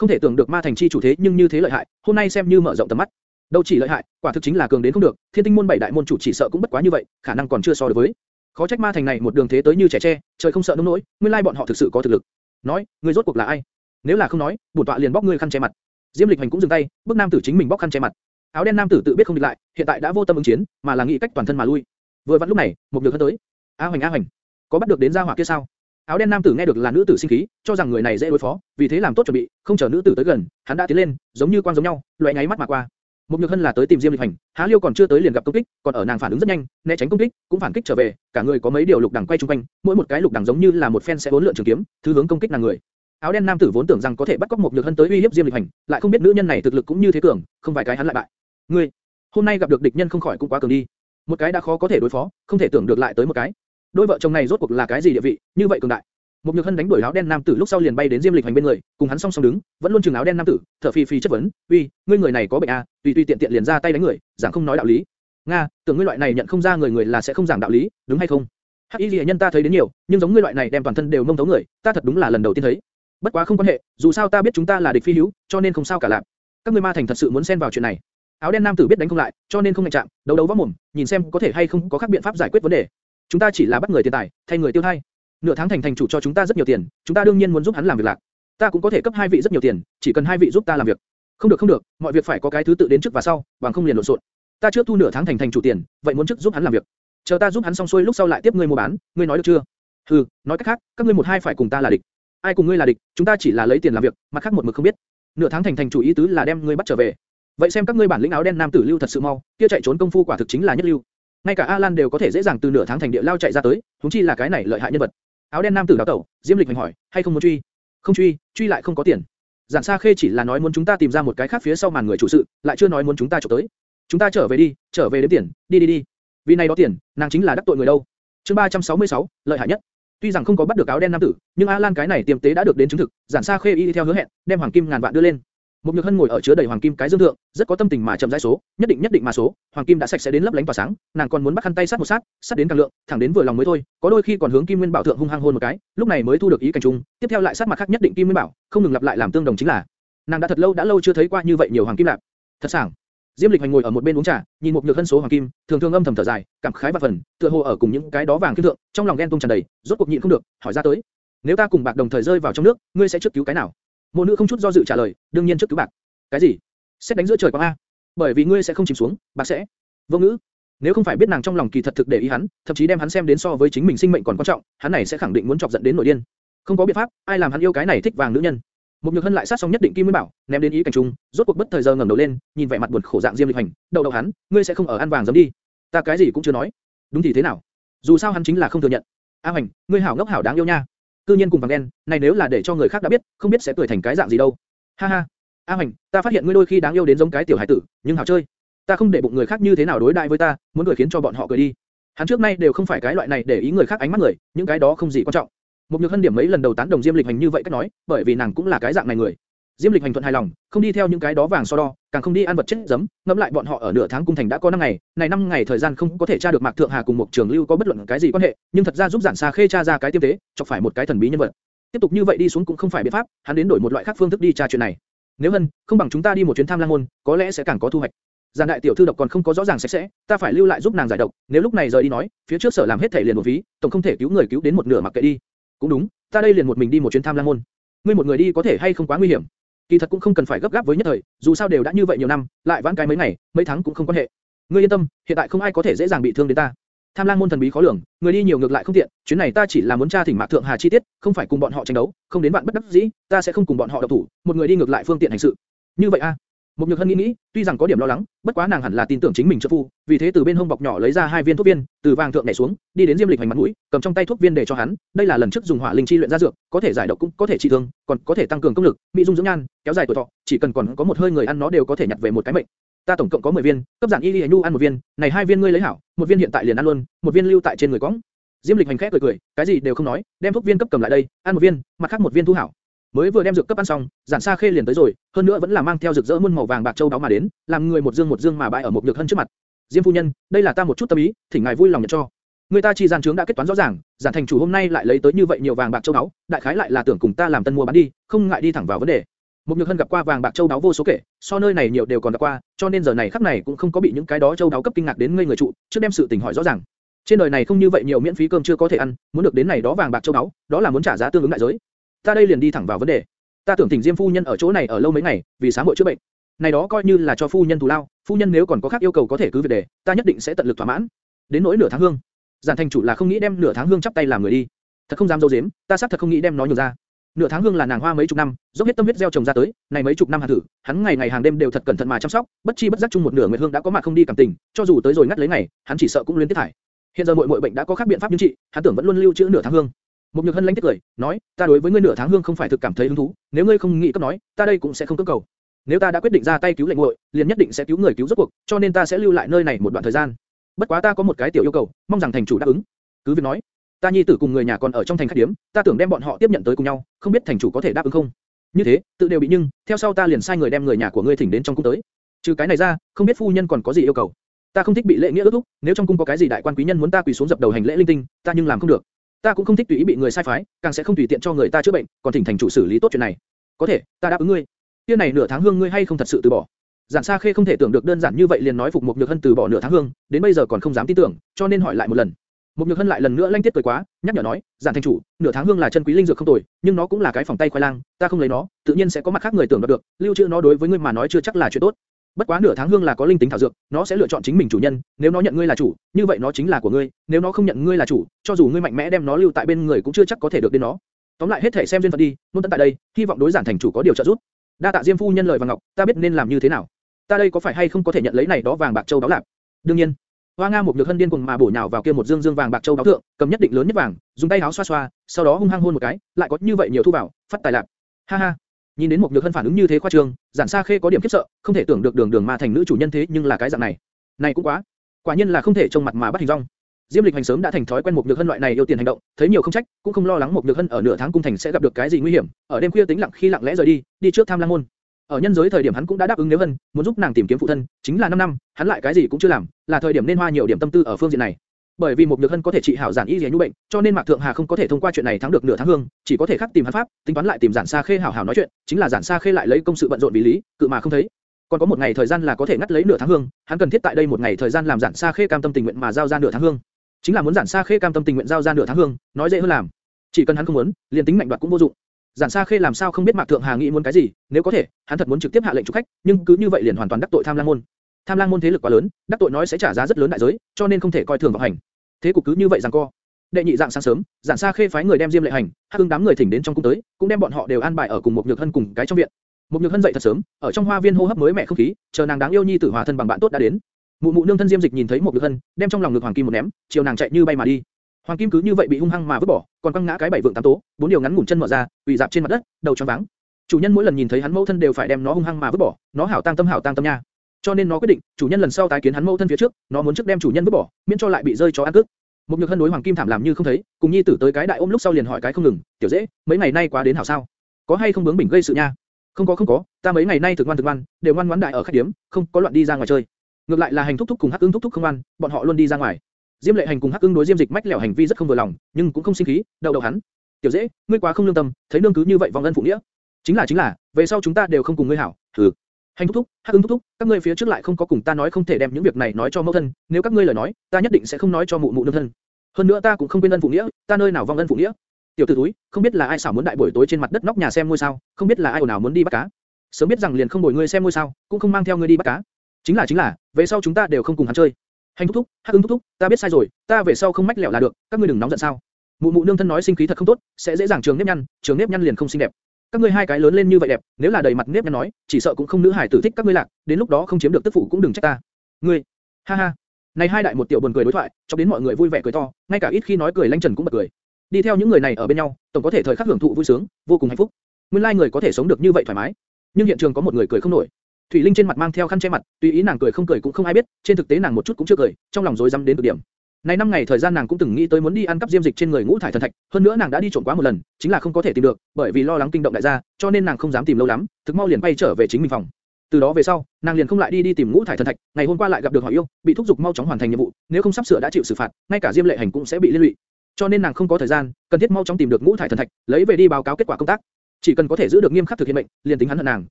Không thể tưởng được ma thành chi chủ thế nhưng như thế lợi hại, hôm nay xem như mở rộng tầm mắt. Đâu chỉ lợi hại, quả thực chính là cường đến không được, thiên tinh môn bảy đại môn chủ chỉ sợ cũng bất quá như vậy, khả năng còn chưa so được với. Khó trách ma thành này một đường thế tới như trẻ tre, trời không sợ nông nỗi, nguyên lai bọn họ thực sự có thực lực. Nói, ngươi rốt cuộc là ai? Nếu là không nói, bổn tọa liền bóc ngươi khăn che mặt. Diêm Lịch Hành cũng dừng tay, bước nam tử chính mình bóc khăn che mặt. Áo đen nam tử tự biết không địch lại, hiện tại đã vô tâm ứng chiến, mà là nghĩ cách toàn thân mà lui. Vừa vặn lúc này, một nhược hân tới. A Hoành A Hoành, có bắt được đến gia hỏa kia sao? Áo đen nam tử nghe được là nữ tử sinh khí, cho rằng người này dễ đối phó, vì thế làm tốt chuẩn bị, không chờ nữ tử tới gần, hắn đã tiến lên, giống như quang giống nhau, loại nháy mắt mà qua. Mục nhược hân là tới tìm Diêm Lịch Hành, Há Liêu còn chưa tới liền gặp công kích, còn ở nàng phản ứng rất nhanh, né tránh công kích, cũng phản kích trở về, cả người có mấy điều lục đằng quay trung quanh, mỗi một cái lục đằng giống như là một phen sẽ bốn lượn trường kiếm, thứ hướng công kích nàng người. Áo đen nam tử vốn tưởng rằng có thể bắt cóc Mục nhược hân tới uy hiếp Diêm Lịch Hành, lại không biết nữ nhân này thực lực cũng như thế cường, không vài cái hắn lại bại. Ngươi, hôm nay gặp được địch nhân không khỏi cũng quá cường đi. Một cái đã khó có thể đối phó, không thể tưởng được lại tới một cái. Đôi vợ chồng này rốt cuộc là cái gì địa vị, như vậy cường đại. Một nhược hân đánh đuổi áo đen nam tử lúc sau liền bay đến Diêm Lịch Hành bên người, cùng hắn song song đứng, vẫn luôn chừng áo đen nam tử, thở phì phì chất vấn, uy, ngươi người này có bệnh à, tùy tùy tiện tiện liền ra tay đánh người, giảng không nói đạo lý. Nga, tưởng ngươi loại này nhận không ra người người là sẽ không giảng đạo lý, đúng hay không? Hắc Y Lệ nhân ta thấy đến nhiều, nhưng giống ngươi loại này đem toàn thân đều mông thấu người, ta thật đúng là lần đầu tiên thấy. Bất quá không quan hệ, dù sao ta biết chúng ta là địch phi hữu, cho nên không sao cả làm Các ngươi ma thành thật sự muốn xen vào chuyện này. Áo đen nam tử biết đánh không lại, cho nên không ngạnh chạm, đấu đấu võ mồm, nhìn xem có thể hay không có khác biện pháp giải quyết vấn đề. Chúng ta chỉ là bắt người tiền tài, thay người tiêu thay. Nửa tháng thành thành chủ cho chúng ta rất nhiều tiền, chúng ta đương nhiên muốn giúp hắn làm việc lạc. Ta cũng có thể cấp hai vị rất nhiều tiền, chỉ cần hai vị giúp ta làm việc. Không được không được, mọi việc phải có cái thứ tự đến trước và sau, bằng không liền lộn xộn. Ta trước thu nửa tháng thành thành chủ tiền, vậy muốn trước giúp hắn làm việc. Chờ ta giúp hắn xong xuôi lúc sau lại tiếp ngươi mua bán, ngươi nói được chưa? Hừ, nói cách khác, các ngươi một hai phải cùng ta là địch. Ai cùng ngươi là địch, chúng ta chỉ là lấy tiền làm việc, mặt khác một mực không biết. Nửa tháng thành thành chủ ý tứ là đem ngươi bắt trở về. Vậy xem các ngươi bản lĩnh áo đen nam tử lưu thật sự mau, kia chạy trốn công phu quả thực chính là nhất lưu. Ngay cả Alan đều có thể dễ dàng từ nửa tháng thành địa lao chạy ra tới, chúng chi là cái này lợi hại nhân vật. Áo đen nam tử đào tẩu, Diêm Lịch hành hỏi, hay không muốn truy? Không truy, truy lại không có tiền. Giản Sa Khê chỉ là nói muốn chúng ta tìm ra một cái khác phía sau màn người chủ sự, lại chưa nói muốn chúng ta chụp tới. Chúng ta trở về đi, trở về đếm tiền, đi đi đi. Vì này đó tiền, nàng chính là đắc tội người đâu. Chương 366, lợi hại nhất. Tuy rằng không có bắt được áo đen nam tử, nhưng A Lan cái này tiềm tế đã được đến chứng thực, Giản Sa Khê y theo hứa hẹn, đem hoàng kim ngàn vạn đưa lên. Một nhược hân ngồi ở chứa đầy hoàng kim cái dương thượng, rất có tâm tình mà chậm rãi số, nhất định nhất định mà số, hoàng kim đã sạch sẽ đến lấp lánh tỏa sáng, nàng còn muốn bắt khăn tay sát một sát, sát đến càng lượng, thẳng đến vừa lòng mới thôi. Có đôi khi còn hướng kim nguyên bảo thượng hung hăng hôn một cái, lúc này mới thu được ý cảnh trung, tiếp theo lại sát mặt khác nhất định kim nguyên bảo, không ngừng lặp lại làm tương đồng chính là. Nàng đã thật lâu đã lâu chưa thấy qua như vậy nhiều hoàng kim lạp. Thật sảng. Diêm Lịch Hành ngồi ở một bên uống trà, nhìn một nhược hân số hoàng kim, thường thường âm thầm thở dài, cảm khái và phần, tựa hồ ở cùng những cái đó vàng kim thượng, trong lòng ghen tung tràn đầy, rốt cuộc nhịn không được, hỏi ra tới. Nếu ta cùng bạc đồng thời rơi vào trong nước, ngươi sẽ trước cứu cái nào? Mộ nữ không chút do dự trả lời, đương nhiên trước cứu bạc. Cái gì? Xét đánh giữa trời quang a? Bởi vì ngươi sẽ không chìm xuống, bạc sẽ. Vô ngữ. Nếu không phải biết nàng trong lòng kỳ thật thực để ý hắn, thậm chí đem hắn xem đến so với chính mình sinh mệnh còn quan trọng, hắn này sẽ khẳng định muốn chọc giận đến nổi điên. Không có biện pháp, ai làm hắn yêu cái này thích vàng nữ nhân. Một nhược hân lại sát xong nhất định kim nguyên bảo, ném đến ý cảnh trung, rốt cuộc bất thời giờ ngẩng đầu lên, nhìn vẻ mặt buồn khổ dạng diêm lịch hành, đầu đầu hắn, ngươi sẽ không ở ăn vàng giống đi. Ta cái gì cũng chưa nói. Đúng thì thế nào? Dù sao hắn chính là không thừa nhận. A Hoành, ngươi hảo ngốc hảo đáng yêu nha. Cư nhiên cùng vàng đen, này nếu là để cho người khác đã biết, không biết sẽ cười thành cái dạng gì đâu. Ha ha. A Hoành, ta phát hiện ngươi đôi khi đáng yêu đến giống cái tiểu hải tử, nhưng hảo chơi. Ta không để bụng người khác như thế nào đối đãi với ta, muốn cười khiến cho bọn họ cười đi. Hắn trước nay đều không phải cái loại này để ý người khác ánh mắt người, những cái đó không gì quan trọng. Một nhược hân điểm mấy lần đầu tán đồng Diêm Lịch Hành như vậy cách nói, bởi vì nàng cũng là cái dạng này người. Diêm Lịch Hành thuận hài lòng, không đi theo những cái đó vàng so đo, càng không đi ăn vật chết giấm, ngẫm lại bọn họ ở nửa tháng cung thành đã có 5 ngày, này 5 ngày thời gian không có thể tra được Mạc Thượng Hà cùng một trường lưu có bất luận cái gì quan hệ, nhưng thật ra giúp giản xa khê tra ra cái tiêm tế, chọc phải một cái thần bí nhân vật. Tiếp tục như vậy đi xuống cũng không phải biện pháp, hắn đến đổi một loại khác phương thức đi tra chuyện này. Nếu hơn, không bằng chúng ta đi một chuyến tham lang môn, có lẽ sẽ càng có thu hoạch. Giản đại tiểu thư độc còn không có rõ ràng sạch sẽ, ta phải lưu lại giúp nàng giải độc, nếu lúc này rời đi nói, phía trước sở làm hết thể liền một phí, tổng không thể cứu người cứu đến một nửa mặc kệ đi. Cũng đúng, ta đây liền một mình đi một chuyến tham lang môn. Ngươi một người đi có thể hay không quá nguy hiểm? Kỳ thật cũng không cần phải gấp gáp với nhất thời, dù sao đều đã như vậy nhiều năm, lại vãn cái mấy ngày, mấy tháng cũng không quan hệ. Ngươi yên tâm, hiện tại không ai có thể dễ dàng bị thương đến ta. Tham lang môn thần bí khó lường, người đi nhiều ngược lại không tiện, chuyến này ta chỉ là muốn tra thỉnh mạc thượng hà chi tiết, không phải cùng bọn họ tranh đấu, không đến bạn bất đắc dĩ, ta sẽ không cùng bọn họ độc thủ, một người đi ngược lại phương tiện hành sự. Như vậy a? Một nhược hân nghĩ nghĩ, tuy rằng có điểm lo lắng, bất quá nàng hẳn là tin tưởng chính mình trợ phu, vì thế từ bên hông bọc nhỏ lấy ra hai viên thuốc viên, từ vàng thượng nhảy xuống, đi đến diêm lịch hành mặt mũi, cầm trong tay thuốc viên để cho hắn. đây là lần trước dùng hỏa linh chi luyện ra dược, có thể giải độc cũng có thể trị thương, còn có thể tăng cường công lực, mỹ dung dưỡng nhan, kéo dài tuổi thọ, chỉ cần còn có một hơi người ăn nó đều có thể nhặt về một cái mệnh. Ta tổng cộng có 10 viên, cấp giản y y nu ăn một viên, này hai viên ngươi lấy hảo, một viên hiện tại liền ăn luôn, một viên lưu tại trên người quổng. Diêm lịch hành khẽ cười cười, cái gì đều không nói, đem thuốc viên cấp cầm lại đây, ăn một viên, mặt khác một viên thu hảo. Mới vừa đem dược cấp ăn xong, giản xa khê liền tới rồi, hơn nữa vẫn là mang theo rực rỡ muôn màu vàng bạc châu đáo mà đến, làm người một dương một dương mà bãi ở một nhược hân trước mặt. Diêm phu nhân, đây là ta một chút tâm ý, thỉnh ngài vui lòng nhận cho. Người ta chi gian trướng đã kết toán rõ ràng, giản thành chủ hôm nay lại lấy tới như vậy nhiều vàng bạc châu đáo, đại khái lại là tưởng cùng ta làm tân mua bán đi, không ngại đi thẳng vào vấn đề. Một nhược hân gặp qua vàng bạc châu đáo vô số kể, so nơi này nhiều đều còn gặp qua, cho nên giờ này khắc này cũng không có bị những cái đó châu đáo cấp kinh ngạc đến ngây người trụ, trước đem sự tình hỏi rõ ràng. Trên đời này không như vậy nhiều miễn phí cơm chưa có thể ăn, muốn được đến này đó vàng bạc châu đáo, đó là muốn trả giá tương ứng đại giới. Ta đây liền đi thẳng vào vấn đề. Ta tưởng Thỉnh Diêm phu nhân ở chỗ này ở lâu mấy ngày, vì sáng hội chữa bệnh. Này đó coi như là cho phu nhân thù lao, phu nhân nếu còn có khác yêu cầu có thể cứ việc đề, ta nhất định sẽ tận lực thỏa mãn. Đến nỗi nửa tháng hương, giản thành chủ là không nghĩ đem nửa tháng hương chắp tay làm người đi, thật không dám dâu dếm, ta xác thật không nghĩ đem nó nhường ra. Nửa tháng hương là nàng hoa mấy chục năm, dốc hết tâm huyết gieo trồng ra tới, này mấy chục năm hàng thử, hắn ngày ngày hàng đêm đều thật cẩn thận mà chăm sóc, bất chi bất giác chung một nửa nguyệt hương đã có mặt không đi cảm tình, cho dù tới rồi ngắt lấy ngày, hắn chỉ sợ cũng liên tiếp thải. Hiện giờ muội muội bệnh đã có khác biện pháp nhưng trị, hắn tưởng vẫn luôn lưu trữ nửa tháng hương. Một nhược hân lãnh tiếc cười, nói, ta đối với ngươi nửa tháng hương không phải thực cảm thấy hứng thú, nếu ngươi không nghĩ cấp nói, ta đây cũng sẽ không cưỡng cầu. Nếu ta đã quyết định ra tay cứu lệnh nguội, liền nhất định sẽ cứu người cứu rốt cuộc, cho nên ta sẽ lưu lại nơi này một đoạn thời gian. Bất quá ta có một cái tiểu yêu cầu, mong rằng thành chủ đáp ứng. Cứ việc nói, ta nhi tử cùng người nhà còn ở trong thành khách điếm, ta tưởng đem bọn họ tiếp nhận tới cùng nhau, không biết thành chủ có thể đáp ứng không? Như thế, tự đều bị nhưng, theo sau ta liền sai người đem người nhà của ngươi thỉnh đến trong cung tới. Trừ cái này ra, không biết phu nhân còn có gì yêu cầu. Ta không thích bị lễ nghĩa ước thúc, nếu trong cung có cái gì đại quan quý nhân muốn ta quỳ xuống dập đầu hành lễ linh tinh, ta nhưng làm không được. Ta cũng không thích tùy ý bị người sai phái, càng sẽ không tùy tiện cho người ta chữa bệnh, còn thỉnh thành chủ xử lý tốt chuyện này. Có thể, ta đáp ứng ngươi. Tiên này nửa tháng hương ngươi hay không thật sự từ bỏ? Giản Sa Khê không thể tưởng được đơn giản như vậy liền nói phục Mục Nhược Hân từ bỏ nửa tháng hương, đến bây giờ còn không dám tin tưởng, cho nên hỏi lại một lần. Mục Nhược Hân lại lần nữa lanh tiết cười quá, nhắc nhở nói, Giản thành chủ, nửa tháng hương là chân quý linh dược không tồi, nhưng nó cũng là cái phòng tay khoai lang, ta không lấy nó, tự nhiên sẽ có mặt khác người tưởng đoạt được, lưu trữ nó đối với ngươi mà nói chưa chắc là chuyện tốt. Bất quá nửa tháng hương là có linh tính thảo dược, nó sẽ lựa chọn chính mình chủ nhân, nếu nó nhận ngươi là chủ, như vậy nó chính là của ngươi, nếu nó không nhận ngươi là chủ, cho dù ngươi mạnh mẽ đem nó lưu tại bên người cũng chưa chắc có thể được đến nó. Tóm lại hết thể xem duyên phận đi, luôn tận tại đây, hy vọng đối giản thành chủ có điều trợ giúp. Đa tạ Diêm phu nhân lời và ngọc, ta biết nên làm như thế nào. Ta đây có phải hay không có thể nhận lấy này đó vàng bạc châu đáo lạc? Đương nhiên. Hoa Nga một nhược hân điên cuồng mà bổ nhào vào kia một dương dương vàng bạc châu đáo thượng, cầm nhất định lớn nhất vàng, dùng tay áo xoa xoa, sau đó hung hăng hôn một cái, lại có như vậy nhiều thu vào, phát tài lạc. Ha ha. Nhìn đến một nhược hân phản ứng như thế khoa trương, giản xa khê có điểm khiếp sợ, không thể tưởng được đường đường ma thành nữ chủ nhân thế nhưng là cái dạng này. Này cũng quá, quả nhiên là không thể trông mặt mà bắt hình rong. Diêm Lịch Hành sớm đã thành thói quen một nhược hân loại này yêu tiền hành động, thấy nhiều không trách, cũng không lo lắng một nhược hân ở nửa tháng cung thành sẽ gặp được cái gì nguy hiểm, ở đêm khuya tính lặng khi lặng lẽ rời đi, đi trước tham lang môn. Ở nhân giới thời điểm hắn cũng đã đáp ứng nếu hân muốn giúp nàng tìm kiếm phụ thân, chính là 5 năm, hắn lại cái gì cũng chưa làm, là thời điểm nên hoa nhiều điểm tâm tư ở phương diện này. Bởi vì một nhược hân có thể trị hảo giản y liễu bệnh, cho nên Mạc Thượng Hà không có thể thông qua chuyện này thắng được nửa tháng hương, chỉ có thể khắc tìm hắn pháp, tính toán lại tìm giản Sa Khê hảo hảo nói chuyện, chính là giản Sa Khê lại lấy công sự bận rộn vì lý, cự mà không thấy. Còn có một ngày thời gian là có thể ngắt lấy nửa tháng hương, hắn cần thiết tại đây một ngày thời gian làm giản Sa Khê cam tâm tình nguyện mà giao ra nửa tháng hương. Chính là muốn giản Sa Khê cam tâm tình nguyện giao ra nửa tháng hương, nói dễ hơn làm. Chỉ cần hắn không muốn, liền tính mạnh đoạt cũng vô dụng. Giản Sa Khê làm sao không biết Mạc Thượng Hà nghĩ muốn cái gì, nếu có thể, hắn thật muốn trực tiếp hạ lệnh chủ khách, nhưng cứ như vậy liền hoàn toàn đắc tội Tham Lang môn. Tham Lang môn thế lực quá lớn, đắc tội nói sẽ trả giá rất lớn đại giới, cho nên không thể coi thường vào hành. Thế cục cứ như vậy giằng co. Đệ nhị dạng sáng sớm, Giản xa Khê phái người đem Diêm Lệ Hành, Hắc Ưng đám người thỉnh đến trong cung tới, cũng đem bọn họ đều an bài ở cùng một nhược hân cùng cái trong viện. Một nhược hân dậy thật sớm, ở trong hoa viên hô hấp mới mẻ không khí, chờ nàng đáng yêu nhi tử hòa thân bằng bạn tốt đã đến. Mụ mụ nương thân Diêm Dịch nhìn thấy một nhược hân, đem trong lòng ngực hoàng kim một ném, chiều nàng chạy như bay mà đi. Hoàng kim cứ như vậy bị hung hăng mà vứt bỏ, còn quăng ngã cái bảy vượng tám tố, bốn điều ngắn ngủn chân mở ra, bị dạp trên mặt đất, đầu tròn váng. Chủ nhân mỗi lần nhìn thấy hắn mẫu thân đều phải đem nó hung hăng mà vứt bỏ, nó hảo tang tâm hảo tang tâm nha. Cho nên nó quyết định, chủ nhân lần sau tái kiến hắn mẫu thân phía trước, nó muốn trước đem chủ nhân vứt bỏ, miễn cho lại bị rơi chó ăn cướp. Một nhược hân đối hoàng kim thảm làm như không thấy, cùng nhi tử tới cái đại ôm lúc sau liền hỏi cái không ngừng, tiểu dễ, mấy ngày nay quá đến hảo sao? Có hay không bướng bỉnh gây sự nha? Không có không có, ta mấy ngày nay thực ngoan thực ngoan, đều ngoan ngoãn đại ở khách điểm, không có loạn đi ra ngoài chơi. Ngược lại là hành thúc thúc cùng hắc ương thúc thúc không ngoan, bọn họ luôn đi ra ngoài. Diêm Lệ Hành cùng Hắc Ưng đối Diêm Dịch mách lẻo hành vi rất không vừa lòng, nhưng cũng không sinh khí, đầu đầu hắn. Tiểu dễ, ngươi quá không lương tâm, thấy nương cứ như vậy vòng ân phụ nghĩa. Chính là chính là, về sau chúng ta đều không cùng ngươi hảo. thừa Hành thúc thúc, Hắc Ưng thúc thúc, các ngươi phía trước lại không có cùng ta nói không thể đem những việc này nói cho mẫu thân, nếu các ngươi lời nói, ta nhất định sẽ không nói cho mụ mụ nương thân. Hơn nữa ta cũng không quên ân phụ nghĩa, ta nơi nào vong ân phụ nghĩa. Tiểu tử túi, không biết là ai xảo muốn đại buổi tối trên mặt đất nóc nhà xem ngôi sao, không biết là ai ồn nào muốn đi bắt cá. Sớm biết rằng liền không bồi ngươi xem ngôi sao, cũng không mang theo ngươi đi bắt cá. Chính là chính là, về sau chúng ta đều không cùng hắn chơi. Hành thúc thúc, Hắc Ưng thúc thúc, ta biết sai rồi, ta về sau không mách lẹo là được, các ngươi đừng nóng giận sao? Mụ mụ nương thân nói sinh khí thật không tốt, sẽ dễ dàng trường nếp nhăn, trường nếp nhăn liền không xinh đẹp. Các ngươi hai cái lớn lên như vậy đẹp, nếu là đầy mặt nếp nhăn nói, chỉ sợ cũng không nữ hải tử thích các ngươi lạc, đến lúc đó không chiếm được tức phụ cũng đừng trách ta. Ngươi, ha ha. Này hai đại một tiểu buồn cười đối thoại, cho đến mọi người vui vẻ cười to, ngay cả ít khi nói cười lanh trần cũng bật cười. Đi theo những người này ở bên nhau, tổng có thể thời khắc hưởng thụ vui sướng, vô cùng hạnh phúc. Nguyên lai like người có thể sống được như vậy thoải mái. Nhưng hiện trường có một người cười không nổi, Thủy Linh trên mặt mang theo khăn che mặt, tùy ý nàng cười không cười cũng không ai biết, trên thực tế nàng một chút cũng chưa cười, trong lòng rối rắm đến cực điểm. Này năm ngày thời gian nàng cũng từng nghĩ tới muốn đi ăn cắp diêm dịch trên người ngũ thải thần thạch, hơn nữa nàng đã đi trộm quá một lần, chính là không có thể tìm được, bởi vì lo lắng kinh động đại gia, cho nên nàng không dám tìm lâu lắm, thực mau liền bay trở về chính mình phòng. Từ đó về sau, nàng liền không lại đi đi tìm ngũ thải thần thạch, ngày hôm qua lại gặp được hỏi yêu, bị thúc giục mau chóng hoàn thành nhiệm vụ, nếu không sắp sửa đã chịu xử phạt, ngay cả diêm lệ hành cũng sẽ bị liên lụy. Cho nên nàng không có thời gian, cần thiết mau chóng tìm được ngũ thải thần thạch, lấy về đi báo cáo kết quả công tác. Chỉ cần có thể giữ được nghiêm khắc thực hiện mệnh, liền tính hắn hận nàng,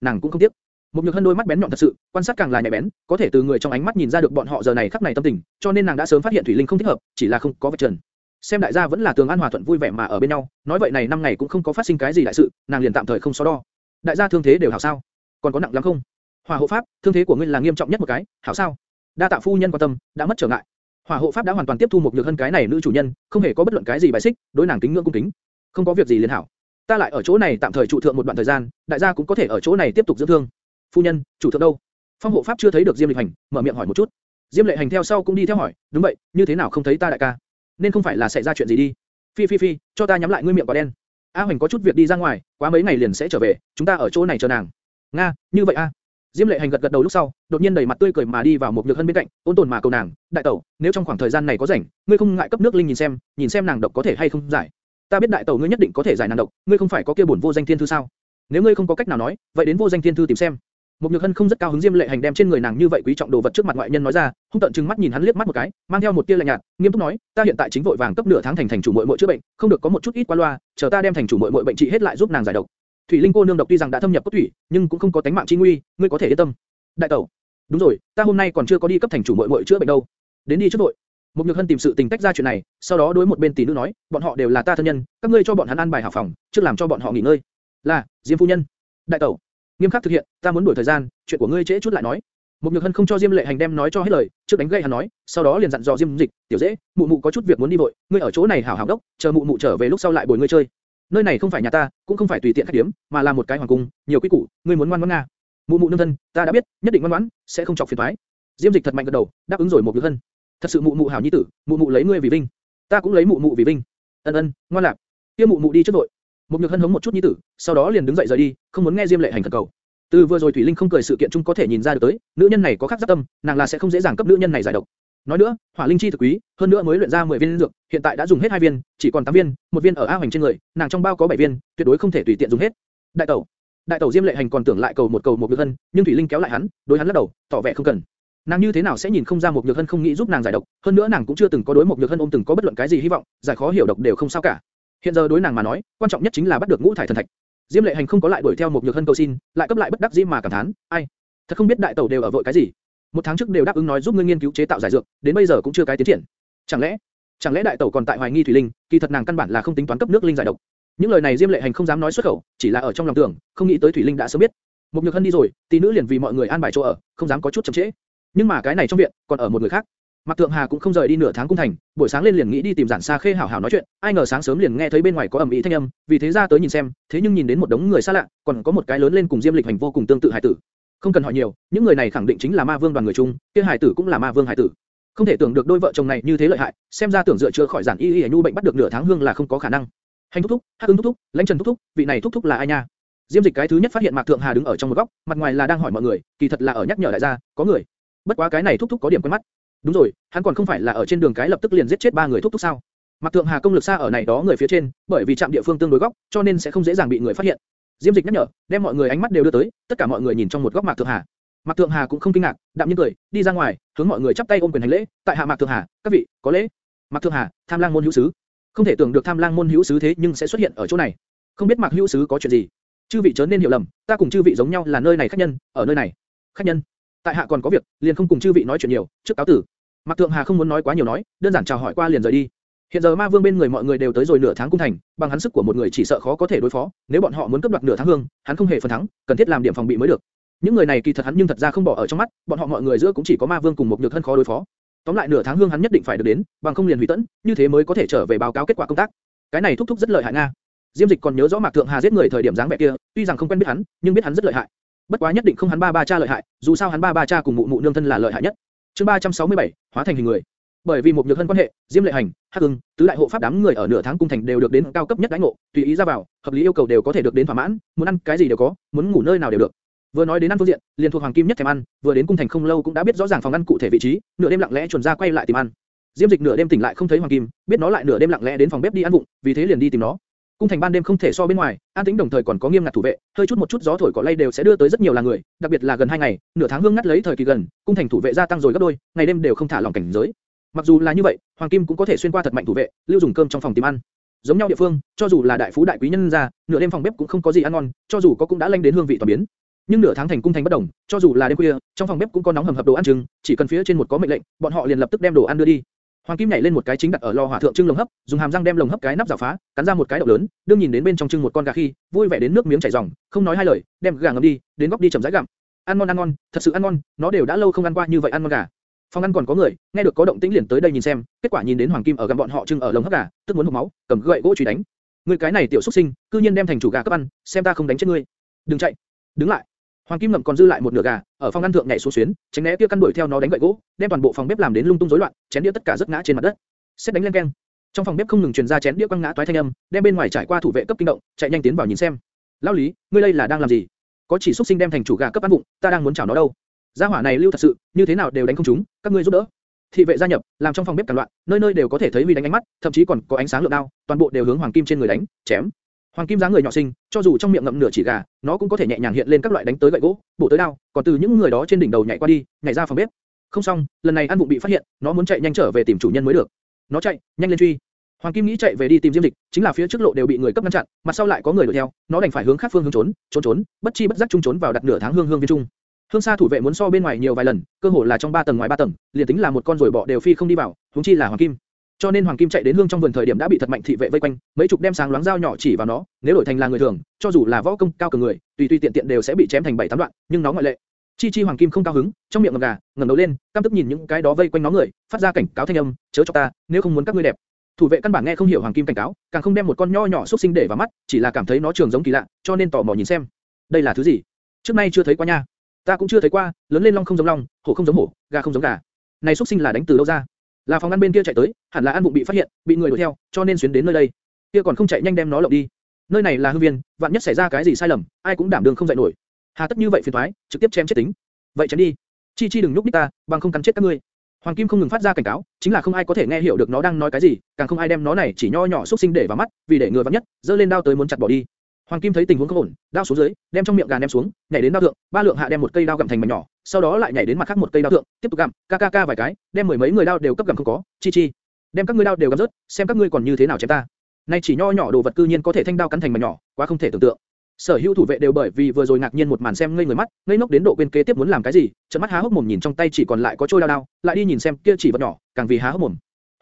nàng cũng không tiếc. Một nhược hân đôi mắt bén nhọn thật sự, quan sát càng là nhạy bén, có thể từ người trong ánh mắt nhìn ra được bọn họ giờ này khắc này tâm tình, cho nên nàng đã sớm phát hiện thủy linh không thích hợp, chỉ là không có vật trần. Xem đại gia vẫn là tường an hòa thuận vui vẻ mà ở bên nhau, nói vậy này năm ngày cũng không có phát sinh cái gì đại sự, nàng liền tạm thời không so đo. Đại gia thương thế đều hảo sao? Còn có nặng lắm không? Hỏa hộ pháp, thương thế của ngươi là nghiêm trọng nhất một cái, hảo sao? Đa tạ phu nhân quan tâm, đã mất trở ngại. Hỏa hộ pháp đã hoàn toàn tiếp thu một nhược hân cái này nữ chủ nhân, không hề có bất luận cái gì bài xích, đối nàng kính ngưỡng cung kính. Không có việc gì liền hảo. Ta lại ở chỗ này tạm thời trụ thượng một đoạn thời gian, đại gia cũng có thể ở chỗ này tiếp tục dưỡng thương. Phu nhân, chủ thượng đâu? Phong hộ pháp chưa thấy được Diêm Lịch Hành, mở miệng hỏi một chút. Diêm Lệ Hành theo sau cũng đi theo hỏi, đúng vậy, như thế nào không thấy ta đại ca? Nên không phải là xảy ra chuyện gì đi? Phi phi phi, cho ta nhắm lại ngươi miệng quả đen. A Hoành có chút việc đi ra ngoài, quá mấy ngày liền sẽ trở về, chúng ta ở chỗ này chờ nàng. Nga, như vậy a. Diêm Lệ Hành gật gật đầu lúc sau, đột nhiên đầy mặt tươi cười mà đi vào một nhược hân bên cạnh, ôn tồn mà cầu nàng, đại tẩu, nếu trong khoảng thời gian này có rảnh, ngươi không ngại cấp nước linh nhìn xem, nhìn xem nàng độc có thể hay không giải. Ta biết đại tẩu ngươi nhất định có thể giải nàng độc, ngươi không phải có kia bổn vô danh thiên thư sao? Nếu ngươi không có cách nào nói, vậy đến vô danh thiên thư tìm xem. Một nhược hân không rất cao hứng Diêm Lệ Hành đem trên người nàng như vậy quý trọng đồ vật trước mặt ngoại nhân nói ra, hung tận trừng mắt nhìn hắn liếc mắt một cái, mang theo một tia lạnh nhạt, nghiêm túc nói, ta hiện tại chính vội vàng cấp nửa tháng thành thành chủ muội muội chữa bệnh, không được có một chút ít qua loa, chờ ta đem thành chủ muội muội bệnh trị hết lại giúp nàng giải độc. Thủy Linh cô nương độc tuy rằng đã thâm nhập cốt thủy, nhưng cũng không có tính mạng chi nguy, ngươi có thể yên tâm. Đại tẩu, đúng rồi, ta hôm nay còn chưa có đi cấp thành chủ muội muội chữa bệnh đâu, đến đi trước đội. Mục nhược hân tìm sự tình tách ra chuyện này, sau đó đối một bên tỷ nữ nói, bọn họ đều là ta thân nhân, các ngươi cho bọn hắn ăn bài hảo phòng, trước làm cho bọn họ nghỉ ngơi. Là, Diêm phu nhân. Đại tẩu, nghiêm khắc thực hiện, ta muốn đuổi thời gian, chuyện của ngươi trễ chút lại nói. Một nhược hân không cho Diêm lệ hành đem nói cho hết lời, trước đánh gây hắn nói, sau đó liền dặn dò Diêm dịch, tiểu dễ, mụ mụ có chút việc muốn đi vội, ngươi ở chỗ này hảo hảo đốc, chờ mụ mụ trở về lúc sau lại bồi ngươi chơi. Nơi này không phải nhà ta, cũng không phải tùy tiện khách điếm, mà là một cái hoàng cung, nhiều quý củ, ngươi muốn ngoan ngoãn nga. Mụ mụ nương thân, ta đã biết, nhất định ngoan ngoãn, sẽ không chọc phiền toái. Diêm dịch thật mạnh gật đầu, đáp ứng rồi một nhược hân. Thật sự mụ mụ hảo nhi tử, mụ mụ lấy ngươi vì vinh, ta cũng lấy mụ mụ vì vinh. Ân ân, ngoan lạc. Kia mụ mụ đi trước vội. Một nhược hân hống một chút nhi tử, sau đó liền đứng dậy rời đi, không muốn nghe Diêm lệ hành thần cầu. Từ vừa rồi Thủy Linh không cười sự kiện chung có thể nhìn ra được tới, nữ nhân này có khắc giáp tâm, nàng là sẽ không dễ dàng cấp nữ nhân này giải độc. Nói nữa, hỏa linh chi thực quý, hơn nữa mới luyện ra 10 viên dược, hiện tại đã dùng hết hai viên, chỉ còn 8 viên, một viên ở A Hoành trên người, nàng trong bao có 7 viên, tuyệt đối không thể tùy tiện dùng hết. Đại tẩu, đại tẩu Diêm Lệ Hành còn tưởng lại cầu một cầu một nhược hân, nhưng Thủy Linh kéo lại hắn, đối hắn lắc đầu, tỏ vẻ không cần. Nàng như thế nào sẽ nhìn không ra một nhược hân không nghĩ giúp nàng giải độc, hơn nữa nàng cũng chưa từng có đối một nhược hân ôm từng có bất luận cái gì hy vọng, giải khó hiểu độc đều không sao cả. Hiện giờ đối nàng mà nói, quan trọng nhất chính là bắt được ngũ thải thần thạch. Diêm Lệ Hành không có lại đuổi theo một nhược hân cầu xin, lại cấp lại bất đắc dĩ mà cảm thán, ai, thật không biết đại tẩu đều ở vội cái gì. Một tháng trước đều đáp ứng nói giúp ngươi nghiên cứu chế tạo giải dược, đến bây giờ cũng chưa cái tiến triển. Chẳng lẽ, chẳng lẽ đại tẩu còn tại hoài nghi thủy linh, kỳ thật nàng căn bản là không tính toán cấp nước linh giải độc. Những lời này Diêm Lệ Hành không dám nói xuất khẩu, chỉ là ở trong lòng tưởng, không nghĩ tới thủy linh đã sớm biết. Một nhược hân đi rồi, tỷ nữ liền vì mọi người an bài chỗ ở, không dám có chút chậm trễ. Nhưng mà cái này trong viện, còn ở một người khác. Mạc Thượng Hà cũng không rời đi nửa tháng cung thành, buổi sáng lên liền nghĩ đi tìm Giản Sa Khê hảo hảo nói chuyện, ai ngờ sáng sớm liền nghe thấy bên ngoài có ầm ĩ thanh âm, vì thế ra tới nhìn xem, thế nhưng nhìn đến một đống người xa lạ, còn có một cái lớn lên cùng Diêm Lịch hành vô cùng tương tự hải tử. Không cần hỏi nhiều, những người này khẳng định chính là Ma Vương đoàn người chung, kia hải tử cũng là Ma Vương hải tử. Không thể tưởng được đôi vợ chồng này như thế lợi hại, xem ra tưởng dựa chữa khỏi giản y y nhu bệnh bắt được nửa tháng hương là không có khả năng. Hành thúc thúc, Hắc ứng thúc thúc, Lãnh Trần thúc thúc, vị này thúc thúc là ai nha? Diêm Dịch cái thứ nhất phát hiện Mạc Thượng Hà đứng ở trong một góc, mặt ngoài là đang hỏi mọi người, kỳ thật là ở nhắc nhở đại gia, có người. Bất quá cái này thúc thúc có điểm quen mắt. Đúng rồi, hắn còn không phải là ở trên đường cái lập tức liền giết chết ba người thúc thúc sao? Mạc Thượng Hà công lực xa ở này đó người phía trên, bởi vì chạm địa phương tương đối góc, cho nên sẽ không dễ dàng bị người phát hiện. Diêm Dịch nhắc nhở, đem mọi người ánh mắt đều đưa tới, tất cả mọi người nhìn trong một góc Mạc Thượng Hà. Mạc Thượng Hà cũng không kinh ngạc, đạm nhiên cười, đi ra ngoài, hướng mọi người chắp tay ôm quyền hành lễ, tại hạ Mạc Thượng Hà, các vị, có lễ. Mạc Thượng Hà, Tham Lang môn hữu sứ. Không thể tưởng được Tham Lang môn hữu sứ thế nhưng sẽ xuất hiện ở chỗ này. Không biết Mạc hữu sứ có chuyện gì? Chư vị chớ nên hiểu lầm, ta cùng chư vị giống nhau là nơi này khách nhân, ở nơi này. Khách nhân. Tại hạ còn có việc, liền không cùng chư vị nói chuyện nhiều, trước cáo tử. Mạc Thượng Hà không muốn nói quá nhiều nói, đơn giản chào hỏi qua liền rời đi. Hiện giờ Ma Vương bên người mọi người đều tới rồi nửa tháng cung thành, bằng hắn sức của một người chỉ sợ khó có thể đối phó, nếu bọn họ muốn cướp đoạt nửa tháng hương, hắn không hề phần thắng, cần thiết làm điểm phòng bị mới được. Những người này kỳ thật hắn nhưng thật ra không bỏ ở trong mắt, bọn họ mọi người giữa cũng chỉ có Ma Vương cùng một nhược thân khó đối phó. Tóm lại nửa tháng hương hắn nhất định phải được đến, bằng không liền hủy tẫn, như thế mới có thể trở về báo cáo kết quả công tác. Cái này thúc thúc rất lợi hại nga. Diêm Dịch còn nhớ rõ Mạc Thượng Hà giết người thời điểm dáng vẻ kia, tuy rằng không quen biết hắn, nhưng biết hắn rất lợi hại. Bất quá nhất định không hắn ba ba cha lợi hại, dù sao hắn ba ba cha cùng mụ mụ nương thân là lợi hại nhất. Chương 367, hóa thành hình người. Bởi vì một nhược thân quan hệ, Diêm Lệ Hành, Hắc Ưng, tứ đại hộ pháp đám người ở nửa tháng cung thành đều được đến cao cấp nhất đãi ngộ, tùy ý ra vào, hợp lý yêu cầu đều có thể được đến thỏa mãn, muốn ăn cái gì đều có, muốn ngủ nơi nào đều được. Vừa nói đến ăn phương diện, liền thuộc hoàng kim nhất thèm ăn, vừa đến cung thành không lâu cũng đã biết rõ ràng phòng ăn cụ thể vị trí, nửa đêm lặng lẽ chuẩn ra quay lại tìm ăn. Diêm Dịch nửa đêm tỉnh lại không thấy hoàng kim, biết nó lại nửa đêm lặng lẽ đến phòng bếp đi ăn vụng, vì thế liền đi tìm nó. Cung thành ban đêm không thể so bên ngoài, an tĩnh đồng thời còn có nghiêm ngặt thủ vệ, hơi chút một chút gió thổi cỏ lay đều sẽ đưa tới rất nhiều là người, đặc biệt là gần hai ngày, nửa tháng hương ngắt lấy thời kỳ gần, cung thành thủ vệ gia tăng rồi gấp đôi, ngày đêm đều không thả lỏng cảnh giới. Mặc dù là như vậy, Hoàng Kim cũng có thể xuyên qua thật mạnh thủ vệ, lưu dùng cơm trong phòng tìm ăn. giống nhau địa phương, cho dù là đại phú đại quý nhân gia, nửa đêm phòng bếp cũng không có gì ăn ngon, cho dù có cũng đã lanh đến hương vị toàn biến. Nhưng nửa tháng thành cung thành bất động, cho dù là đêm khuya, trong phòng bếp cũng có nóng hầm hập đồ ăn trứng, chỉ cần phía trên một có mệnh lệnh, bọn họ liền lập tức đem đồ ăn đưa đi. Hoàng Kim nhảy lên một cái chính đặt ở lò hỏa thượng trưng lồng hấp, dùng hàm răng đem lồng hấp cái nắp rào phá, cắn ra một cái độc lớn, đương nhìn đến bên trong trưng một con gà khi, vui vẻ đến nước miếng chảy ròng, không nói hai lời, đem gà ngậm đi, đến góc đi chậm rãi gặm. Ăn ngon ăn ngon, thật sự ăn ngon, nó đều đã lâu không ăn qua như vậy ăn ngon gà. Phòng ăn còn có người, nghe được có động tĩnh liền tới đây nhìn xem, kết quả nhìn đến Hoàng Kim ở gần bọn họ trưng ở lồng hấp gà, tức muốn hộc máu, cầm gậy gỗ truy đánh. Ngươi cái này tiểu xuất sinh, cư nhiên đem thành chủ gà cấp ăn, xem ta không đánh chết ngươi. Đừng chạy, đứng lại. Hoàng Kim ngậm còn dư lại một nửa gà, ở phòng ăn thượng nhảy xuống xuyến, tránh né kia căn đuổi theo nó đánh gậy gỗ, đem toàn bộ phòng bếp làm đến lung tung rối loạn, chén đĩa tất cả rớt ngã trên mặt đất. Xét đánh lên keng. Trong phòng bếp không ngừng truyền ra chén đĩa quăng ngã toái thanh âm, đem bên ngoài trải qua thủ vệ cấp kinh động, chạy nhanh tiến vào nhìn xem. Lão Lý, ngươi đây là đang làm gì? Có chỉ xuất sinh đem thành chủ gà cấp ăn vụng, ta đang muốn chảo nó đâu. Gia hỏa này lưu thật sự, như thế nào đều đánh không chúng, các ngươi giúp đỡ. Thị vệ gia nhập, làm trong phòng bếp càng loạn, nơi nơi đều có thể thấy vì đánh ánh mắt, thậm chí còn có ánh sáng lượng đao, toàn bộ đều hướng Hoàng Kim trên người đánh, chém. Hoàng Kim dáng người nhỏ xinh, cho dù trong miệng ngậm nửa chỉ gà, nó cũng có thể nhẹ nhàng hiện lên các loại đánh tới gậy gỗ, bổ tới đao, còn từ những người đó trên đỉnh đầu nhảy qua đi, nhảy ra phòng bếp. Không xong, lần này ăn vụng bị phát hiện, nó muốn chạy nhanh trở về tìm chủ nhân mới được. Nó chạy, nhanh lên truy. Hoàng Kim nghĩ chạy về đi tìm Diêm Dịch, chính là phía trước lộ đều bị người cấp ngăn chặn, mặt sau lại có người đuổi theo, nó đành phải hướng khác phương hướng trốn, trốn trốn, bất chi bất giác trung trốn vào đặt nửa tháng hương hương viên trung. Hương xa thủ vệ muốn so bên ngoài nhiều vài lần, cơ hồ là trong ba tầng ngoài ba tầng, liền tính là một con rồi bỏ đều phi không đi vào, huống chi là Hoàng Kim. Cho nên Hoàng Kim chạy đến hương trong vườn thời điểm đã bị thật mạnh thị vệ vây quanh, mấy chục đem sáng loáng dao nhỏ chỉ vào nó, nếu đổi thành là người thường, cho dù là võ công cao cường người, tùy tùy tiện tiện đều sẽ bị chém thành bảy tám đoạn, nhưng nó ngoại lệ. Chi Chi Hoàng Kim không cao hứng, trong miệng ngậm gà, ngẩng đầu lên, căm tức nhìn những cái đó vây quanh nó người, phát ra cảnh cáo thanh âm, chớ cho ta, nếu không muốn các ngươi đẹp. Thủ vệ căn bản nghe không hiểu Hoàng Kim cảnh cáo, càng không đem một con nho nhỏ xuất sinh để vào mắt, chỉ là cảm thấy nó trường giống kỳ lạ, cho nên tò mò nhìn xem. Đây là thứ gì? Trước nay chưa thấy qua nha. Ta cũng chưa thấy qua, lớn lên long không giống long, hổ không giống hổ, gà không giống gà. Này xuất sinh là đánh từ đâu ra? Là phòng ăn bên kia chạy tới, hẳn là ăn bụng bị phát hiện, bị người đuổi theo, cho nên xuyến đến nơi đây. Kia còn không chạy nhanh đem nó lộng đi. Nơi này là hư viên, vạn nhất xảy ra cái gì sai lầm, ai cũng đảm đương không dậy nổi. Hà tất như vậy phiền toái, trực tiếp chém chết tính. Vậy chém đi. Chi Chi đừng nhúc nhích ta, bằng không cắn chết các ngươi. Hoàng Kim không ngừng phát ra cảnh cáo, chính là không ai có thể nghe hiểu được nó đang nói cái gì, càng không ai đem nó này chỉ nho nhỏ xúc sinh để vào mắt, vì để người vắng nhất, dơ lên đao tới muốn chặt bỏ đi. Hoàng Kim thấy tình huống không ổn, đao xuống dưới, đem trong miệng gà ném xuống, nhảy đến đao thượng, ba lượng hạ đem một cây đao gặm thành mảnh nhỏ, sau đó lại nhảy đến mặt khác một cây đao thượng, tiếp tục gặm, ca ca ca vài cái, đem mười mấy người đao đều cấp gặm không có, chi chi, đem các ngươi đao đều gặm rớt, xem các ngươi còn như thế nào chém ta. Nay chỉ nho nhỏ đồ vật cư nhiên có thể thanh đao cắn thành mảnh nhỏ, quá không thể tưởng tượng. Sở hữu thủ vệ đều bởi vì vừa rồi ngạc nhiên một màn xem ngây người mắt, ngây ngốc đến độ quên kế tiếp muốn làm cái gì, trợn mắt há hốc mồm nhìn trong tay chỉ còn lại có trôi đao đao, lại đi nhìn xem kia chỉ vật nhỏ, càng vì há hốc mồm.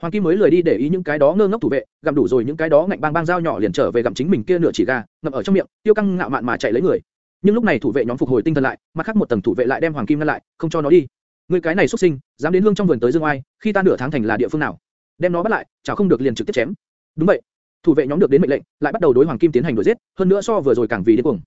Hoàng Kim mới lười đi để ý những cái đó ngơ ngốc thủ vệ, gặm đủ rồi những cái đó ngạnh bang bang dao nhỏ liền trở về gặm chính mình kia nửa chỉ gà, ngậm ở trong miệng, tiêu căng ngạo mạn mà chạy lấy người. Nhưng lúc này thủ vệ nhóm phục hồi tinh thần lại, mặt khác một tầng thủ vệ lại đem Hoàng Kim ngăn lại, không cho nó đi. Người cái này xuất sinh, dám đến hương trong vườn tới dương oai, khi ta nửa tháng thành là địa phương nào? Đem nó bắt lại, chảo không được liền trực tiếp chém. Đúng vậy. Thủ vệ nhóm được đến mệnh lệnh, lại bắt đầu đối Hoàng Kim tiến hành đuổi giết, hơn nữa so vừa rồi càng vì điên cuồng.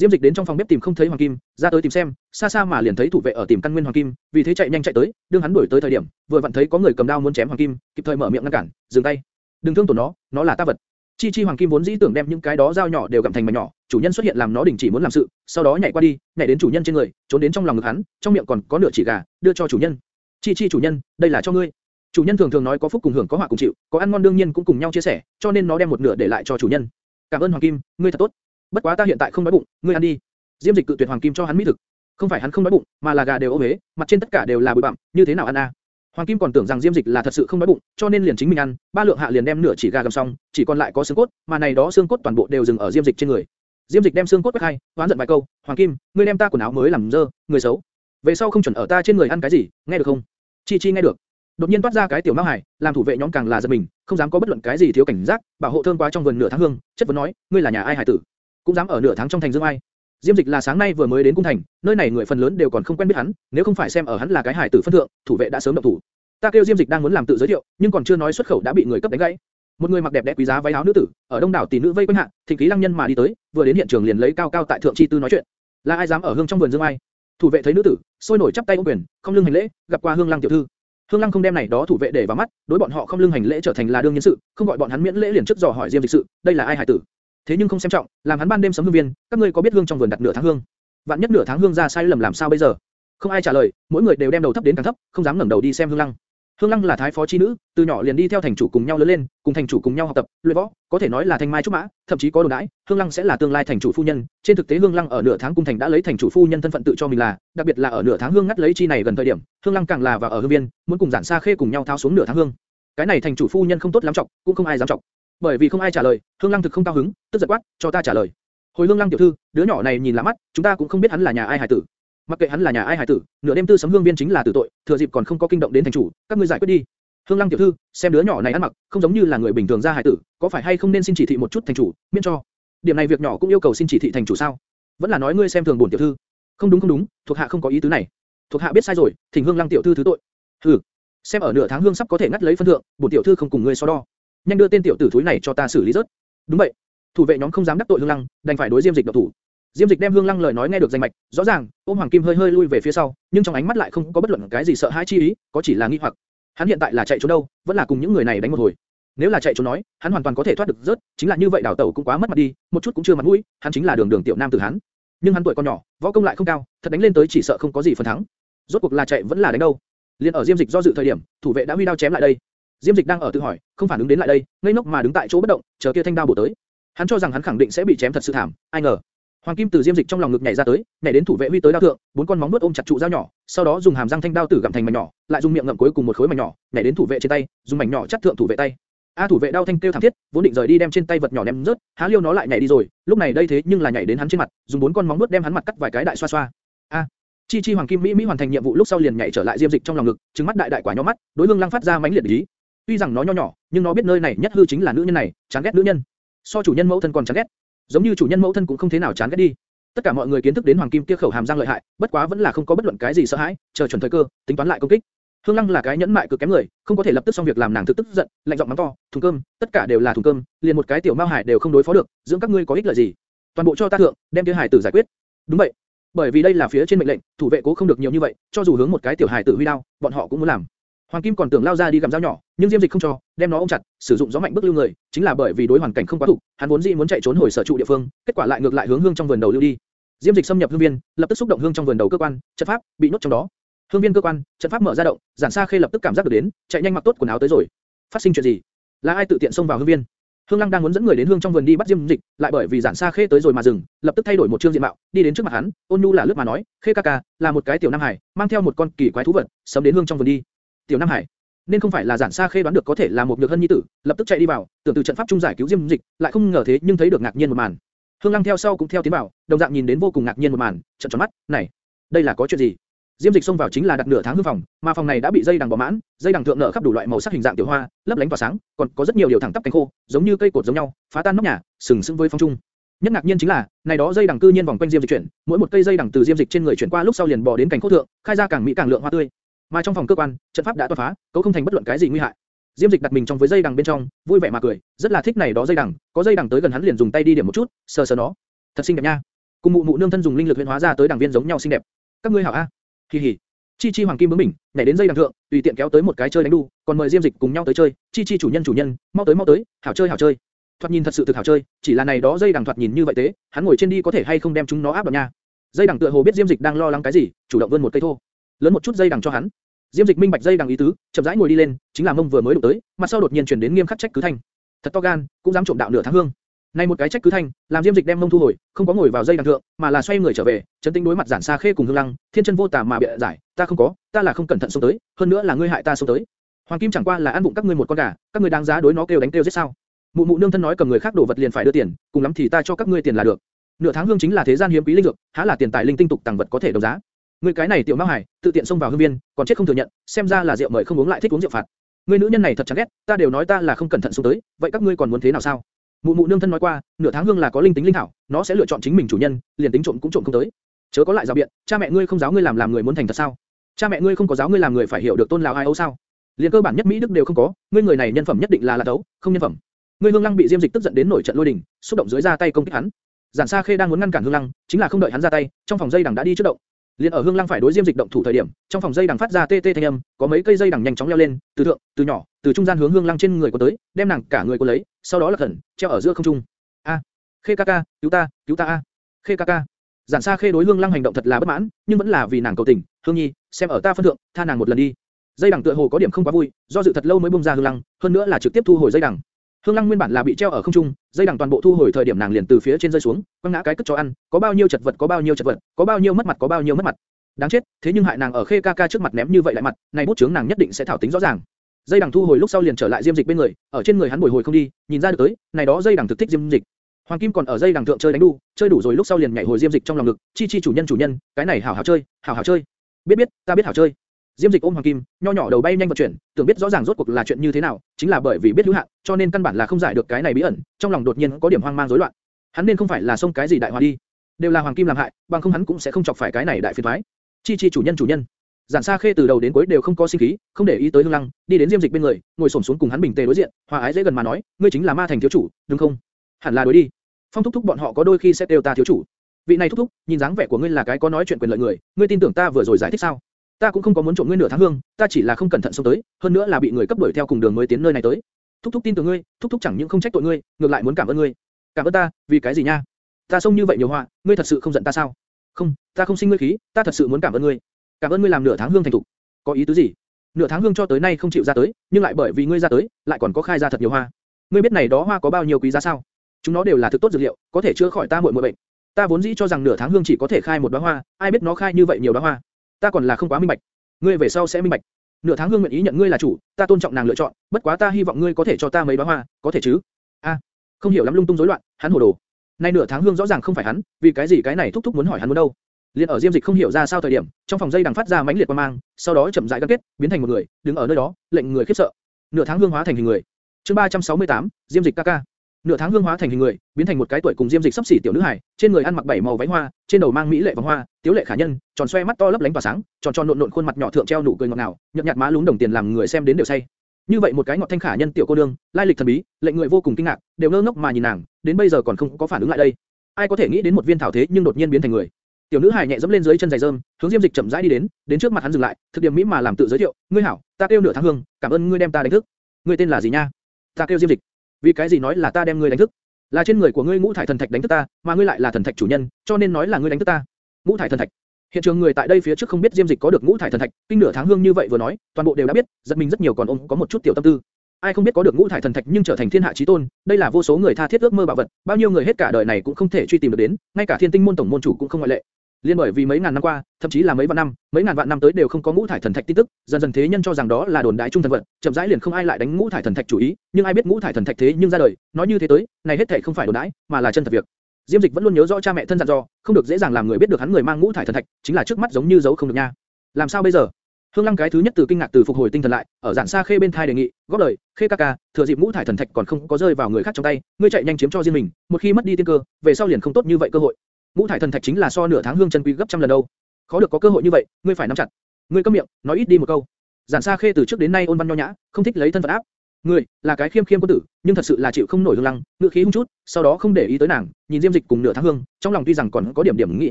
Diêm Dịch đến trong phòng bếp tìm không thấy Hoàng Kim, ra tới tìm xem, xa xa mà liền thấy thủ vệ ở tìm căn nguyên Hoàng Kim, vì thế chạy nhanh chạy tới, đương hắn đuổi tới thời điểm, vừa vặn thấy có người cầm đao muốn chém Hoàng Kim, kịp thời mở miệng ngăn cản, dừng tay. Đừng thương tổn nó, nó là ta vật. Chi Chi Hoàng Kim vốn dĩ tưởng đem những cái đó dao nhỏ đều gặm thành mảnh nhỏ, chủ nhân xuất hiện làm nó đình chỉ muốn làm sự, sau đó nhảy qua đi, nhảy đến chủ nhân trên người, trốn đến trong lòng ngực hắn, trong miệng còn có nửa chỉ gà, đưa cho chủ nhân. Chi Chi chủ nhân, đây là cho ngươi. Chủ nhân thường thường nói có phúc cùng hưởng có họa cùng chịu, có ăn ngon đương nhiên cũng cùng nhau chia sẻ, cho nên nó đem một nửa để lại cho chủ nhân. Cảm ơn Hoàng Kim, ngươi thật tốt. Bất quá ta hiện tại không đói bụng, ngươi ăn đi. Diêm Dịch cự tuyệt Hoàng Kim cho hắn mỹ thực. Không phải hắn không đói bụng, mà là gà đều ốm ế, mặt trên tất cả đều là bụi bặm, như thế nào ăn a? Hoàng Kim còn tưởng rằng Diêm Dịch là thật sự không đói bụng, cho nên liền chính mình ăn, ba lượng hạ liền đem nửa chỉ gà gầm xong, chỉ còn lại có xương cốt, mà này đó xương cốt toàn bộ đều dừng ở Diêm Dịch trên người. Diêm Dịch đem xương cốt quét hai, oán giận vài câu, "Hoàng Kim, ngươi đem ta quần áo mới làm dơ, người xấu. Về sau không chuẩn ở ta trên người ăn cái gì, nghe được không?" Chi Chi nghe được. Đột nhiên toát ra cái tiểu Mao Hải, làm thủ vệ nhóm càng là giật mình, không dám có bất luận cái gì thiếu cảnh giác, bảo hộ thơm quá trong vườn nửa tháng hương, chất vấn nói, "Ngươi là nhà ai hải tử? Cũng dám ở nửa tháng trong thành dương ai?" Diêm Dịch là sáng nay vừa mới đến cung thành, nơi này người phần lớn đều còn không quen biết hắn, nếu không phải xem ở hắn là cái hải tử phân thượng, thủ vệ đã sớm động thủ. Ta kêu Diêm Dịch đang muốn làm tự giới thiệu, nhưng còn chưa nói xuất khẩu đã bị người cấp đánh gãy. Một người mặc đẹp đẽ quý giá váy áo nữ tử, ở đông đảo tỷ nữ vây quanh hạ, thịnh khí lăng nhân mà đi tới, vừa đến hiện trường liền lấy cao cao tại thượng chi tư nói chuyện. Là ai dám ở hương trong vườn dương ai? Thủ vệ thấy nữ tử, sôi nổi chắp tay ôm quyền, không lưng hành lễ, gặp qua hương lăng tiểu thư. Hương Lăng không đem này đó thủ vệ để vào mắt, đối bọn họ không lưng hành lễ trở thành là đương nhiên sự, không gọi bọn hắn miễn lễ liền trước dò hỏi Diêm Dịch sự, đây là ai hải tử? Thế nhưng không xem trọng, làm hắn ban đêm sấm hương viên, các ngươi có biết hương trong vườn đặt nửa tháng hương? Vạn nhất nửa tháng hương ra sai lầm làm sao bây giờ? Không ai trả lời, mỗi người đều đem đầu thấp đến càng thấp, không dám ngẩng đầu đi xem Hương Lăng. Hương Lăng là thái phó chi nữ, từ nhỏ liền đi theo thành chủ cùng nhau lớn lên, cùng thành chủ cùng nhau học tập, luyện võ, có thể nói là thanh mai trúc mã, thậm chí có đồ đãi, Hương Lăng sẽ là tương lai thành chủ phu nhân. Trên thực tế Hương Lăng ở nửa tháng cung thành đã lấy thành chủ phu nhân thân phận tự cho mình là, đặc biệt là ở nửa tháng hương ngắt lấy chi này gần thời điểm, Hương Lăng càng là và ở hương viên, muốn cùng giản xa khê cùng nhau tháo xuống nửa tháng hương. Cái này thành chủ phu nhân không tốt lắm trọng, cũng không ai dám trọng. Bởi vì không ai trả lời, Hương Lăng thực không cao hứng, tức giận quát, cho ta trả lời. Hồi Hương Lăng tiểu thư, đứa nhỏ này nhìn lạ mắt, chúng ta cũng không biết hắn là nhà ai hài tử. Mặc kệ hắn là nhà ai hài tử, nửa đêm tư sấm hương viên chính là tử tội, thừa dịp còn không có kinh động đến thành chủ, các ngươi giải quyết đi. Hương Lăng tiểu thư, xem đứa nhỏ này ăn mặc, không giống như là người bình thường ra hài tử, có phải hay không nên xin chỉ thị một chút thành chủ, miễn cho. Điểm này việc nhỏ cũng yêu cầu xin chỉ thị thành chủ sao? Vẫn là nói ngươi xem thường bổn tiểu thư. Không đúng không đúng, thuộc hạ không có ý tứ này. Thuộc hạ biết sai rồi, thỉnh Hương Lăng tiểu thư thứ tội. Hừ, xem ở nửa tháng hương sắp có thể ngắt lấy phân thượng, bổn tiểu thư không cùng ngươi so đo. Nhanh đưa tên tiểu tử thúi này cho ta xử lý rớt. Đúng vậy. Thủ vệ nhóm không dám đắc tội Hương Lăng, đành phải đối Diêm Dịch độc thủ. Diêm Dịch đem Hương Lăng lời nói nghe được danh mạch, rõ ràng, ôm Hoàng Kim hơi hơi lui về phía sau, nhưng trong ánh mắt lại không có bất luận cái gì sợ hãi chi ý, có chỉ là nghi hoặc. Hắn hiện tại là chạy trốn đâu, vẫn là cùng những người này đánh một hồi. Nếu là chạy trốn nói, hắn hoàn toàn có thể thoát được rớt, chính là như vậy đảo tẩu cũng quá mất mặt đi, một chút cũng chưa mặt mũi, hắn chính là đường đường tiểu nam tử hắn. Nhưng hắn tuổi còn nhỏ, võ công lại không cao, thật đánh lên tới chỉ sợ không có gì phần thắng. Rốt cuộc là chạy vẫn là đánh đâu? Liên ở Diêm Dịch do dự thời điểm, thủ vệ đã huy đao chém lại đây. Diêm Dịch đang ở tự hỏi, không phản ứng đến lại đây, ngây ngốc mà đứng tại chỗ bất động, chờ kia thanh đao bổ tới. Hắn cho rằng hắn khẳng định sẽ bị chém thật sự thảm, ai ngờ, Hoàng Kim từ Diêm Dịch trong lòng ngực nhảy ra tới, nhảy đến thủ vệ huy tới đao thượng, bốn con móng vuốt ôm chặt trụ dao nhỏ, sau đó dùng hàm răng thanh đao tử gặm thành mảnh nhỏ, lại dùng miệng ngậm cuối cùng một khối mảnh nhỏ, nhảy đến thủ vệ trên tay, dùng mảnh nhỏ chắt thượng thủ vệ tay. A thủ vệ đau thanh kêu thảm thiết, vốn định rời đi đem trên tay vật nhỏ ném rớt, há liêu nó lại nhảy đi rồi, lúc này đây thế nhưng là nhảy đến hắn trên mặt, dùng bốn con móng vuốt đem hắn mặt cắt vài cái đại xoa xoa. A, chi chi hoàng kim mỹ mỹ hoàn thành nhiệm vụ lúc sau liền nhảy trở lại diêm dịch trong lòng ngực, trừng mắt đại đại quả nhỏ mắt, đối lương lăng phát ra mãnh liệt ý. Tuy rằng nó nho nhỏ, nhưng nó biết nơi này nhất hư chính là nữ nhân này, chán ghét nữ nhân. So chủ nhân mẫu thân còn chán ghét, giống như chủ nhân mẫu thân cũng không thế nào chán ghét đi. Tất cả mọi người kiến thức đến hoàng kim kia khẩu hàm răng lợi hại, bất quá vẫn là không có bất luận cái gì sợ hãi, chờ chuẩn thời cơ, tính toán lại công kích. Hương Lăng là cái nhẫn mại cực kém người, không có thể lập tức xong việc làm nàng thực tức giận, lạnh giọng mắng to, thùng cơm, tất cả đều là thùng cơm, liền một cái tiểu mao hải đều không đối phó được, dưỡng các ngươi có ích lợi gì? Toàn bộ cho ta thượng, đem kia hải tử giải quyết. Đúng vậy, bởi vì đây là phía trên mệnh lệnh, thủ vệ cố không được nhiều như vậy, cho dù hướng một cái tiểu hải tử huy đao, bọn họ cũng muốn làm. Hoàng Kim còn tưởng lao ra đi gặm dao nhỏ, nhưng Diêm Dịch không cho, đem nó ôm chặt, sử dụng gió mạnh bức lưu người, chính là bởi vì đối hoàn cảnh không quá thủ, hắn vốn dĩ muốn chạy trốn hồi sở trụ địa phương, kết quả lại ngược lại hướng hương trong vườn đầu lưu đi. Diêm Dịch xâm nhập hương viên, lập tức xúc động hương trong vườn đầu cơ quan, trận pháp bị nhốt trong đó. Hương viên cơ quan, trận pháp mở ra động, giản xa khê lập tức cảm giác được đến, chạy nhanh mặc tốt quần áo tới rồi. Phát sinh chuyện gì? Là ai tự tiện xông vào hương viên? Hương Lăng đang muốn dẫn người đến hương trong vườn đi bắt Diêm Dịch, lại bởi vì giản xa khê tới rồi mà dừng, lập tức thay đổi một trương diện mạo, đi đến trước mặt hắn, ôn nhu là lướt mà nói, khê ca ca, là một cái tiểu nam hải, mang theo một con kỳ quái thú vật, sớm đến hương trong vườn đi. Tiểu nam hải, nên không phải là giản xa khê đoán được có thể là một nhược hân nhi tử, lập tức chạy đi vào, tưởng từ trận pháp trung giải cứu Diêm Dịch, lại không ngờ thế nhưng thấy được ngạc nhiên một màn. Hương Lăng theo sau cũng theo tiến vào, đồng dạng nhìn đến vô cùng ngạc nhiên một màn, trợn tròn mắt, này, đây là có chuyện gì? Diêm Dịch xông vào chính là đặt nửa tháng hương phòng, mà phòng này đã bị dây đằng bỏ mãn, dây đằng thượng nở khắp đủ loại màu sắc hình dạng tiểu hoa, lấp lánh tỏa sáng, còn có rất nhiều điều thẳng tắp cánh khô, giống như cây cột giống nhau, phá tan nóc nhà, sừng sững với phong trung. Nhất ngạc nhiên chính là, này đó dây đằng cư nhiên vòng quanh Diêm Dịch chuyển, mỗi một cây dây đằng từ Diêm Dịch trên người chuyển qua lúc sau liền bò đến cánh khô thượng, khai ra càng mỹ càng lượng hoa tươi. Mà trong phòng cơ quan, trận pháp đã toàn phá, cấu không thành bất luận cái gì nguy hại. Diêm Dịch đặt mình trong với dây đằng bên trong, vui vẻ mà cười, rất là thích này đó dây đằng, có dây đằng tới gần hắn liền dùng tay đi điểm một chút, sờ sờ nó, thật xinh đẹp nha. Cùng mụ mụ nương thân dùng linh lực huyễn hóa ra tới đằng viên giống nhau xinh đẹp. Các ngươi hảo a. Kỳ hỉ. Chi Chi Hoàng Kim bướng bỉnh, nhảy đến dây đằng thượng, tùy tiện kéo tới một cái chơi đánh đu, còn mời Diêm Dịch cùng nhau tới chơi. Chi Chi chủ nhân chủ nhân, mau tới mau tới, hảo chơi hảo chơi. Thoạt nhìn thật sự thực hảo chơi, chỉ là này đó dây đằng thoạt nhìn như vậy thế, hắn ngồi trên đi có thể hay không đem chúng nó áp vào nha. Dây đằng tựa hồ biết Diêm Dịch đang lo lắng cái gì, chủ động vươn một cây thô, lớn một chút dây đằng cho hắn. Diêm Dịch minh bạch dây đằng ý tứ, chậm rãi ngồi đi lên, chính là mông vừa mới đụng tới, mặt sau đột nhiên truyền đến nghiêm khắc trách cứ thanh. Thật to gan, cũng dám trộm đạo nửa tháng hương. Này một cái trách cứ thanh, làm Diêm Dịch đem mông thu hồi, không có ngồi vào dây đằng thượng, mà là xoay người trở về, chấn tĩnh đối mặt giản xa khê cùng hương lăng, thiên chân vô tà mà bịa giải, ta không có, ta là không cẩn thận xông tới, hơn nữa là ngươi hại ta xông tới. Hoàng Kim chẳng qua là ăn bụng các ngươi một con gà, các ngươi đáng giá đối nó kêu đánh kêu giết sao? Mụ mụ nương thân nói cầm người khác đồ vật liền phải đưa tiền, cùng lắm thì ta cho các ngươi tiền là được. Nửa tháng hương chính là thế gian hiếm quý linh dược, há là tiền tài linh tinh tục tàng vật có thể đấu giá. Ngươi cái này tiểu mao hải, tự tiện xông vào hương viên, còn chết không thừa nhận, xem ra là rượu mời không uống lại thích uống rượu phạt. Ngươi nữ nhân này thật chán ghét, ta đều nói ta là không cẩn thận xuống tới, vậy các ngươi còn muốn thế nào sao? Mụ mụ nương thân nói qua, nửa tháng hương là có linh tính linh thảo, nó sẽ lựa chọn chính mình chủ nhân, liền tính trộm cũng trộm không tới. Chớ có lại giáo biện, cha mẹ ngươi không giáo ngươi làm làm người muốn thành thật sao? Cha mẹ ngươi không có giáo ngươi làm người phải hiểu được tôn lão ai âu sao? Liên cơ bản nhất mỹ đức đều không có, ngươi người này nhân phẩm nhất định là là đấu, không nhân phẩm. Ngươi Hương Lăng bị Diêm Dịch tức giận đến nổi trận lôi đình, xúc động dưới ra tay công kích hắn. Giản Sa Khê đang muốn ngăn cản Hương Lăng, chính là không đợi hắn ra tay, trong phòng dây đằng đã đi trước động. Liên ở Hương Lăng phải đối Diêm Dịch động thủ thời điểm, trong phòng dây đằng phát ra tê tê thanh âm, có mấy cây dây đằng nhanh chóng leo lên, từ thượng, từ nhỏ, từ trung gian hướng Hương Lăng trên người của tới, đem nàng cả người của lấy, sau đó là khẩn, treo ở giữa không trung. A, Khê ca ca, cứu ta, cứu ta a. Khê ca ca. Giản Sa Khê đối Hương Lăng hành động thật là bất mãn, nhưng vẫn là vì nàng cầu tình, Hương Nhi, xem ở ta phân thượng, tha nàng một lần đi. Dây đằng tựa hồ có điểm không quá vui, do dự thật lâu mới buông ra Hương Lăng, hơn nữa là trực tiếp thu hồi dây đằng. Hương Lăng nguyên bản là bị treo ở không trung, dây đằng toàn bộ thu hồi thời điểm nàng liền từ phía trên rơi xuống, quăng ngã cái cất cho ăn, có bao nhiêu chật vật có bao nhiêu chật vật, có bao nhiêu mất mặt có bao nhiêu mất mặt. Đáng chết, thế nhưng hại nàng ở Khê ca ca trước mặt ném như vậy lại mặt, này bút chướng nàng nhất định sẽ thảo tính rõ ràng. Dây đằng thu hồi lúc sau liền trở lại Diêm Dịch bên người, ở trên người hắn bồi hồi không đi, nhìn ra được tới, này đó dây đằng thực thích Diêm Dịch. Hoàng Kim còn ở dây đằng thượng chơi đánh đu, chơi đủ rồi lúc sau liền nhảy hồi Diêm Dịch trong lòng ngực, chi chi chủ nhân chủ nhân, cái này hảo hảo chơi, hảo hảo chơi. Biết biết, ta biết hảo chơi. Diêm Dịch ôm Hoàng Kim, nho nhỏ đầu bay nhanh vận chuyển, tưởng biết rõ ràng rốt cuộc là chuyện như thế nào, chính là bởi vì biết hữu hạn, cho nên căn bản là không giải được cái này bí ẩn, trong lòng đột nhiên có điểm hoang mang rối loạn. Hắn nên không phải là xông cái gì đại hoa đi, đều là Hoàng Kim làm hại, bằng không hắn cũng sẽ không chọc phải cái này đại phiền toái. Chi chi chủ nhân chủ nhân. Giản Sa Khê từ đầu đến cuối đều không có sinh khí, không để ý tới Hương Lăng, đi đến Diêm Dịch bên người, ngồi xổm xuống cùng hắn bình tề đối diện, hòa ái dễ gần mà nói, ngươi chính là Ma Thành thiếu chủ, đúng không? Hẳn là đối đi. Phong thúc thúc bọn họ có đôi khi sẽ kêu ta thiếu chủ. Vị này thúc thúc, nhìn dáng vẻ của ngươi là cái có nói chuyện quyền lợi người, ngươi tin tưởng ta vừa rồi giải thích sao? Ta cũng không có muốn trộm ngươi nửa tháng hương, ta chỉ là không cẩn thận xông tới, hơn nữa là bị người cấp đuổi theo cùng đường mới tiến nơi này tới. Thúc thúc tin tưởng ngươi, thúc thúc chẳng những không trách tội ngươi, ngược lại muốn cảm ơn ngươi. Cảm ơn ta, vì cái gì nha? Ta xông như vậy nhiều họa, ngươi thật sự không giận ta sao? Không, ta không sinh ngươi khí, ta thật sự muốn cảm ơn ngươi. Cảm ơn ngươi làm nửa tháng hương thành thủ, Có ý tứ gì? Nửa tháng hương cho tới nay không chịu ra tới, nhưng lại bởi vì ngươi ra tới, lại còn có khai ra thật nhiều hoa. Ngươi biết này đó hoa có bao nhiêu quý giá sao? Chúng nó đều là thực tốt dược liệu, có thể chữa khỏi ta muội muội bệnh. Ta vốn dĩ cho rằng nửa tháng hương chỉ có thể khai một đóa hoa, ai biết nó khai như vậy nhiều đóa hoa. Ta còn là không quá minh bạch. Ngươi về sau sẽ minh bạch. Nửa tháng hương nguyện ý nhận ngươi là chủ, ta tôn trọng nàng lựa chọn, bất quá ta hy vọng ngươi có thể cho ta mấy bá hoa, có thể chứ? A, không hiểu lắm lung tung rối loạn, hắn hồ đồ. Nay nửa tháng hương rõ ràng không phải hắn, vì cái gì cái này thúc thúc muốn hỏi hắn muốn đâu? Liên ở Diêm Dịch không hiểu ra sao thời điểm, trong phòng dây đằng phát ra mãnh liệt quang mang, sau đó chậm rãi gắn kết, biến thành một người, đứng ở nơi đó, lệnh người khiếp sợ. Nửa tháng hương hóa thành hình người. Chương 368, Diêm Dịch ca ca. Nửa tháng hương hóa thành hình người, biến thành một cái tuổi cùng Diêm Dịch sắp xỉ tiểu nữ hài, trên người ăn mặc bảy màu váy hoa, trên đầu mang mỹ lệ vòng hoa, tiếu lệ khả nhân, tròn xoe mắt to lấp lánh tỏa sáng, tròn tròn nộn nộn khuôn mặt nhỏ thượng treo nụ cười ngọt ngào, nhợt nhạt má lún đồng tiền làm người xem đến đều say. Như vậy một cái ngọt thanh khả nhân tiểu cô nương, lai lịch thần bí, lệnh người vô cùng kinh ngạc, đều ngơ ngốc mà nhìn nàng, đến bây giờ còn không có phản ứng lại đây. Ai có thể nghĩ đến một viên thảo thế nhưng đột nhiên biến thành người? Tiểu nữ hài nhẹ dẫm lên dưới chân giày rơm, hướng Diêm Dịch chậm rãi đi đến, đến trước mặt hắn dừng lại, thực điểm mỹ mà làm tự giới thiệu, "Ngươi hảo, ta kêu nửa tháng hương, cảm ơn ngươi đem ta đánh thức. Ngươi tên là gì nha?" "Ta kêu Diêm Dịch." "Vì cái gì nói là ta đem ngươi đánh thức?" "Là trên người của ngươi ngũ thải thần thạch đánh thức ta, mà ngươi lại là thần thạch chủ nhân, cho nên nói là ngươi đánh thức ta." "Ngũ thải thần thạch?" Hiện trường người tại đây phía trước không biết Diêm Dịch có được ngũ thải thần thạch, kinh nửa tháng hương như vậy vừa nói, toàn bộ đều đã biết, giật mình rất nhiều còn ông có một chút tiểu tâm tư. Ai không biết có được ngũ thải thần thạch nhưng trở thành thiên hạ chí tôn, đây là vô số người tha thiết ước mơ bảo vật, bao nhiêu người hết cả đời này cũng không thể truy tìm được đến, ngay cả thiên tinh môn tổng môn chủ cũng không ngoại lệ. Liên bởi vì mấy ngàn năm qua, thậm chí là mấy vạn năm, mấy ngàn vạn năm tới đều không có ngũ thải thần thạch tin tức, dần dần thế nhân cho rằng đó là đồn đại trung thần vật, chậm rãi liền không ai lại đánh ngũ thải thần thạch chủ ý, nhưng ai biết ngũ thải thần thạch thế nhưng ra đời, nói như thế tới, này hết thảy không phải đồn đại, mà là chân thật việc. Diêm Dịch vẫn luôn nhớ rõ cha mẹ thân dặn dò, không được dễ dàng làm người biết được hắn người mang ngũ thải thần thạch, chính là trước mắt giống như giấu không được nha. Làm sao bây giờ? Hương Lăng cái thứ nhất từ kinh ngạc từ phục hồi tinh thần lại, ở giản xa khê bên thai đề nghị, góp lời, khê ca ca, thừa dịp ngũ thải thần thạch còn không có rơi vào người khác trong tay, ngươi chạy nhanh chiếm cho riêng mình, một khi mất đi tiên cơ, về sau liền không tốt như vậy cơ hội. Ngũ thải thần thạch chính là so nửa tháng hương chân quý gấp trăm lần đâu. Khó được có cơ hội như vậy, ngươi phải nắm chặt. Ngươi câm miệng, nói ít đi một câu. Giản Sa Khê từ trước đến nay ôn văn nho nhã, không thích lấy thân phận áp. Ngươi là cái khiêm khiêm quân tử, nhưng thật sự là chịu không nổi hương lăng, ngựa khí hung chút, sau đó không để ý tới nàng, nhìn Diêm Dịch cùng nửa tháng hương, trong lòng tuy rằng còn có điểm điểm nghĩ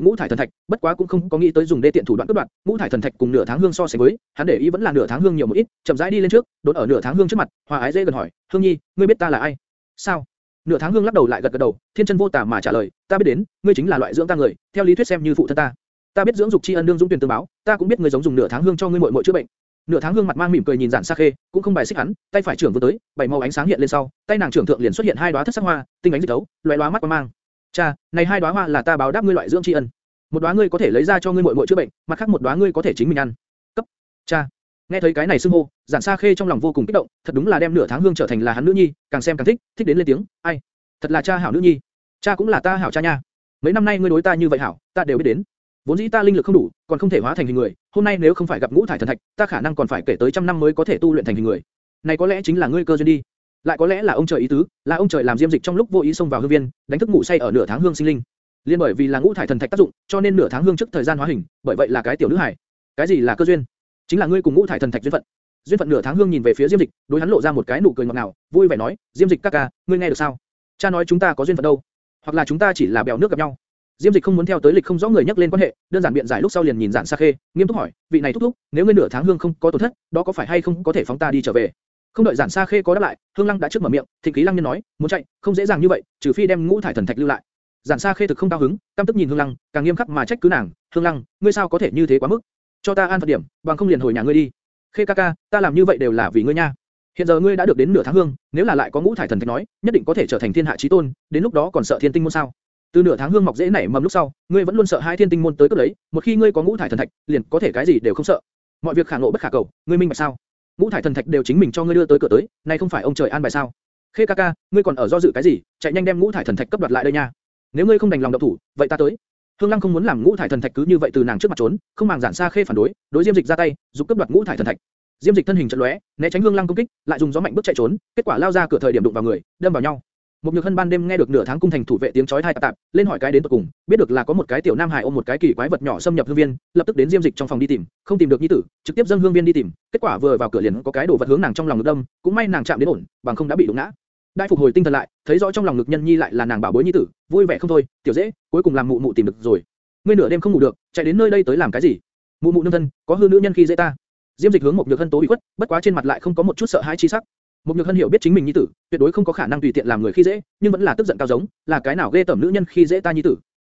ngũ thải thần thạch, bất quá cũng không có nghĩ tới dùng đê tiện thủ đoạn cướp đoạt. Ngũ thải thần thạch cùng nửa tháng hương so sánh với, hắn để ý vẫn là nửa tháng hương nhiều một ít, chậm rãi đi lên trước, đốn ở nửa tháng hương trước mặt, hòa ái dễ gần hỏi, Hương Nhi, ngươi biết ta là ai? Sao? Nửa tháng hương lắc đầu lại gật gật đầu, thiên chân vô tà mà trả lời, ta biết đến, ngươi chính là loại dưỡng ta người, theo lý thuyết xem như phụ thân ta. Ta biết dưỡng dục tri ân đương dũng tuyển tương báo, ta cũng biết ngươi giống dùng nửa tháng hương cho ngươi muội muội chữa bệnh. Nửa tháng hương mặt mang mỉm cười nhìn giản sa khê, cũng không bài xích hắn, tay phải trưởng vươn tới, bảy màu ánh sáng hiện lên sau, tay nàng trưởng thượng liền xuất hiện hai đóa thất sắc hoa, tinh ánh dịch tấu, loé loá mắt quan mang. Cha, này hai đóa hoa là ta báo đáp ngươi loại dưỡng tri ân. Một đóa ngươi có thể lấy ra cho ngươi muội muội chữa bệnh, mặt khác một đóa ngươi có thể chính mình ăn. Cấp. Cha. Nghe thấy cái này xưng hô, giản sa khê trong lòng vô cùng kích động, thật đúng là đem nửa tháng hương trở thành là hắn nữ nhi, càng xem càng thích, thích đến lên tiếng, ai, thật là cha hảo nữ nhi, cha cũng là ta hảo cha nha. Mấy năm nay ngươi đối ta như vậy hảo, ta đều biết đến. Vốn dĩ ta linh lực không đủ, còn không thể hóa thành hình người, hôm nay nếu không phải gặp ngũ thải thần thạch, ta khả năng còn phải kể tới trăm năm mới có thể tu luyện thành hình người. Này có lẽ chính là ngươi cơ duyên đi. Lại có lẽ là ông trời ý tứ, là ông trời làm diêm dịch trong lúc vô ý xông vào hương viên, đánh thức ngủ say ở nửa tháng hương sinh linh. Liên bởi vì là ngũ thải thần thạch tác dụng, cho nên nửa tháng hương trước thời gian hóa hình, bởi vậy là cái tiểu nữ hải. Cái gì là cơ duyên? Chính là ngươi cùng ngũ thải thần thạch duyên phận. Duyên phận nửa tháng hương nhìn về phía diêm dịch, đối hắn lộ ra một cái nụ cười ngọt ngào, vui vẻ nói, diêm dịch ca ca, ngươi nghe được sao? Cha nói chúng ta có duyên phận đâu? Hoặc là chúng ta chỉ là bèo nước gặp nhau? Diêm Dịch không muốn theo tới lịch không rõ người nhắc lên quan hệ, đơn giản biện giải lúc sau liền nhìn Giản Sa Khê, nghiêm túc hỏi, vị này thúc thúc, nếu ngươi nửa tháng hương không có tổn thất, đó có phải hay không có thể phóng ta đi trở về? Không đợi Giản Sa Khê có đáp lại, Hương Lăng đã trước mở miệng, Thịnh Khí Lăng nhân nói, muốn chạy, không dễ dàng như vậy, trừ phi đem ngũ thải thần thạch lưu lại. Giản Sa Khê thực không cao hứng, căm tức nhìn Hương Lăng, càng nghiêm khắc mà trách cứ nàng, Hương Lăng, ngươi sao có thể như thế quá mức? Cho ta an phận điểm, bằng không liền hồi nhà ngươi đi. Khê ca ca, ta làm như vậy đều là vì ngươi nha. Hiện giờ ngươi đã được đến nửa tháng hương, nếu là lại có ngũ thải thần thạch nói, nhất định có thể trở thành thiên hạ chí tôn, đến lúc đó còn sợ thiên tinh môn sao? Từ nửa tháng hương mọc dễ nảy mầm lúc sau, ngươi vẫn luôn sợ hai thiên tinh môn tới cướp lấy, một khi ngươi có ngũ thải thần thạch, liền có thể cái gì đều không sợ. Mọi việc khả ngộ bất khả cầu, ngươi minh bạch sao? ngũ thải thần thạch đều chính mình cho ngươi đưa tới cửa tới, này không phải ông trời an bài sao? Khê ca ca, ngươi còn ở do dự cái gì? Chạy nhanh đem ngũ thải thần thạch cấp đoạt lại đây nha. Nếu ngươi không đành lòng động thủ, vậy ta tới. Hương Lăng không muốn làm ngũ thải thần thạch cứ như vậy từ nàng trước mặt trốn, không màng giản xa khê phản đối, đối Diêm Dịch ra tay, giúp cấp đoạt ngũ thải thần thạch. Diêm Dịch thân hình chợt lóe, né tránh Hương Lăng công kích, lại dùng gió mạnh bước chạy trốn, kết quả lao ra cửa thời điểm đụng vào người, đâm vào nhau. Một nhược hân ban đêm nghe được nửa tháng cung thành thủ vệ tiếng chói tai tạp tạp, lên hỏi cái đến tận cùng, biết được là có một cái tiểu nam hài ôm một cái kỳ quái vật nhỏ xâm nhập hương viên, lập tức đến Diêm Dịch trong phòng đi tìm, không tìm được nhi tử, trực tiếp dâng hương viên đi tìm, kết quả vừa vào cửa liền có cái đồ vật hướng nàng trong lòng ngực đâm, cũng may nàng chạm đến ổn, bằng không đã bị đụng ngã. Đại phục hồi tinh thần lại, thấy rõ trong lòng ngực nhân nhi lại là nàng bảo bối nhi tử, vui vẻ không thôi, tiểu dễ, cuối cùng làm mụ mụ tìm được rồi. Ngươi nửa đêm không ngủ được, chạy đến nơi đây tới làm cái gì? Mụ mụ nương thân, có hư nữ nhân khi dễ ta. Diêm Dịch hướng một nhược hân tố bị quất, bất quá trên mặt lại không có một chút sợ hãi chi sắc. Một nhược hân hiểu biết chính mình nhi tử, tuyệt đối không có khả năng tùy tiện làm người khi dễ, nhưng vẫn là tức giận cao giống, là cái nào ghê tởm nữ nhân khi dễ ta nhi tử.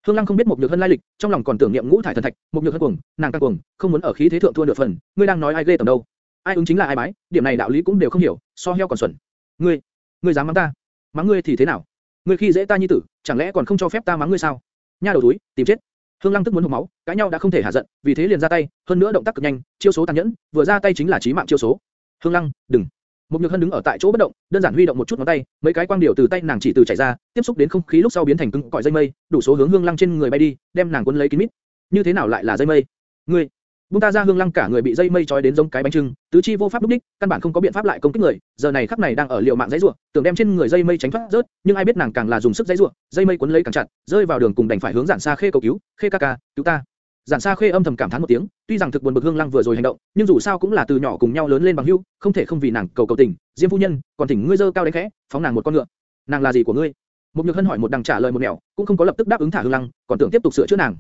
Hương Lăng không biết một nhược hân lai lịch, trong lòng còn tưởng niệm ngũ thải thần thạch, một nhược hân cuồng, nàng càng cuồng, không muốn ở khí thế thượng thua nửa phần. Ngươi đang nói ai ghê tởm đâu? Ai ứng chính là ai bái, điểm này đạo lý cũng đều không hiểu, so heo còn xuẩn. Ngươi, ngươi dám mắng ta? Mắng ngươi thì thế nào? Ngươi khi dễ ta nhi tử, chẳng lẽ còn không cho phép ta mắng ngươi sao? Nha đầu túi, tìm chết. Hương Lăng tức muốn hộc máu, cãi nhau đã không thể hạ giận, vì thế liền ra tay, hơn nữa động tác cực nhanh, chiêu số tàn nhẫn, vừa ra tay chính là chí mạng chiêu số. Hương Lăng, đừng. Một nhược hân đứng ở tại chỗ bất động, đơn giản huy động một chút ngón tay, mấy cái quang điều từ tay nàng chỉ từ chảy ra, tiếp xúc đến không khí lúc sau biến thành cứng cỏi dây mây, đủ số hướng Hương Lăng trên người bay đi, đem nàng cuốn lấy kín mít. Như thế nào lại là dây mây? Ngươi, Bung ta ra Hương Lăng cả người bị dây mây trói đến giống cái bánh trưng, tứ chi vô pháp lúc đích, căn bản không có biện pháp lại công kích người. Giờ này khắc này đang ở liều mạng dãy rủa, tưởng đem trên người dây mây tránh thoát rớt, nhưng ai biết nàng càng là dùng sức dãy rủa, dây mây cuốn lấy càng chặt, rơi vào đường cùng đành phải hướng giản xa khê cầu cứu, khê ca ca, cứu ta. Giản Sa Khê âm thầm cảm thán một tiếng, tuy rằng thực buồn bực Hương Lăng vừa rồi hành động, nhưng dù sao cũng là từ nhỏ cùng nhau lớn lên bằng hữu, không thể không vì nàng cầu cầu tình. Diêm phu nhân, còn thỉnh ngươi dơ cao đánh khẽ, phóng nàng một con ngựa. Nàng là gì của ngươi? Một Nhược Hân hỏi một đằng trả lời một nẻo, cũng không có lập tức đáp ứng thả Hương Lăng, còn tưởng tiếp tục sửa chữa nàng.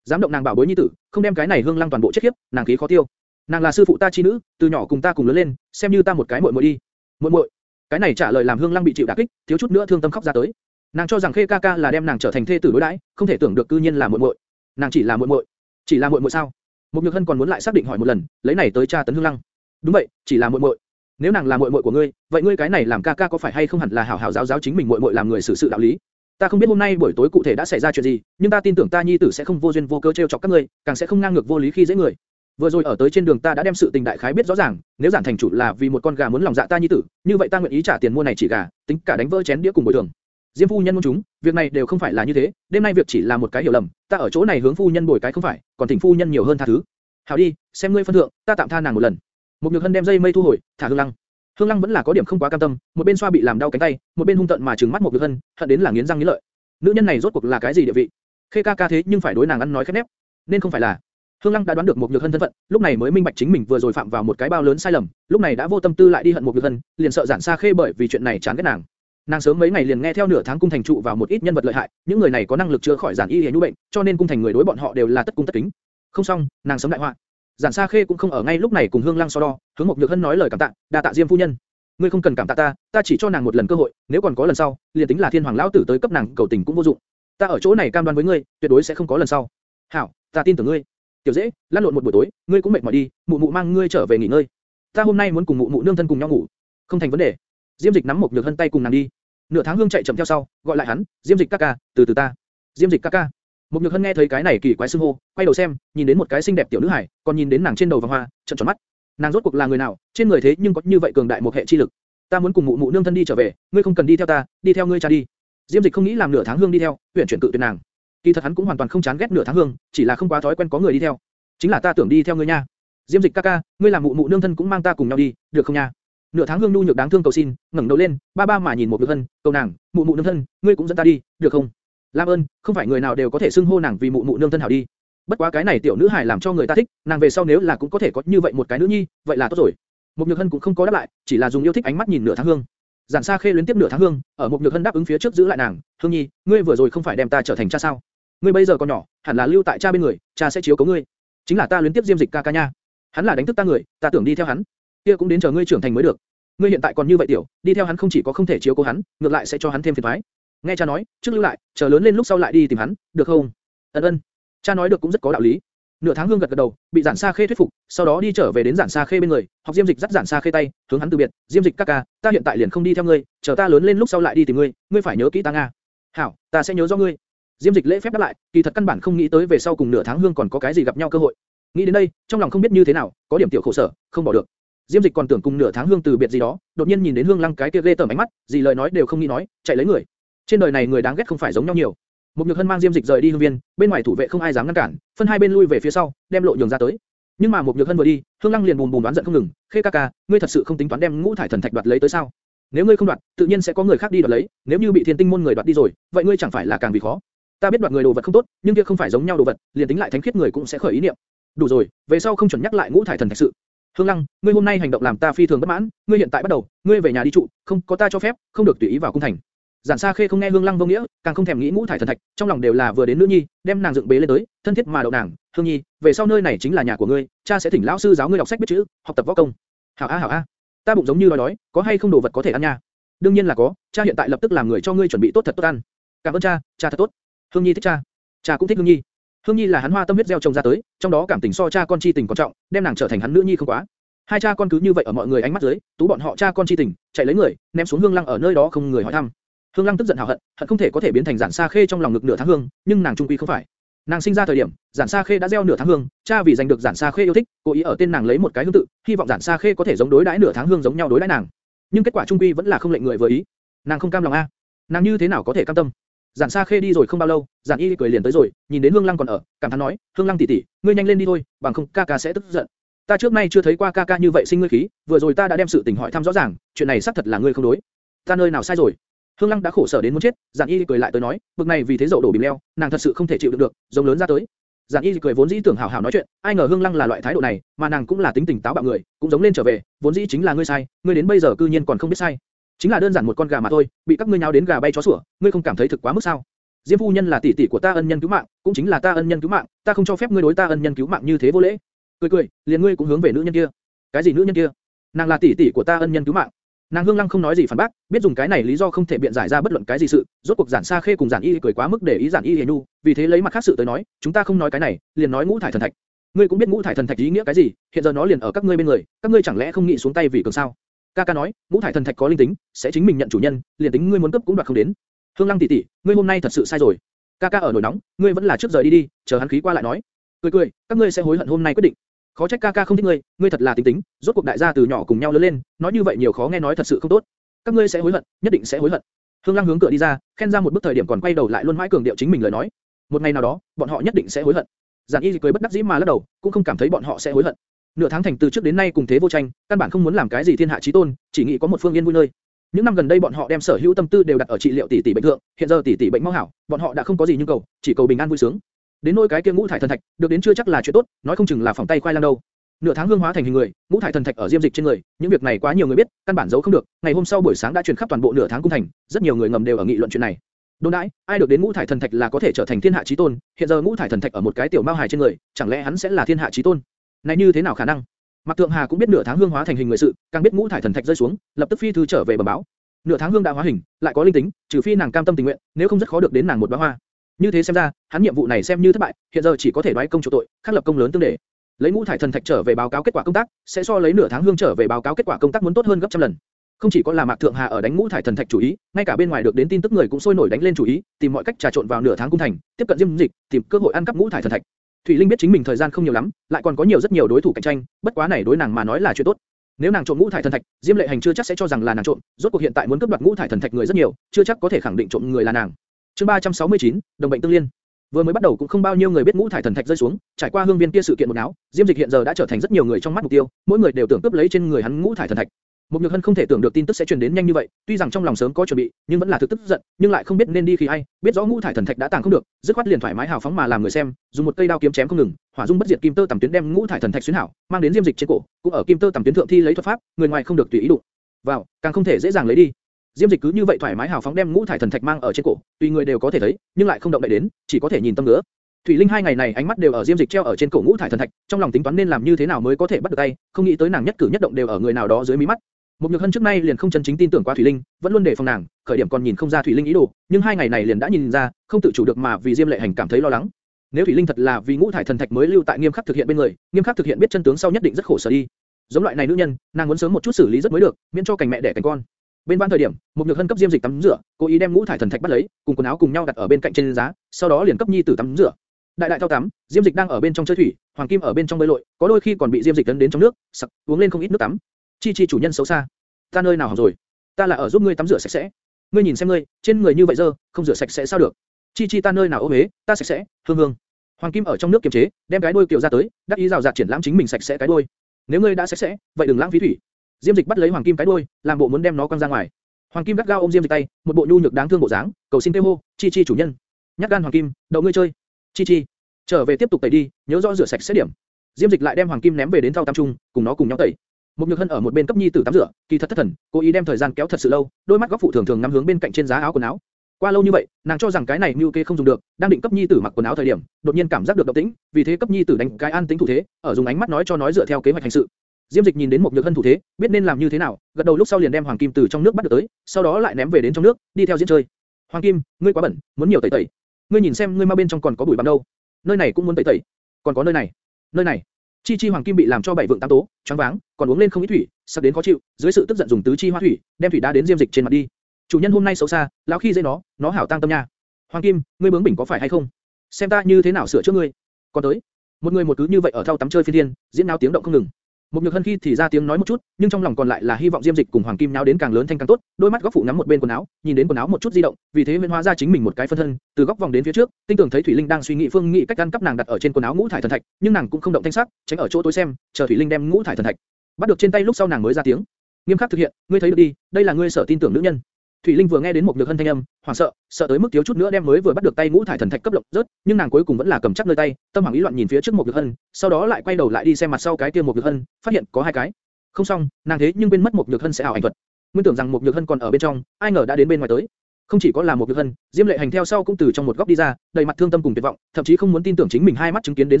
Dám động nàng bảo bối nhi tử, không đem cái này Hương Lăng toàn bộ chết khiếp, nàng khí khó tiêu. Nàng là sư phụ ta chi nữ, từ nhỏ cùng ta cùng lớn lên, xem như ta một cái muội muội đi. Muội muội. Cái này trả lời làm Hương Lăng bị chịu đả kích, thiếu chút nữa thương tâm khóc ra tới. Nàng cho rằng Khê ca ca là đem nàng trở thành thê tử đối đãi, không thể tưởng được cư nhiên là muội muội. Nàng chỉ là muội muội. Chỉ là muội muội sao? Một Nhược Hân còn muốn lại xác định hỏi một lần, lấy này tới tra tấn Hương Lăng. Đúng vậy, chỉ là muội muội. Nếu nàng là muội muội của ngươi, vậy ngươi cái này làm ca ca có phải hay không hẳn là hảo hảo giáo giáo chính mình muội muội làm người xử sự đạo lý? Ta không biết hôm nay buổi tối cụ thể đã xảy ra chuyện gì, nhưng ta tin tưởng ta nhi tử sẽ không vô duyên vô cớ trêu chọc các ngươi, càng sẽ không ngang ngược vô lý khi dễ người. Vừa rồi ở tới trên đường ta đã đem sự tình đại khái biết rõ ràng, nếu giản thành chủ là vì một con gà muốn lòng dạ ta nhi tử, như vậy ta nguyện ý trả tiền mua này chỉ gà, tính cả đánh vỡ chén đĩa cùng bồi thường. Diêm phu nhân muốn chúng, việc này đều không phải là như thế, đêm nay việc chỉ là một cái hiểu lầm, ta ở chỗ này hướng phu nhân bồi cái không phải, còn thỉnh phu nhân nhiều hơn tha thứ. Hảo đi, xem ngươi phân thượng, ta tạm tha nàng một lần. Một nhược hân đem dây mây thu hồi, thả hương lăng. Hương lăng vẫn là có điểm không quá cam tâm, một bên xoa bị làm đau cánh tay, một bên hung tận mà trừng mắt một nhược hân, hận đến là nghiến răng nghiến lợi. Nữ nhân này rốt cuộc là cái gì địa vị? Khê ca ca thế nhưng phải đối nàng ăn nói khép nép, nên không phải là. Hương Lăng đã đoán được một nhược hân thân phận, lúc này mới minh bạch chính mình vừa rồi phạm vào một cái bao lớn sai lầm, lúc này đã vô tâm tư lại đi hận một nhược hân, liền sợ giản xa khê bởi vì chuyện này chán ghét nàng. Nàng sớm mấy ngày liền nghe theo nửa tháng cung thành trụ vào một ít nhân vật lợi hại, những người này có năng lực chữa khỏi giản y hề nhu bệnh, cho nên cung thành người đối bọn họ đều là tất cung tất kính. Không xong, nàng sớm đại họa. Giản Sa Khê cũng không ở ngay lúc này cùng Hương Lăng so đo, hướng Mộc Nhược Hân nói lời cảm tạ, đa tạ Diêm phu nhân. Ngươi không cần cảm tạ ta, ta chỉ cho nàng một lần cơ hội, nếu còn có lần sau, liền tính là Thiên Hoàng lão tử tới cấp nàng cầu tình cũng vô dụng. Ta ở chỗ này cam đoan với ngươi, tuyệt đối sẽ không có lần sau. Hảo, ta tin tưởng ngươi. Tiểu dễ, lăn lộn một buổi tối, ngươi cũng mệt mỏi đi, mụ mụ mang ngươi trở về nghỉ ngơi. Ta hôm nay muốn cùng mụ mụ nương thân cùng nhau ngủ, không thành vấn đề. Diêm Dịch nắm Mộc Nhược Hân tay cùng nàng đi. Nửa tháng Hương chạy chậm theo sau, gọi lại hắn, Diêm Dịch ca ca, từ từ ta. Diêm Dịch ca ca. Một nhược hân nghe thấy cái này kỳ quái xưng hô, quay đầu xem, nhìn đến một cái xinh đẹp tiểu nữ hải, còn nhìn đến nàng trên đầu vàng hoa, trợn tròn mắt. Nàng rốt cuộc là người nào, trên người thế nhưng có như vậy cường đại một hệ chi lực. Ta muốn cùng mụ mụ nương thân đi trở về, ngươi không cần đi theo ta, đi theo ngươi cha đi. Diêm Dịch không nghĩ làm nửa tháng hương đi theo, tuyển chuyển cự tuyệt nàng. Kỳ thật hắn cũng hoàn toàn không chán ghét nửa tháng hương, chỉ là không quá thói quen có người đi theo. Chính là ta tưởng đi theo ngươi nha. Diêm Dịch ca ca, ngươi làm mụ mụ nương thân cũng mang ta cùng nhau đi, được không nha? Nửa tháng hương nu nhược đáng thương cầu xin, ngẩng đầu lên, ba ba mà nhìn một nhược hân, cầu nàng, mụ mụ nương thân, ngươi cũng dẫn ta đi, được không? Lam ơn, không phải người nào đều có thể xưng hô nàng vì mụ mụ nương thân hảo đi. Bất quá cái này tiểu nữ hài làm cho người ta thích, nàng về sau nếu là cũng có thể có như vậy một cái nữ nhi, vậy là tốt rồi. Mục nhược hân cũng không có đáp lại, chỉ là dùng yêu thích ánh mắt nhìn nửa tháng hương. Giản Sa Khê luyến tiếp nửa tháng hương, ở Mục nhược hân đáp ứng phía trước giữ lại nàng, hương nhi, ngươi vừa rồi không phải đem ta trở thành cha sao? Ngươi bây giờ còn nhỏ, hẳn là lưu tại cha bên người, cha sẽ chiếu cố ngươi. Chính là ta luyến tiếp Diêm Dịch ca ca nha. Hắn là đánh thức ta người, ta tưởng đi theo hắn, kia cũng đến chờ ngươi trưởng thành mới được. Ngươi hiện tại còn như vậy tiểu, đi theo hắn không chỉ có không thể chiếu cố hắn, ngược lại sẽ cho hắn thêm phiền toái. Nghe cha nói, trước lưu lại, chờ lớn lên lúc sau lại đi tìm hắn, được không? Ân ân. Cha nói được cũng rất có đạo lý. Nửa tháng hương gật gật đầu, bị giản xa khê thuyết phục, sau đó đi trở về đến giản xa khê bên người, học diêm dịch dắt giản xa khê tay, hướng hắn từ biệt, diêm dịch ca ca, ta hiện tại liền không đi theo ngươi, chờ ta lớn lên lúc sau lại đi tìm ngươi, ngươi phải nhớ kỹ ta nga. Hảo, ta sẽ nhớ do ngươi. Diêm dịch lễ phép đáp lại, kỳ thật căn bản không nghĩ tới về sau cùng nửa tháng hương còn có cái gì gặp nhau cơ hội. Nghĩ đến đây, trong lòng không biết như thế nào, có điểm tiểu khổ sở, không bỏ được. Diêm Dịch còn tưởng cùng nửa tháng hương từ biệt gì đó, đột nhiên nhìn đến Hương Lăng cái kia ghê tởm ánh mắt, gì lời nói đều không nghĩ nói, chạy lấy người. Trên đời này người đáng ghét không phải giống nhau nhiều. Một Nhược Hân mang Diêm Dịch rời đi hương viên, bên ngoài thủ vệ không ai dám ngăn cản, phân hai bên lui về phía sau, đem lộ nhường ra tới. Nhưng mà một Nhược Hân vừa đi, Hương Lăng liền bùm bùm đoán giận không ngừng, "Khê ca ca, ngươi thật sự không tính toán đem ngũ thải thần thạch đoạt lấy tới sao? Nếu ngươi không đoạt, tự nhiên sẽ có người khác đi đoạt lấy, nếu như bị Thiên Tinh môn người đoạt đi rồi, vậy ngươi chẳng phải là càng bị khó? Ta biết đoạt người đồ vật không tốt, nhưng kia không phải giống nhau đồ vật, liền tính lại thánh khiết người cũng sẽ khởi ý niệm. Đủ rồi, về sau không chuẩn nhắc lại ngũ thải thần thạch sự. Hương Lăng, ngươi hôm nay hành động làm ta phi thường bất mãn, ngươi hiện tại bắt đầu, ngươi về nhà đi trụ, không có ta cho phép, không được tùy ý vào cung thành. Giản Sa Khê không nghe Hương Lăng vô nghĩa, càng không thèm nghĩ ngũ thải thần thạch, trong lòng đều là vừa đến nữ nhi, đem nàng dựng bế lên tới, thân thiết mà đậu nàng. Hương Nhi, về sau nơi này chính là nhà của ngươi, cha sẽ thỉnh lão sư giáo ngươi đọc sách biết chữ, học tập võ công. Hảo a hảo a, ta bụng giống như đói đói, có hay không đồ vật có thể ăn nha? Đương nhiên là có, cha hiện tại lập tức làm người cho ngươi chuẩn bị tốt thật tốt ăn. Cảm ơn cha, cha thật tốt. Hương Nhi thích cha, cha cũng thích Hương Nhi. Hương Nhi là hắn hoa tâm huyết gieo trồng ra tới, trong đó cảm tình so cha con chi tình quan trọng, đem nàng trở thành hắn nữ nhi không quá. Hai cha con cứ như vậy ở mọi người ánh mắt dưới, tú bọn họ cha con chi tình, chạy lấy người, ném xuống Hương Lăng ở nơi đó không người hỏi thăm. Hương Lăng tức giận hào hận, hận không thể có thể biến thành giản sa khê trong lòng ngực nửa tháng hương, nhưng nàng trung quy không phải. Nàng sinh ra thời điểm, giản sa khê đã gieo nửa tháng hương, cha vì giành được giản sa khê yêu thích, cố ý ở tên nàng lấy một cái hương tự, hy vọng giản sa khê có thể giống đối đãi nửa tháng hương giống nhau đối đãi nàng. Nhưng kết quả trung quy vẫn là không lệnh người vừa ý. Nàng không cam lòng a, nàng như thế nào có thể cam tâm? Giản Sa Khê đi rồi không bao lâu, Giản Y cười liền tới rồi, nhìn đến Hương Lăng còn ở, cảm thán nói, Hương Lăng tỷ tỷ, ngươi nhanh lên đi thôi, bằng không ca ca sẽ tức giận. Ta trước nay chưa thấy qua ca ca như vậy sinh ngươi khí, vừa rồi ta đã đem sự tình hỏi thăm rõ ràng, chuyện này xác thật là ngươi không đối. Ta nơi nào sai rồi? Hương Lăng đã khổ sở đến muốn chết, Giản Y cười lại tới nói, bực này vì thế dậu đổ bìm leo, nàng thật sự không thể chịu được được, giống lớn ra tới. Giản Y cười vốn dĩ tưởng hảo hảo nói chuyện, ai ngờ Hương Lăng là loại thái độ này, mà nàng cũng là tính tình táo bạo người, cũng giống lên trở về, vốn dĩ chính là ngươi sai, ngươi đến bây giờ cư nhiên còn không biết sai. Chính là đơn giản một con gà mà thôi, bị các ngươi nháo đến gà bay chó sủa, ngươi không cảm thấy thực quá mức sao? Diêm phu nhân là tỷ tỷ của ta ân nhân cứu mạng, cũng chính là ta ân nhân cứu mạng, ta không cho phép ngươi đối ta ân nhân cứu mạng như thế vô lễ. Cười cười, liền ngươi cũng hướng về nữ nhân kia. Cái gì nữ nhân kia? Nàng là tỷ tỷ của ta ân nhân cứu mạng. Nàng Hương Lăng không nói gì phản bác, biết dùng cái này lý do không thể biện giải ra bất luận cái gì sự, rốt cuộc giản xa khê cùng giản y cười quá mức để ý giản y hiền nu, vì thế lấy mặt khác sự tới nói, chúng ta không nói cái này, liền nói ngũ thải thần thạch. Ngươi cũng biết ngũ thải thần thạch ý nghĩa cái gì, hiện giờ nó liền ở các ngươi bên người, các ngươi chẳng lẽ không nghĩ xuống tay vì cường sao? Ca ca nói, ngũ thải thần thạch có linh tính, sẽ chính mình nhận chủ nhân, liền tính ngươi muốn cấp cũng đoạt không đến. Hương Lăng tỷ tỷ, ngươi hôm nay thật sự sai rồi. Ca ca ở nổi nóng, ngươi vẫn là trước rời đi đi, chờ hắn khí qua lại nói. Cười cười, các ngươi sẽ hối hận hôm nay quyết định. Khó trách ca ca không thích ngươi, ngươi thật là tính tính, rốt cuộc đại gia từ nhỏ cùng nhau lớn lên, nói như vậy nhiều khó nghe nói thật sự không tốt. Các ngươi sẽ hối hận, nhất định sẽ hối hận. Hương Lăng hướng cửa đi ra, khen ra một bước thời điểm còn quay đầu lại luôn mãi cường điệu chính mình lời nói. Một ngày nào đó, bọn họ nhất định sẽ hối hận. Giản Y cười bất đắc dĩ mà lắc đầu, cũng không cảm thấy bọn họ sẽ hối hận. Nửa tháng thành từ trước đến nay cùng thế vô tranh, căn bản không muốn làm cái gì thiên hạ chí tôn, chỉ nghĩ có một phương yên vui nơi. Những năm gần đây bọn họ đem sở hữu tâm tư đều đặt ở trị liệu tỷ tỷ bệnh thượng, hiện giờ tỷ tỷ bệnh mau hảo, bọn họ đã không có gì nhu cầu, chỉ cầu bình an vui sướng. Đến nỗi cái kia ngũ thải thần thạch, được đến chưa chắc là chuyện tốt, nói không chừng là phòng tay khoai lang đâu. Nửa tháng hương hóa thành hình người, ngũ thải thần thạch ở diêm dịch trên người, những việc này quá nhiều người biết, căn bản giấu không được. Ngày hôm sau buổi sáng đã truyền khắp toàn bộ nửa tháng cung thành, rất nhiều người ngầm đều ở nghị luận chuyện này. Đồn đãi, ai được đến ngũ thải thần thạch là có thể trở thành thiên hạ chí tôn, hiện giờ ngũ thải thần thạch ở một cái tiểu mao hài trên người, chẳng lẽ hắn sẽ là thiên hạ chí tôn? Này như thế nào khả năng? Mạc Thượng Hà cũng biết nửa tháng hương hóa thành hình người sự, càng biết ngũ thải thần thạch rơi xuống, lập tức phi thư trở về bẩm báo. Nửa tháng hương đã hóa hình, lại có linh tính, trừ phi nàng cam tâm tình nguyện, nếu không rất khó được đến nàng một bá hoa. Như thế xem ra, hắn nhiệm vụ này xem như thất bại, hiện giờ chỉ có thể đoái công chủ tội, khắc lập công lớn tương để. Lấy ngũ thải thần thạch trở về báo cáo kết quả công tác, sẽ so lấy nửa tháng hương trở về báo cáo kết quả công tác muốn tốt hơn gấp trăm lần. Không chỉ có là Mạc Thượng Hà ở đánh ngũ thải thần thạch chủ ý, ngay cả bên ngoài được đến tin tức người cũng sôi nổi đánh lên chủ ý, tìm mọi cách trà trộn vào nửa tháng cung thành, tiếp cận Diêm Dịch, tìm cơ hội ăn cắp ngũ thải thần thạch. Thủy Linh biết chính mình thời gian không nhiều lắm, lại còn có nhiều rất nhiều đối thủ cạnh tranh, bất quá này đối nàng mà nói là chuyện tốt. Nếu nàng trộm ngũ thải thần thạch, Diêm Lệ Hành chưa chắc sẽ cho rằng là nàng trộm, rốt cuộc hiện tại muốn cướp đoạt ngũ thải thần thạch người rất nhiều, chưa chắc có thể khẳng định trộm người là nàng. Chương 369, đồng bệnh tương liên. Vừa mới bắt đầu cũng không bao nhiêu người biết ngũ thải thần thạch rơi xuống, trải qua hương viên kia sự kiện một náo, Diêm Dịch hiện giờ đã trở thành rất nhiều người trong mắt mục tiêu, mỗi người đều tưởng cướp lấy trên người hắn ngũ thải thần thạch. Một Nhược Hân không thể tưởng được tin tức sẽ truyền đến nhanh như vậy, tuy rằng trong lòng sớm có chuẩn bị, nhưng vẫn là thực tức giận, nhưng lại không biết nên đi khi ai, biết rõ ngũ thải thần thạch đã tàng không được, dứt khoát liền thoải mái hào phóng mà làm người xem, dùng một cây đao kiếm chém không ngừng, hỏa dung bất diệt kim tơ tầm tuyến đem ngũ thải thần thạch xuyên hảo, mang đến diêm dịch trên cổ, cũng ở kim tơ tầm tuyến thượng thi lấy thuật pháp, người ngoài không được tùy ý đụng vào, càng không thể dễ dàng lấy đi. Diêm dịch cứ như vậy thoải mái hào phóng đem ngũ thải thần thạch mang ở trên cổ, tùy người đều có thể thấy, nhưng lại không động đậy đến, chỉ có thể nhìn tâm ngứa. Thủy Linh hai ngày này ánh mắt đều ở diêm dịch treo ở trên cổ ngũ thải thần thạch, trong lòng tính toán nên làm như thế nào mới có thể bắt được tay, không nghĩ tới nàng nhất cử nhất động đều ở người nào đó dưới mí mắt. Một Nhược Hân trước nay liền không chân chính tin tưởng qua Thủy Linh, vẫn luôn để phòng nàng, khởi điểm còn nhìn không ra Thủy Linh ý đồ, nhưng hai ngày này liền đã nhìn ra, không tự chủ được mà vì Diêm Lệ Hành cảm thấy lo lắng. Nếu Thủy Linh thật là vì ngũ thải thần thạch mới lưu tại nghiêm khắc thực hiện bên người, nghiêm khắc thực hiện biết chân tướng sau nhất định rất khổ sở đi. Giống loại này nữ nhân, nàng muốn sớm một chút xử lý rất mới được, miễn cho cảnh mẹ đẻ cảnh con. Bên ban thời điểm, một Nhược Hân cấp Diêm Dịch tắm rửa, cố ý đem ngũ thải thần thạch bắt lấy, cùng quần áo cùng nhau đặt ở bên cạnh trên giá, sau đó liền cấp nhi tử tắm rửa. Đại đại thao tắm, Diêm Dịch đang ở bên trong chơi thủy, Hoàng Kim ở bên trong bơi lội, có đôi khi còn bị Diêm Dịch tấn đến trong nước, sặc, uống lên không ít nước tắm. Chi Chi chủ nhân xấu xa. Ta nơi nào hỏng rồi? Ta là ở giúp ngươi tắm rửa sạch sẽ. Ngươi nhìn xem ngươi, trên người như vậy dơ, không rửa sạch sẽ sao được? Chi Chi ta nơi nào ô uế, ta sạch sẽ, hương hương. Hoàng Kim ở trong nước kiềm chế, đem cái đuôi kiều ra tới, đắc ý rào rạt triển lãm chính mình sạch sẽ cái đuôi. Nếu ngươi đã sạch sẽ, vậy đừng lãng phí thủy. Diêm Dịch bắt lấy Hoàng Kim cái đuôi, làm bộ muốn đem nó quăng ra ngoài. Hoàng Kim gắt gao ôm Diêm Dịch tay, một bộ nhu nhược đáng thương bộ dáng, cầu xin kêu hô, Chi Chi chủ nhân. Nhắc gan Hoàng Kim, đậu ngươi chơi. Chi Chi, trở về tiếp tục tẩy đi, nhớ rõ rửa sạch sẽ điểm. Diêm Dịch lại đem Hoàng Kim ném về đến thau tam trung, cùng nó cùng nhau tẩy. Một Nhược Hân ở một bên cấp nhi tử tắm rửa, kỳ thật thất thần, cố ý đem thời gian kéo thật sự lâu, đôi mắt góc phụ thường thường ngắm hướng bên cạnh trên giá áo quần áo. Qua lâu như vậy, nàng cho rằng cái này mưu kê không dùng được, đang định cấp nhi tử mặc quần áo thời điểm, đột nhiên cảm giác được động tĩnh, vì thế cấp nhi tử đánh cái an tính thủ thế, ở dùng ánh mắt nói cho nói dựa theo kế hoạch hành sự. Diêm Dịch nhìn đến một nhược hân thủ thế, biết nên làm như thế nào, gật đầu lúc sau liền đem Hoàng Kim từ trong nước bắt được tới, sau đó lại ném về đến trong nước, đi theo diễn chơi. Hoàng Kim, ngươi quá bẩn, muốn nhiều tẩy tẩy. Ngươi nhìn xem ngươi ma bên trong còn có bụi bặm đâu. Nơi này cũng muốn tẩy tẩy. Còn có nơi này, nơi này. Chi Chi Hoàng Kim bị làm cho bảy vượng tám tố, choáng váng, còn uống lên không ít thủy, sắp đến khó chịu, dưới sự tức giận dùng tứ chi hoa thủy, đem thủy đá đến Diêm Dịch trên mặt đi. Chủ nhân hôm nay xấu xa, lão khi dễ nó, nó hảo tăng tâm nha. Hoàng Kim, ngươi bướng bỉnh có phải hay không? Xem ta như thế nào sửa chữa ngươi. Còn tới, một người một cứ như vậy ở thao tắm chơi phi thiên, diễn náo tiếng động không ngừng. Một nhược hân khi thì ra tiếng nói một chút, nhưng trong lòng còn lại là hy vọng Diêm Dịch cùng Hoàng Kim nháo đến càng lớn thanh càng tốt. Đôi mắt góc phụ ngắm một bên quần áo, nhìn đến quần áo một chút di động, vì thế nguyên hóa ra chính mình một cái phân thân, từ góc vòng đến phía trước, tinh tưởng thấy Thủy Linh đang suy nghĩ phương nghị cách ăn cắp nàng đặt ở trên quần áo ngũ thải thần thạch, nhưng nàng cũng không động thanh sắc, tránh ở chỗ tối xem, chờ Thủy Linh đem ngũ thải thần thạch bắt được trên tay lúc sau nàng mới ra tiếng. Nghiêm khắc thực hiện, ngươi thấy được đi, đây là ngươi sở tin tưởng nữ nhân. Thủy Linh vừa nghe đến một nhược hân thanh âm, hoảng sợ, sợ tới mức thiếu chút nữa đem mới vừa bắt được tay ngũ thải thần thạch cấp lộng rớt, nhưng nàng cuối cùng vẫn là cầm chắc nơi tay, tâm hoàng ý loạn nhìn phía trước một nhược hân, sau đó lại quay đầu lại đi xem mặt sau cái kia một nhược hân, phát hiện có hai cái. Không xong, nàng thế nhưng bên mất một nhược hân sẽ ảo ảnh thuật. Nguyên tưởng rằng một nhược hân còn ở bên trong, ai ngờ đã đến bên ngoài tới. Không chỉ có là một nhược hân, Diêm Lệ Hành theo sau cũng từ trong một góc đi ra, đầy mặt thương tâm cùng tuyệt vọng, thậm chí không muốn tin tưởng chính mình hai mắt chứng kiến đến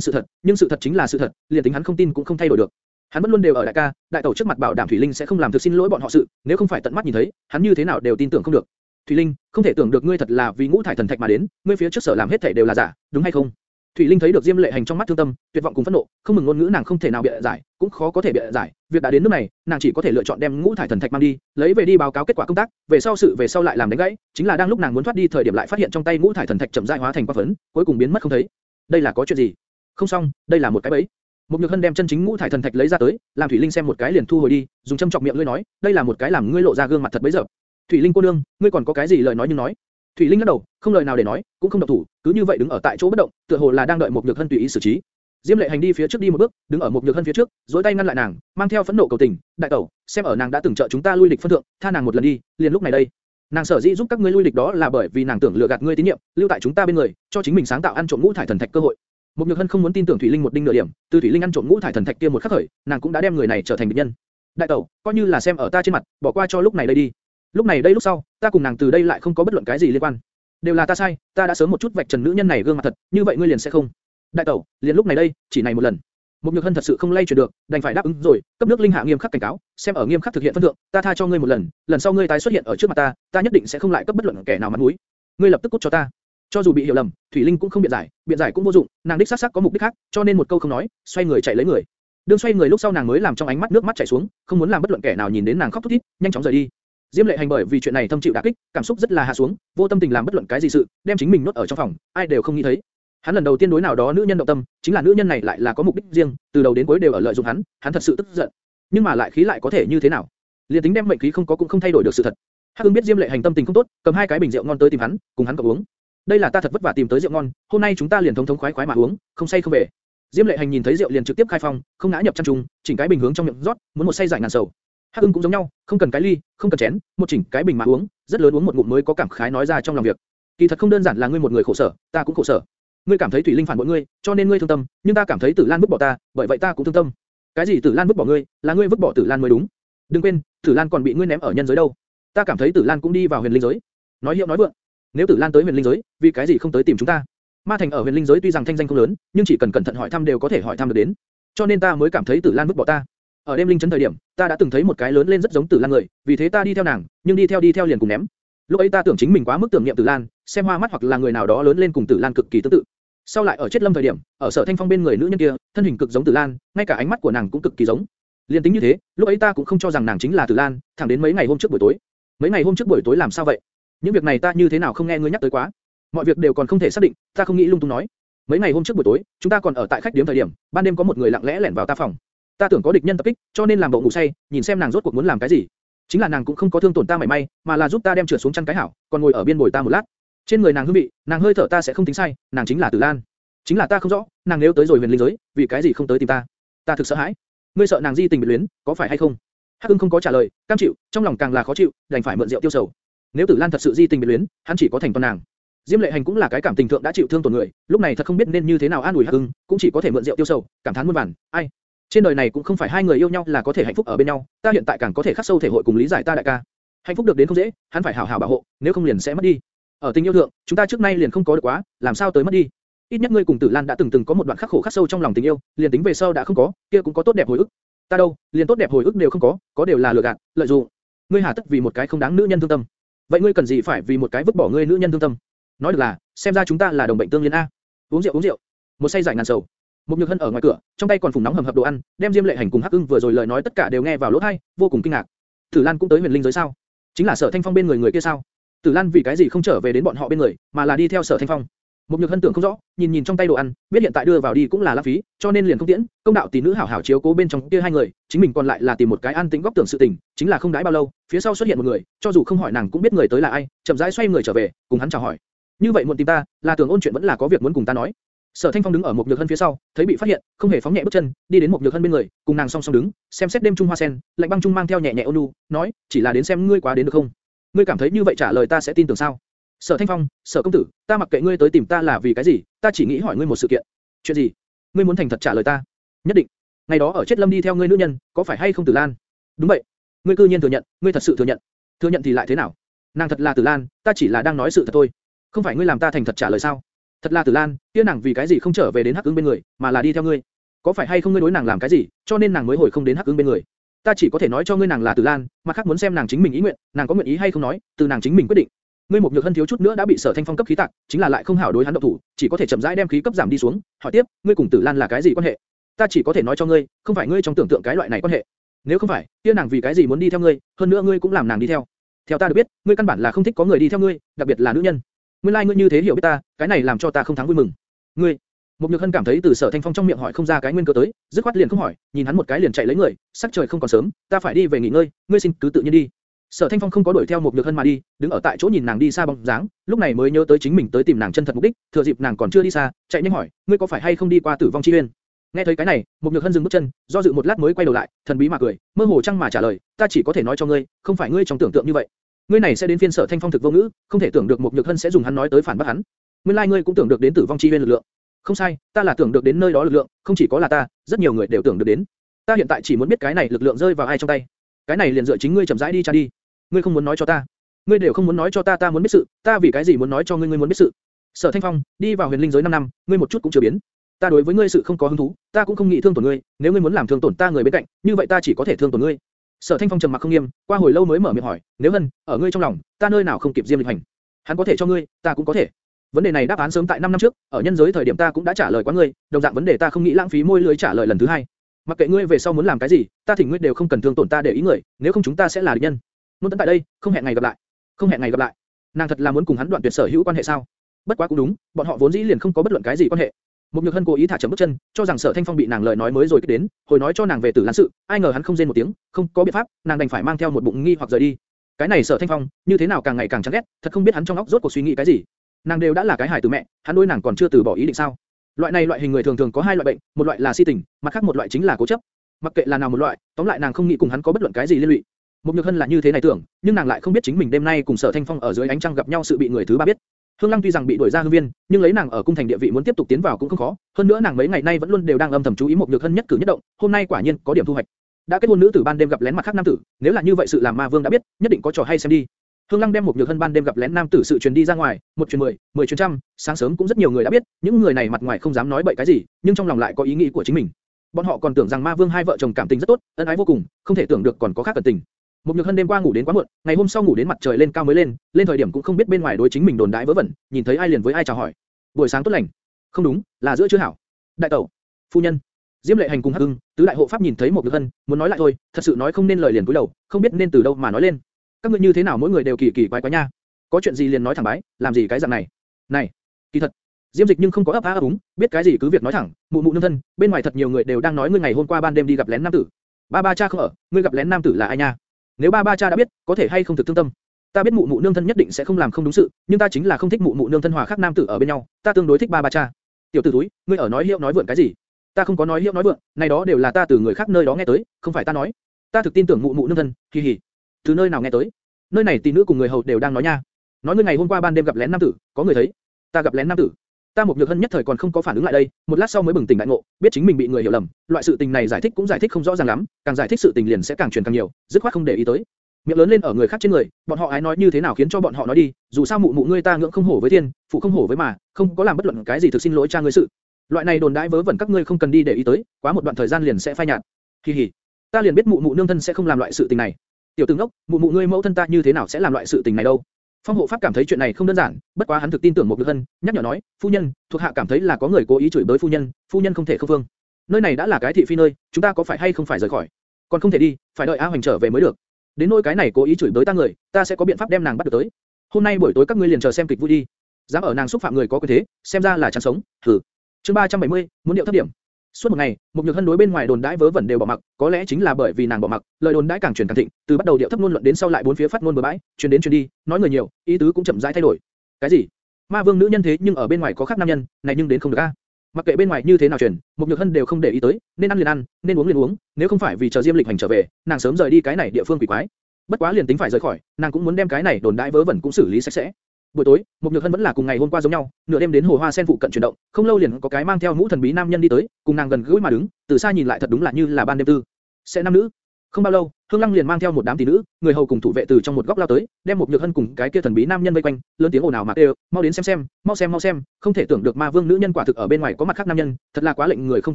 sự thật, nhưng sự thật chính là sự thật, liền tính hắn không tin cũng không thay đổi được. Hắn vẫn luôn đều ở đại ca, đại tẩu trước mặt bảo đảm Thủy Linh sẽ không làm thực xin lỗi bọn họ sự, nếu không phải tận mắt nhìn thấy, hắn như thế nào đều tin tưởng không được. Thủy Linh, không thể tưởng được ngươi thật là vì ngũ thải thần thạch mà đến, ngươi phía trước sở làm hết thảy đều là giả, đúng hay không? Thủy Linh thấy được Diêm Lệ Hành trong mắt thương tâm, tuyệt vọng cùng phẫn nộ, không mừng ngôn ngữ nàng không thể nào bịa giải, cũng khó có thể bịa giải. Việc đã đến nước này, nàng chỉ có thể lựa chọn đem ngũ thải thần thạch mang đi, lấy về đi báo cáo kết quả công tác, về sau sự về sau lại làm đánh gãy, chính là đang lúc nàng muốn thoát đi thời điểm lại phát hiện trong tay ngũ thải thần thạch chậm rãi hóa thành quang phấn, cuối cùng biến mất không thấy. Đây là có chuyện gì? Không xong, đây là một cái bẫy. Một Nhược Hân đem chân chính ngũ thải thần thạch lấy ra tới, làm Thủy Linh xem một cái liền thu hồi đi, dùng châm chọc miệng lưỡi nói, đây là một cái làm ngươi lộ ra gương mặt thật bấy giờ. Thủy Linh cô nương, ngươi còn có cái gì lời nói nhưng nói. Thủy Linh lắc đầu, không lời nào để nói, cũng không động thủ, cứ như vậy đứng ở tại chỗ bất động, tựa hồ là đang đợi một Nhược Hân tùy ý xử trí. Diêm Lệ Hành đi phía trước đi một bước, đứng ở một Nhược Hân phía trước, duỗi tay ngăn lại nàng, mang theo phẫn nộ cầu tình, đại tẩu, xem ở nàng đã từng trợ chúng ta lui lịch phân thượng, tha nàng một lần đi, liền lúc này đây. Nàng sở dĩ giúp các ngươi lui lịch đó là bởi vì nàng tưởng lừa gạt ngươi tín nhiệm, lưu tại chúng ta bên người, cho chính mình sáng tạo ăn trộm ngũ thải thần thạch cơ hội. Một Nhược Hân không muốn tin tưởng Thủy Linh một đinh nửa điểm, từ Thủy Linh ăn trộm ngũ thải thần thạch kia một khắc khởi, nàng cũng đã đem người này trở thành địch nhân. Đại tẩu, coi như là xem ở ta trên mặt, bỏ qua cho lúc này đây đi. Lúc này đây lúc sau, ta cùng nàng từ đây lại không có bất luận cái gì liên quan. Đều là ta sai, ta đã sớm một chút vạch trần nữ nhân này gương mặt thật, như vậy ngươi liền sẽ không. Đại tẩu, liền lúc này đây, chỉ này một lần. Một Nhược Hân thật sự không lay chuyển được, đành phải đáp ứng rồi, cấp nước linh hạ nghiêm khắc cảnh cáo, xem ở nghiêm khắc thực hiện phân thượng, ta tha cho ngươi một lần, lần sau ngươi tái xuất hiện ở trước mặt ta, ta nhất định sẽ không lại cấp bất luận kẻ nào mặt mũi. Ngươi lập tức cút cho ta. Cho dù bị hiểu lầm, Thủy Linh cũng không biện giải, biện giải cũng vô dụng, nàng đích xác xác có mục đích khác, cho nên một câu không nói, xoay người chạy lấy người. Đương xoay người lúc sau nàng mới làm trong ánh mắt nước mắt chảy xuống, không muốn làm bất luận kẻ nào nhìn đến nàng khóc thút thít, nhanh chóng rời đi. Diêm Lệ Hành bởi vì chuyện này thâm chịu đả kích, cảm xúc rất là hạ xuống, vô tâm tình làm bất luận cái gì sự, đem chính mình nuốt ở trong phòng, ai đều không nghĩ thấy. Hắn lần đầu tiên đối nào đó nữ nhân động tâm, chính là nữ nhân này lại là có mục đích riêng, từ đầu đến cuối đều ở lợi dụng hắn, hắn thật sự tức giận. Nhưng mà lại khí lại có thể như thế nào? Liên tính đem mệnh khí không có cũng không thay đổi được sự thật. Hắc Ưng biết Diêm Lệ Hành tâm tình không tốt, cầm hai cái bình rượu ngon tới tìm hắn, cùng hắn cộng uống. Đây là ta thật vất vả tìm tới rượu ngon, hôm nay chúng ta liền thống thống khoái khoái mà uống, không say không về. Diêm Lệ Hành nhìn thấy rượu liền trực tiếp khai phong, không ngã nhập chăn trùng, chỉnh cái bình hướng trong miệng rót, muốn một say giải ngàn sầu. Hắc Ưng cũng giống nhau, không cần cái ly, không cần chén, một chỉnh cái bình mà uống, rất lớn uống một ngụm mới có cảm khái nói ra trong lòng việc. Kỳ thật không đơn giản là ngươi một người khổ sở, ta cũng khổ sở. Ngươi cảm thấy Thủy Linh phản bội ngươi, cho nên ngươi thương tâm, nhưng ta cảm thấy Tử Lan vứt bỏ ta, bởi vậy ta cũng thương tâm. Cái gì Tử Lan vứt bỏ ngươi, là ngươi vứt bỏ Tử Lan mới đúng. Đừng quên, Tử Lan còn bị ngươi ném ở nhân giới đâu. Ta cảm thấy Tử Lan cũng đi vào huyền linh giới. Nói hiệu nói vượng. Nếu Tử Lan tới huyền linh giới, vì cái gì không tới tìm chúng ta? Ma Thành ở huyền linh giới tuy rằng thanh danh không lớn, nhưng chỉ cần cẩn thận hỏi thăm đều có thể hỏi thăm được đến. Cho nên ta mới cảm thấy Tử Lan vứt bỏ ta. Ở đêm linh trấn thời điểm, ta đã từng thấy một cái lớn lên rất giống Tử Lan người, vì thế ta đi theo nàng, nhưng đi theo đi theo liền cùng ném. Lúc ấy ta tưởng chính mình quá mức tưởng niệm Tử Lan, xem hoa mắt hoặc là người nào đó lớn lên cùng Tử Lan cực kỳ tương tự. Sau lại ở chết lâm thời điểm, ở sở thanh phong bên người nữ nhân kia, thân hình cực giống Tử Lan, ngay cả ánh mắt của nàng cũng cực kỳ giống. Liên tính như thế, lúc ấy ta cũng không cho rằng nàng chính là Tử Lan, thẳng đến mấy ngày hôm trước buổi tối. Mấy ngày hôm trước buổi tối làm sao vậy? Những việc này ta như thế nào không nghe ngươi nhắc tới quá? Mọi việc đều còn không thể xác định, ta không nghĩ lung tung nói. Mấy ngày hôm trước buổi tối, chúng ta còn ở tại khách điểm thời điểm, ban đêm có một người lặng lẽ lẻn vào ta phòng. Ta tưởng có địch nhân tập kích, cho nên làm bộ ngủ say, nhìn xem nàng rốt cuộc muốn làm cái gì. Chính là nàng cũng không có thương tổn ta mảy may, mà là giúp ta đem trượt xuống chăn cái hảo, còn ngồi ở bên bồi ta một lát. Trên người nàng hương vị, nàng hơi thở ta sẽ không tính sai, nàng chính là Tử Lan. Chính là ta không rõ, nàng nếu tới rồi huyền linh giới, vì cái gì không tới tìm ta? Ta thực sợ hãi. Ngươi sợ nàng di tình biệt luyến, có phải hay không? Hắc Ưng không có trả lời, cam chịu, trong lòng càng là khó chịu, đành phải mượn rượu tiêu sầu. Nếu Tử Lan thật sự di tình biệt luyến, hắn chỉ có thành toàn nàng. Diêm Lệ Hành cũng là cái cảm tình thượng đã chịu thương tổn người, lúc này thật không biết nên như thế nào an ủi Hắc Ưng, cũng chỉ có thể mượn rượu tiêu sầu, cảm thán muôn vàn. Ai, trên đời này cũng không phải hai người yêu nhau là có thể hạnh phúc ở bên nhau, ta hiện tại càng có thể khắc sâu thể hội cùng lý giải ta đại ca. Hạnh phúc được đến không dễ, hắn phải hảo hảo bảo hộ, nếu không liền sẽ mất đi. Ở tình yêu thượng, chúng ta trước nay liền không có được quá, làm sao tới mất đi? Ít nhất ngươi cùng Tử Lan đã từng từng có một đoạn khắc khổ khắc sâu trong lòng tình yêu, liền tính về sau đã không có, kia cũng có tốt đẹp hồi ức. Ta đâu, liền tốt đẹp hồi ức đều không có, có đều là lừa gạt, lợi dụng. Ngươi hà tất vì một cái không đáng nữ nhân thương tâm. Vậy ngươi cần gì phải vì một cái vứt bỏ ngươi nữ nhân thương tâm? Nói được là, xem ra chúng ta là đồng bệnh tương liên a. Uống rượu uống rượu. Một say giải ngàn sầu. Một nhược hân ở ngoài cửa, trong tay còn phùng nóng hầm hập đồ ăn, đem Diêm Lệ Hành cùng Hắc Ưng vừa rồi lời nói tất cả đều nghe vào lỗ tai, vô cùng kinh ngạc. Tử Lan cũng tới Huyền Linh giới sao? Chính là Sở Thanh Phong bên người người kia sao? Tử Lan vì cái gì không trở về đến bọn họ bên người, mà là đi theo Sở Thanh Phong? Một nhược hân tưởng không rõ, nhìn nhìn trong tay đồ ăn, biết hiện tại đưa vào đi cũng là lãng phí, cho nên liền không tiễn. Công đạo tỷ nữ hảo hảo chiếu cố bên trong kia hai người, chính mình còn lại là tìm một cái an tĩnh góc tưởng sự tình, chính là không đãi bao lâu, phía sau xuất hiện một người, cho dù không hỏi nàng cũng biết người tới là ai, chậm rãi xoay người trở về, cùng hắn chào hỏi. Như vậy muộn tìm ta, là tưởng ôn chuyện vẫn là có việc muốn cùng ta nói. Sở Thanh Phong đứng ở một nhược hân phía sau, thấy bị phát hiện, không hề phóng nhẹ bước chân, đi đến một nhược hân bên người, cùng nàng song song đứng, xem xét đêm trung hoa sen, lạnh băng trung mang theo nhẹ nhẹ ôn nhu, nói, chỉ là đến xem ngươi quá đến được không? Ngươi cảm thấy như vậy trả lời ta sẽ tin tưởng sao? Sở Thanh Phong, Sở công tử, ta mặc kệ ngươi tới tìm ta là vì cái gì, ta chỉ nghĩ hỏi ngươi một sự kiện. Chuyện gì? Ngươi muốn thành thật trả lời ta. Nhất định. Ngày đó ở chết lâm đi theo ngươi nữ nhân, có phải hay không Tử Lan? Đúng vậy. Ngươi cư nhiên thừa nhận, ngươi thật sự thừa nhận. Thừa nhận thì lại thế nào? Nàng thật là Tử Lan, ta chỉ là đang nói sự thật thôi. Không phải ngươi làm ta thành thật trả lời sao? Thật là Tử Lan, kia nàng vì cái gì không trở về đến Hắc Ưng bên người, mà là đi theo ngươi? Có phải hay không ngươi đối nàng làm cái gì, cho nên nàng mới hồi không đến Hắc Ưng bên người? Ta chỉ có thể nói cho ngươi nàng là Tử Lan, mà khác muốn xem nàng chính mình ý nguyện, nàng có nguyện ý hay không nói, từ nàng chính mình quyết định. Ngươi một nhược hân thiếu chút nữa đã bị Sở Thanh Phong cấp khí tạc, chính là lại không hảo đối hắn động thủ, chỉ có thể chậm rãi đem khí cấp giảm đi xuống. Hỏi tiếp, ngươi cùng Tử Lan là cái gì quan hệ? Ta chỉ có thể nói cho ngươi, không phải ngươi trong tưởng tượng cái loại này quan hệ. Nếu không phải, kia nàng vì cái gì muốn đi theo ngươi, hơn nữa ngươi cũng làm nàng đi theo. Theo ta được biết, ngươi căn bản là không thích có người đi theo ngươi, đặc biệt là nữ nhân. Nguyên lai like ngươi như thế hiểu biết ta, cái này làm cho ta không thắng vui mừng. Ngươi, một nhược hân cảm thấy từ sở thanh phong trong miệng hỏi không ra cái nguyên cơ tới, dứt khoát liền không hỏi, nhìn hắn một cái liền chạy lấy người, sắc trời không còn sớm, ta phải đi về nghỉ ngơi, ngươi xin cứ tự nhiên đi. Sở Thanh Phong không có đuổi theo một nhược hân mà đi, đứng ở tại chỗ nhìn nàng đi xa bóng dáng, lúc này mới nhớ tới chính mình tới tìm nàng chân thật mục đích, thừa dịp nàng còn chưa đi xa, chạy nhanh hỏi, ngươi có phải hay không đi qua tử vong chi uyên? Nghe thấy cái này, một nhược hân dừng bước chân, do dự một lát mới quay đầu lại, thần bí mà cười, mơ hồ chăng mà trả lời, ta chỉ có thể nói cho ngươi, không phải ngươi trong tưởng tượng như vậy. Ngươi này sẽ đến phiên Sở Thanh Phong thực vô ngữ, không thể tưởng được một nhược hân sẽ dùng hắn nói tới phản bác hắn. Nguyên lai like ngươi cũng tưởng được đến tử vong chi uyên lực lượng. Không sai, ta là tưởng được đến nơi đó lực lượng, không chỉ có là ta, rất nhiều người đều tưởng được đến. Ta hiện tại chỉ muốn biết cái này lực lượng rơi vào ai trong tay. Cái này liền dựa chính ngươi chậm rãi đi tra đi. Ngươi không muốn nói cho ta, ngươi đều không muốn nói cho ta, ta muốn biết sự, ta vì cái gì muốn nói cho ngươi ngươi muốn biết sự? Sở Thanh Phong, đi vào huyền linh giới 5 năm, ngươi một chút cũng chưa biến. Ta đối với ngươi sự không có hứng thú, ta cũng không nghĩ thương tổn ngươi, nếu ngươi muốn làm thương tổn ta người bên cạnh, như vậy ta chỉ có thể thương tổn ngươi. Sở Thanh Phong trầm mặc không nghiêm, qua hồi lâu mới mở miệng hỏi, nếu hân, ở ngươi trong lòng, ta nơi nào không kịp Diêm Lịch Hành? Hắn có thể cho ngươi, ta cũng có thể. Vấn đề này đáp án sớm tại 5 năm trước, ở nhân giới thời điểm ta cũng đã trả lời quá ngươi, đồng dạng vấn đề ta không nghĩ lãng phí môi lưới trả lời lần thứ hai. Mặc kệ ngươi về sau muốn làm cái gì, ta thỉnh ngươi đều không cần thương tổn ta để ý người, nếu không chúng ta sẽ là địch nhân. Nôn tấn tại đây, không hẹn ngày gặp lại. Không hẹn ngày gặp lại. Nàng thật là muốn cùng hắn đoạn tuyệt sở hữu quan hệ sao? Bất quá cũng đúng, bọn họ vốn dĩ liền không có bất luận cái gì quan hệ. Một nhược hân cố ý thả chậm bước chân, cho rằng sở thanh phong bị nàng lời nói mới rồi kích đến, hồi nói cho nàng về tử lan sự, ai ngờ hắn không rên một tiếng, không có biện pháp, nàng đành phải mang theo một bụng nghi hoặc rời đi. Cái này sở thanh phong, như thế nào càng ngày càng chán ghét, thật không biết hắn trong óc rốt cuộc suy nghĩ cái gì. Nàng đều đã là cái hài từ mẹ, hắn đối nàng còn chưa từ bỏ ý định sao? Loại này loại hình người thường thường có hai loại bệnh, một loại là si tình, mặt khác một loại chính là cố chấp. Mặc kệ là nào một loại, tóm lại nàng không nghĩ cùng hắn có bất luận cái gì liên lụy. Một nhược hân là như thế này tưởng, nhưng nàng lại không biết chính mình đêm nay cùng sở thanh phong ở dưới ánh trăng gặp nhau sự bị người thứ ba biết. Hương Lăng tuy rằng bị đuổi ra hương viên, nhưng lấy nàng ở cung thành địa vị muốn tiếp tục tiến vào cũng không khó. Hơn nữa nàng mấy ngày nay vẫn luôn đều đang âm thầm chú ý một nhược hân nhất cử nhất động, hôm nay quả nhiên có điểm thu hoạch. đã kết hôn nữ tử ban đêm gặp lén mặt khác nam tử, nếu là như vậy sự làm ma vương đã biết, nhất định có trò hay xem đi. Hương Lăng đem một nhược hân ban đêm gặp lén nam tử sự truyền đi ra ngoài, một truyền mười, mười truyền trăm, sáng sớm cũng rất nhiều người đã biết, những người này mặt ngoài không dám nói bậy cái gì, nhưng trong lòng lại có ý nghĩ của chính mình. Bọn họ còn tưởng rằng ma vương hai vợ chồng cảm tình rất tốt, ân ái vô cùng, không thể tưởng được còn có khác cẩn tình. Một nhược hân đêm qua ngủ đến quá muộn, ngày hôm sau ngủ đến mặt trời lên cao mới lên, lên thời điểm cũng không biết bên ngoài đối chính mình đồn đại vớ vẩn, nhìn thấy ai liền với ai chào hỏi. Buổi sáng tốt lành. Không đúng, là giữa chưa hảo. Đại tẩu, phu nhân, Diêm Lệ Hành cùng Hắc Ưng, tứ đại hộ pháp nhìn thấy một nhược hân, muốn nói lại thôi, thật sự nói không nên lời liền cúi đầu, không biết nên từ đâu mà nói lên. Các ngươi như thế nào mỗi người đều kỳ kỳ quái quái nha. Có chuyện gì liền nói thẳng bái, làm gì cái dạng này. Này, kỳ thật, Diêm Dịch nhưng không có ấp á ấp úng, biết cái gì cứ việc nói thẳng, mụ mụ nương thân, bên ngoài thật nhiều người đều đang nói ngươi ngày hôm qua ban đêm đi gặp lén nam tử. Ba ba cha không ở, ngươi gặp lén nam tử là ai nha? Nếu ba ba cha đã biết, có thể hay không thực thương tâm? Ta biết mụ mụ nương thân nhất định sẽ không làm không đúng sự, nhưng ta chính là không thích mụ mụ nương thân hòa khác nam tử ở bên nhau, ta tương đối thích ba ba cha. Tiểu tử túi, ngươi ở nói hiệu nói vượn cái gì? Ta không có nói hiệu nói vượn, này đó đều là ta từ người khác nơi đó nghe tới, không phải ta nói. Ta thực tin tưởng mụ mụ nương thân, kỳ hỉ. Từ nơi nào nghe tới? Nơi này tỷ nữ cùng người hầu đều đang nói nha. Nói ngươi ngày hôm qua ban đêm gặp lén nam tử, có người thấy. Ta gặp lén nam tử. Ta một nhược hân nhất thời còn không có phản ứng lại đây, một lát sau mới bừng tỉnh đại ngộ, biết chính mình bị người hiểu lầm, loại sự tình này giải thích cũng giải thích không rõ ràng lắm, càng giải thích sự tình liền sẽ càng truyền càng nhiều, dứt khoát không để ý tới. Miệng lớn lên ở người khác trên người, bọn họ ái nói như thế nào khiến cho bọn họ nói đi, dù sao mụ mụ ngươi ta ngưỡng không hổ với thiên, phụ không hổ với mà, không có làm bất luận cái gì thực xin lỗi cha ngươi sự. Loại này đồn đãi vớ vẩn các ngươi không cần đi để ý tới, quá một đoạn thời gian liền sẽ phai nhạt. kỳ hỉ, ta liền biết mụ mụ nương thân sẽ không làm loại sự tình này. Tiểu tử ngốc, mụ mụ ngươi mẫu thân ta như thế nào sẽ làm loại sự tình này đâu? Phong hộ pháp cảm thấy chuyện này không đơn giản, bất quá hắn thực tin tưởng một Nhược Hân, nhắc nhở nói, phu nhân, thuộc hạ cảm thấy là có người cố ý chửi bới phu nhân, phu nhân không thể không vương. Nơi này đã là cái thị phi nơi, chúng ta có phải hay không phải rời khỏi? Còn không thể đi, phải đợi A Hoành trở về mới được. Đến nỗi cái này cố ý chửi bới ta người, ta sẽ có biện pháp đem nàng bắt được tới. Hôm nay buổi tối các ngươi liền chờ xem kịch vui đi. Dám ở nàng xúc phạm người có quyền thế, xem ra là chẳng sống. Hừ. Chương 370, muốn điệu thấp điểm. Suốt một ngày, một nhược hân đối bên ngoài đồn đãi vớ vẩn đều bỏ mặc, có lẽ chính là bởi vì nàng bỏ mặc, lời đồn đãi càng truyền càng thịnh, từ bắt đầu điệu thấp ngôn luận đến sau lại bốn phía phát ngôn bừa bãi, truyền đến truyền đi, nói người nhiều, ý tứ cũng chậm rãi thay đổi. Cái gì? Ma vương nữ nhân thế nhưng ở bên ngoài có khác nam nhân, này nhưng đến không được a. Mặc kệ bên ngoài như thế nào truyền, một nhược hân đều không để ý tới, nên ăn liền ăn, nên uống liền uống, nếu không phải vì chờ Diêm Lịch hành trở về, nàng sớm rời đi cái này địa phương quỷ quái. Bất quá liền tính phải rời khỏi, nàng cũng muốn đem cái này đồn đãi vớ vẩn cũng xử lý sạch sẽ. Buổi tối, một nhược hân vẫn là cùng ngày hôm qua giống nhau, nửa đêm đến hồ hoa sen phụ cận chuyển động, không lâu liền có cái mang theo mũ thần bí nam nhân đi tới, cùng nàng gần gũi mà đứng, từ xa nhìn lại thật đúng là như là ban đêm tư. Sẽ nam nữ. Không bao lâu, Hương Lăng liền mang theo một đám tỷ nữ, người hầu cùng thủ vệ từ trong một góc lao tới, đem một nhược hân cùng cái kia thần bí nam nhân vây quanh, lớn tiếng ồn ào mà kêu, mau đến xem xem, mau xem mau xem, không thể tưởng được ma vương nữ nhân quả thực ở bên ngoài có mặt khác nam nhân, thật là quá lệnh người không